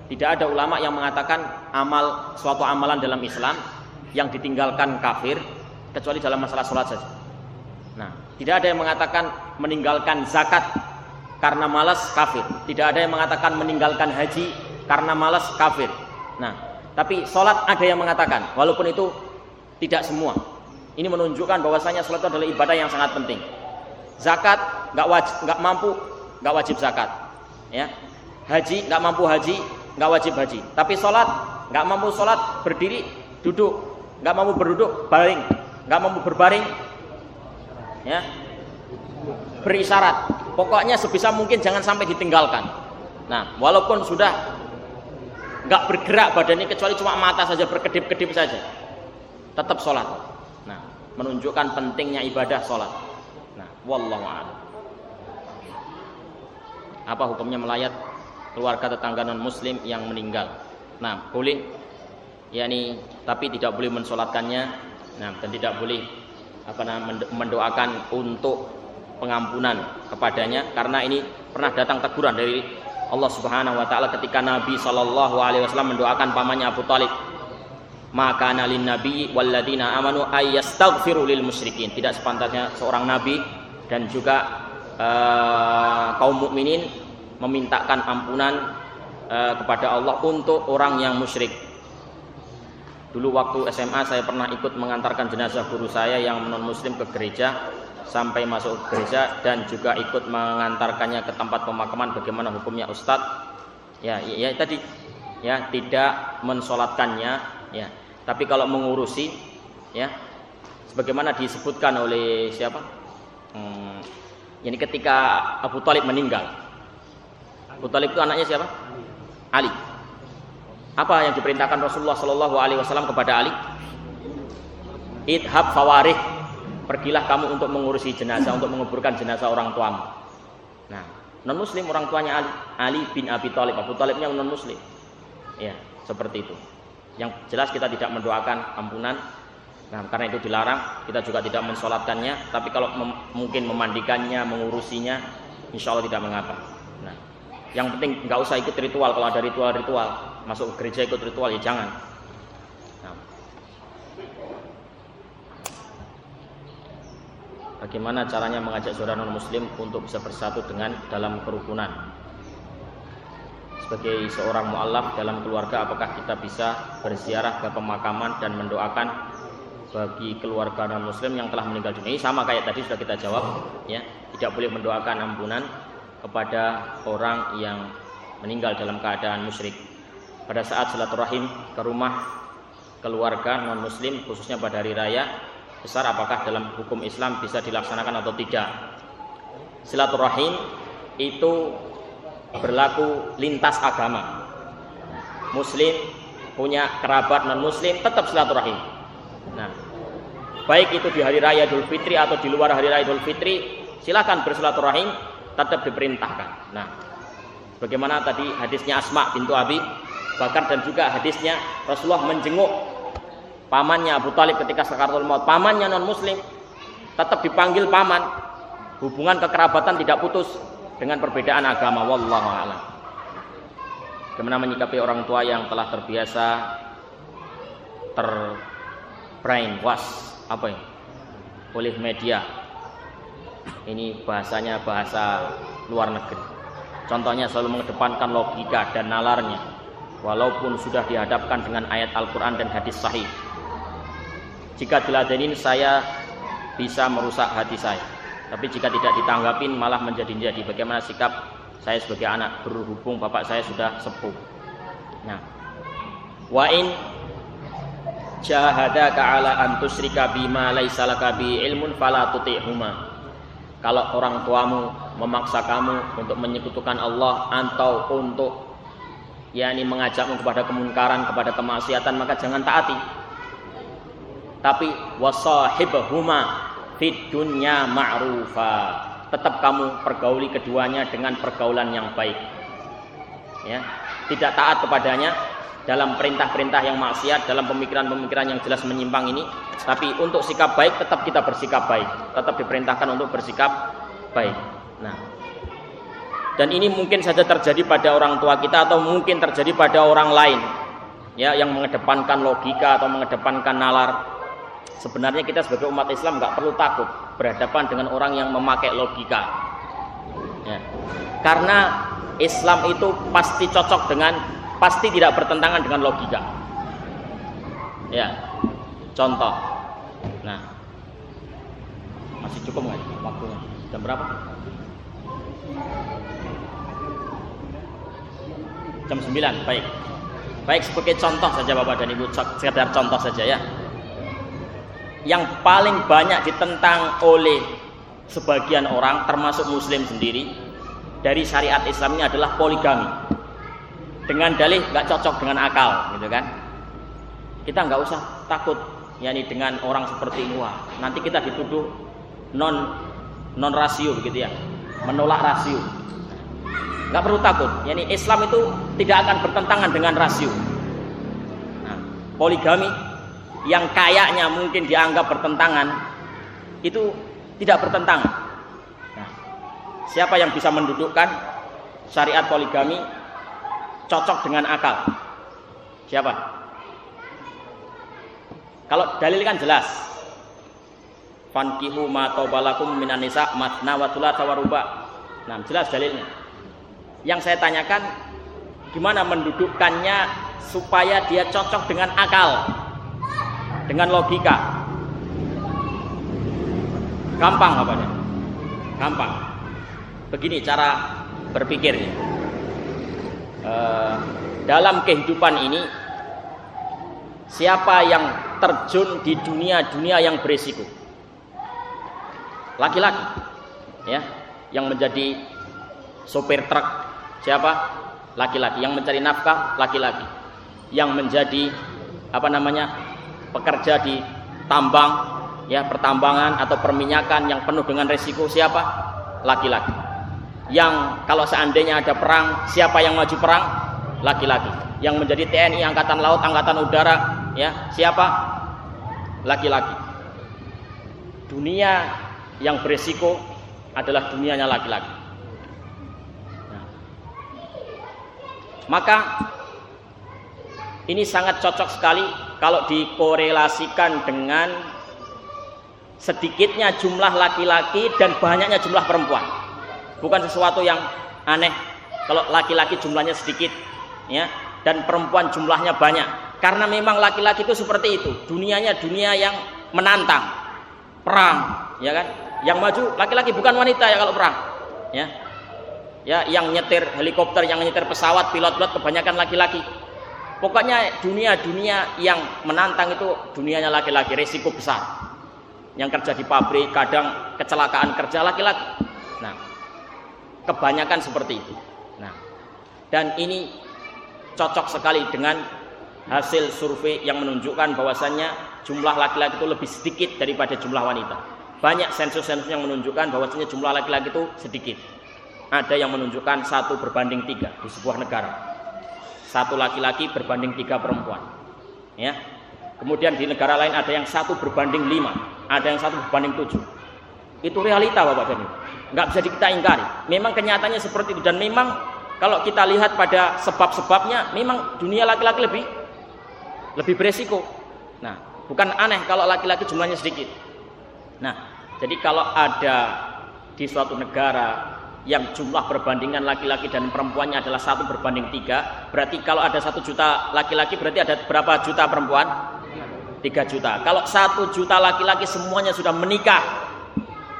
Tidak ada ulama yang mengatakan amal suatu amalan dalam Islam yang ditinggalkan kafir kecuali dalam masalah sholat saja. Nah, tidak ada yang mengatakan meninggalkan zakat karena malas kafir. Tidak ada yang mengatakan meninggalkan haji karena malas kafir. Nah, tapi sholat ada yang mengatakan, walaupun itu tidak semua. Ini menunjukkan bahwasanya sholat itu adalah ibadah yang sangat penting. Zakat nggak wajib, nggak mampu, nggak wajib zakat. Ya, haji nggak mampu haji, nggak wajib haji. Tapi sholat nggak mampu sholat berdiri, duduk, nggak mampu berduduk, baring, nggak mampu berbaring, ya. Berisyarat. Pokoknya sebisa mungkin jangan sampai ditinggalkan. Nah walaupun sudah nggak bergerak badannya kecuali cuma mata saja berkedip-kedip saja tetap sholat. Nah menunjukkan pentingnya ibadah sholat. Nah wallahu a'lam. Apa hukumnya melayat keluarga tetangga non muslim yang meninggal. Nah boleh. Yakni tapi tidak boleh mensolatkannya. Nah dan tidak boleh apa namanya mendoakan untuk pengampunan kepadanya. Karena ini pernah datang teguran dari Allah Subhanahu wa taala ketika Nabi sallallahu alaihi wasallam mendoakan pamannya Abu Talib. Maka nalin nabi walladina amanu ayyastaghfiru lil musyrikin. Tidak sepantasnya seorang nabi dan juga uh, kaum mukminin memintakan ampunan uh, kepada Allah untuk orang yang musyrik. Dulu waktu SMA saya pernah ikut mengantarkan jenazah guru saya yang non muslim ke gereja sampai masuk gereja dan juga ikut mengantarkannya ke tempat pemakaman bagaimana hukumnya ustadz ya, ya, ya tadi ya tidak mensolatkannya ya. Tapi kalau mengurusi ya sebagaimana disebutkan oleh siapa? Hmm, ini ketika Abu Talib meninggal Abu Talib itu anaknya siapa Ali apa yang diperintahkan Rasulullah Shallallahu Alaihi Wasallam kepada Ali? Idhab fawarih, pergilah kamu untuk mengurusi jenazah, untuk menguburkan jenazah orang tuamu. Nah, non Muslim orang tuanya Ali, Ali bin Abi Thalib, Abu Thalibnya non Muslim. Ya, seperti itu. Yang jelas kita tidak mendoakan ampunan. Nah, karena itu dilarang, kita juga tidak mensolatkannya. Tapi kalau mem mungkin memandikannya, mengurusinya, insya Allah tidak mengapa. Yang penting nggak usah ikut ritual kalau ada ritual-ritual masuk gereja ikut ritual ya jangan. Nah. Bagaimana caranya mengajak saudara non muslim untuk bisa bersatu dengan dalam kerukunan? Sebagai seorang mualaf dalam keluarga apakah kita bisa berziarah ke pemakaman dan mendoakan bagi keluarga non muslim yang telah meninggal dunia? Ini sama kayak tadi sudah kita jawab ya. Tidak boleh mendoakan ampunan kepada orang yang meninggal dalam keadaan musyrik. Pada saat silaturahim ke rumah keluarga non muslim khususnya pada hari raya besar apakah dalam hukum Islam bisa dilaksanakan atau tidak. Silaturahim itu berlaku lintas agama. Muslim punya kerabat non muslim tetap silaturahim. Nah baik itu di hari raya Idul Fitri atau di luar hari raya Idul Fitri silakan bersilaturahim tetap diperintahkan nah bagaimana tadi hadisnya Asma bintu Abi Bahkan dan juga hadisnya Rasulullah menjenguk pamannya Abu Talib ketika sakaratul maut. Pamannya non muslim tetap dipanggil paman. Hubungan kekerabatan tidak putus dengan perbedaan agama. Wallahu a'lam. Bagaimana menyikapi orang tua yang telah terbiasa terbrainwash apa ya oleh media ini bahasanya bahasa luar negeri contohnya selalu mengedepankan logika dan nalarnya walaupun sudah dihadapkan dengan ayat Al-Quran dan hadis sahih. Jika diladenin saya bisa merusak hati saya. Tapi jika tidak ditanggapin malah menjadi-jadi. Bagaimana sikap saya sebagai anak berhubung bapak saya sudah sepuh. Nah, wa in jahadaka ala an tusyrika bima laisa laka bi ilmun fala tuti'huma. Kalau orang tuamu memaksa kamu untuk menyekutukan Allah atau untuk yakni mengajakmu kepada kemungkaran, kepada kemaksiatan, maka jangan taati. Tapi wasahibhuma fid dunya ma'rufa. Tetap kamu pergauli keduanya dengan pergaulan yang baik. Ya, tidak taat kepadanya dalam perintah-perintah yang maksiat, dalam pemikiran-pemikiran yang jelas menyimpang ini, tapi untuk sikap baik tetap kita bersikap baik, tetap diperintahkan untuk bersikap baik. Nah, dan ini mungkin saja terjadi pada orang tua kita atau mungkin terjadi pada orang lain. Ya yang mengedepankan logika atau mengedepankan nalar. Sebenarnya kita sebagai umat Islam nggak perlu takut berhadapan dengan orang yang memakai logika. Ya. karena Islam itu pasti cocok dengan pasti tidak bertentangan dengan logika. Ya contoh. Nah masih cukup nggak waktunya? Jam berapa? Jam 9 baik. Baik sebagai contoh saja Bapak dan Ibu. Sekedar contoh saja ya. Yang paling banyak ditentang oleh sebagian orang termasuk muslim sendiri dari syariat Islam ini adalah poligami dengan dalih nggak cocok dengan akal gitu kan kita nggak usah takut yakni dengan orang seperti ini wah nanti kita dituduh non non rasio begitu ya menolak rasio nggak perlu takut. Yani Islam itu tidak akan bertentangan dengan rasio. Nah, poligami yang kayaknya mungkin dianggap bertentangan itu tidak bertentangan. Nah, siapa yang bisa mendudukkan syariat poligami cocok dengan akal? Siapa? Kalau dalil kan jelas. fankihu ma tobalakum minan nisa matna wa thulatha wa ruba. Nah, jelas dalilnya. Yang saya tanyakan gimana mendudukkannya supaya dia cocok dengan akal. Dengan logika. Gampang apa? Gampang. Begini cara berpikirnya. Uh, dalam kehidupan ini siapa yang terjun di dunia-dunia yang berisiko? Laki-laki. Ya, yang menjadi sopir truk siapa? Laki-laki. Yang mencari nafkah laki-laki. Yang menjadi apa namanya? pekerja di tambang, ya, pertambangan atau perminyakan yang penuh dengan risiko siapa? Laki-laki. Yang kalau seandainya ada perang, siapa yang maju perang? laki-laki. Yang menjadi TNI angkatan laut, angkatan udara, ya, siapa? Laki-laki. Dunia yang beresiko adalah dunianya laki-laki. Nah. Maka ini sangat cocok sekali kalau dikorelasikan dengan sedikitnya jumlah laki-laki dan banyaknya jumlah perempuan. Bukan sesuatu yang aneh. Kalau laki-laki jumlahnya sedikit, ya dan perempuan jumlahnya banyak. Karena memang laki-laki itu seperti itu. Dunianya dunia yang menantang. Perang ya kan? Yang maju laki-laki bukan wanita ya kalau perang ya. Ya yang nyetir helikopter yang nyetir pesawat pilot-pilot kebanyakan laki-laki. Pokoknya dunia-dunia yang menantang itu dunianya laki-laki resiko besar. Yang kerja di pabrik kadang kecelakaan kerja laki-laki kebanyakan seperti itu nah dan ini cocok sekali dengan hasil survei yang menunjukkan bahwasannya jumlah laki-laki itu lebih sedikit daripada jumlah wanita. Banyak sensus-sensus yang menunjukkan bahwasannya jumlah laki-laki itu sedikit. Ada yang menunjukkan satu berbanding tiga di sebuah negara. Satu laki-laki berbanding tiga perempuan. Ya. Kemudian di negara lain ada yang satu berbanding lima, ada yang satu berbanding tujuh. Itu realita Bapak dan. Nggak bisa kita ingkari. Memang kenyataannya seperti itu dan memang kalau kita lihat pada sebab-sebabnya memang dunia laki-laki lebih lebih beresiko. Nah, bukan aneh kalau laki-laki jumlahnya sedikit. Nah, jadi kalau ada di suatu negara yang jumlah perbandingan laki-laki dan perempuannya adalah satu berbanding tiga, berarti kalau ada satu juta laki-laki berarti ada berapa juta perempuan? Tiga juta. Kalau satu juta laki-laki semuanya sudah menikah,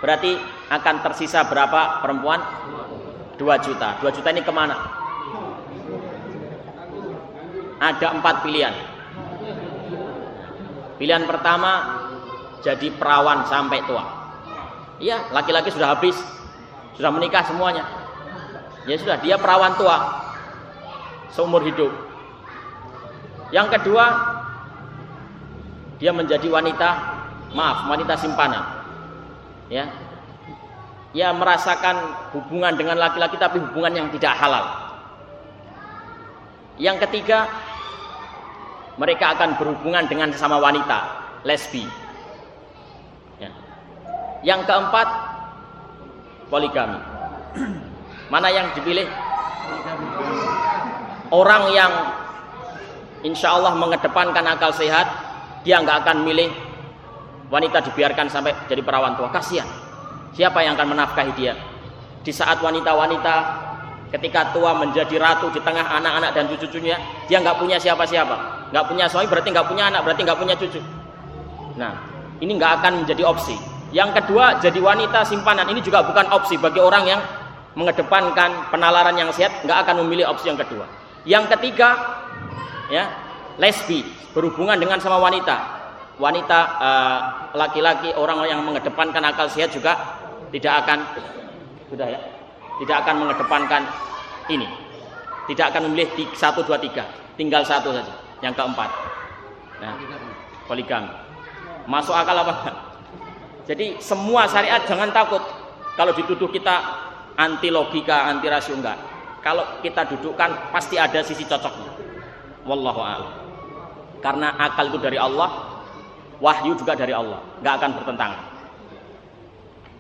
berarti akan tersisa berapa perempuan? 2 juta. 2 juta ini ke mana? Ada empat pilihan. Pilihan pertama jadi perawan sampai tua. Iya, laki-laki sudah habis, sudah menikah semuanya. Ya sudah, dia perawan tua seumur hidup. Yang kedua, dia menjadi wanita, maaf, wanita simpanan. Ya, ya merasakan hubungan dengan laki-laki tapi hubungan yang tidak halal. Yang ketiga, mereka akan berhubungan dengan sesama wanita, lesbi. Ya. Yang keempat, poligami. Mana yang dipilih? Orang yang insya Allah mengedepankan akal sehat, dia nggak akan milih wanita dibiarkan sampai jadi perawan tua. Kasihan Siapa yang akan menafkahi dia? Di saat wanita-wanita ketika tua menjadi ratu di tengah anak-anak dan cucu-cucunya, dia nggak punya siapa-siapa. Nggak punya suami berarti nggak punya anak, berarti nggak punya cucu. Nah, ini nggak akan menjadi opsi. Yang kedua, jadi wanita simpanan ini juga bukan opsi bagi orang yang mengedepankan penalaran yang sehat, nggak akan memilih opsi yang kedua. Yang ketiga, ya lesbi berhubungan dengan sama wanita wanita eh, laki-laki uh, orang yang mengedepankan akal sehat juga tidak akan sudah ya tidak akan mengedepankan ini. Tidak akan memilih satu dua tiga. Tinggal satu saja yang keempat. Nah poligami. Masuk akal apa? Jadi semua syariat jangan takut. Kalau dituduh kita anti logika anti rasio enggak. Kalau kita dudukkan pasti ada sisi cocoknya. Wallahu a'lam. Karena akal itu dari Allah wahyu juga dari Allah. Nggak akan bertentangan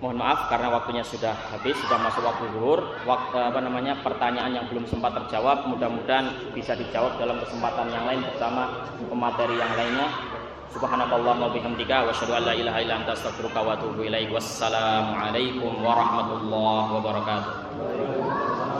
mohon maaf karena waktunya sudah habis sudah masuk waktu zuhur waktu apa namanya pertanyaan yang belum sempat terjawab mudah-mudahan bisa dijawab dalam kesempatan yang lain bersama pemateri yang lainnya Subhanakallahumma bihamdika wa asyhadu an la ilaha illa anta astaghfiruka wa atubu. Wassalamualaikum warahmatullahi wabarakatuh.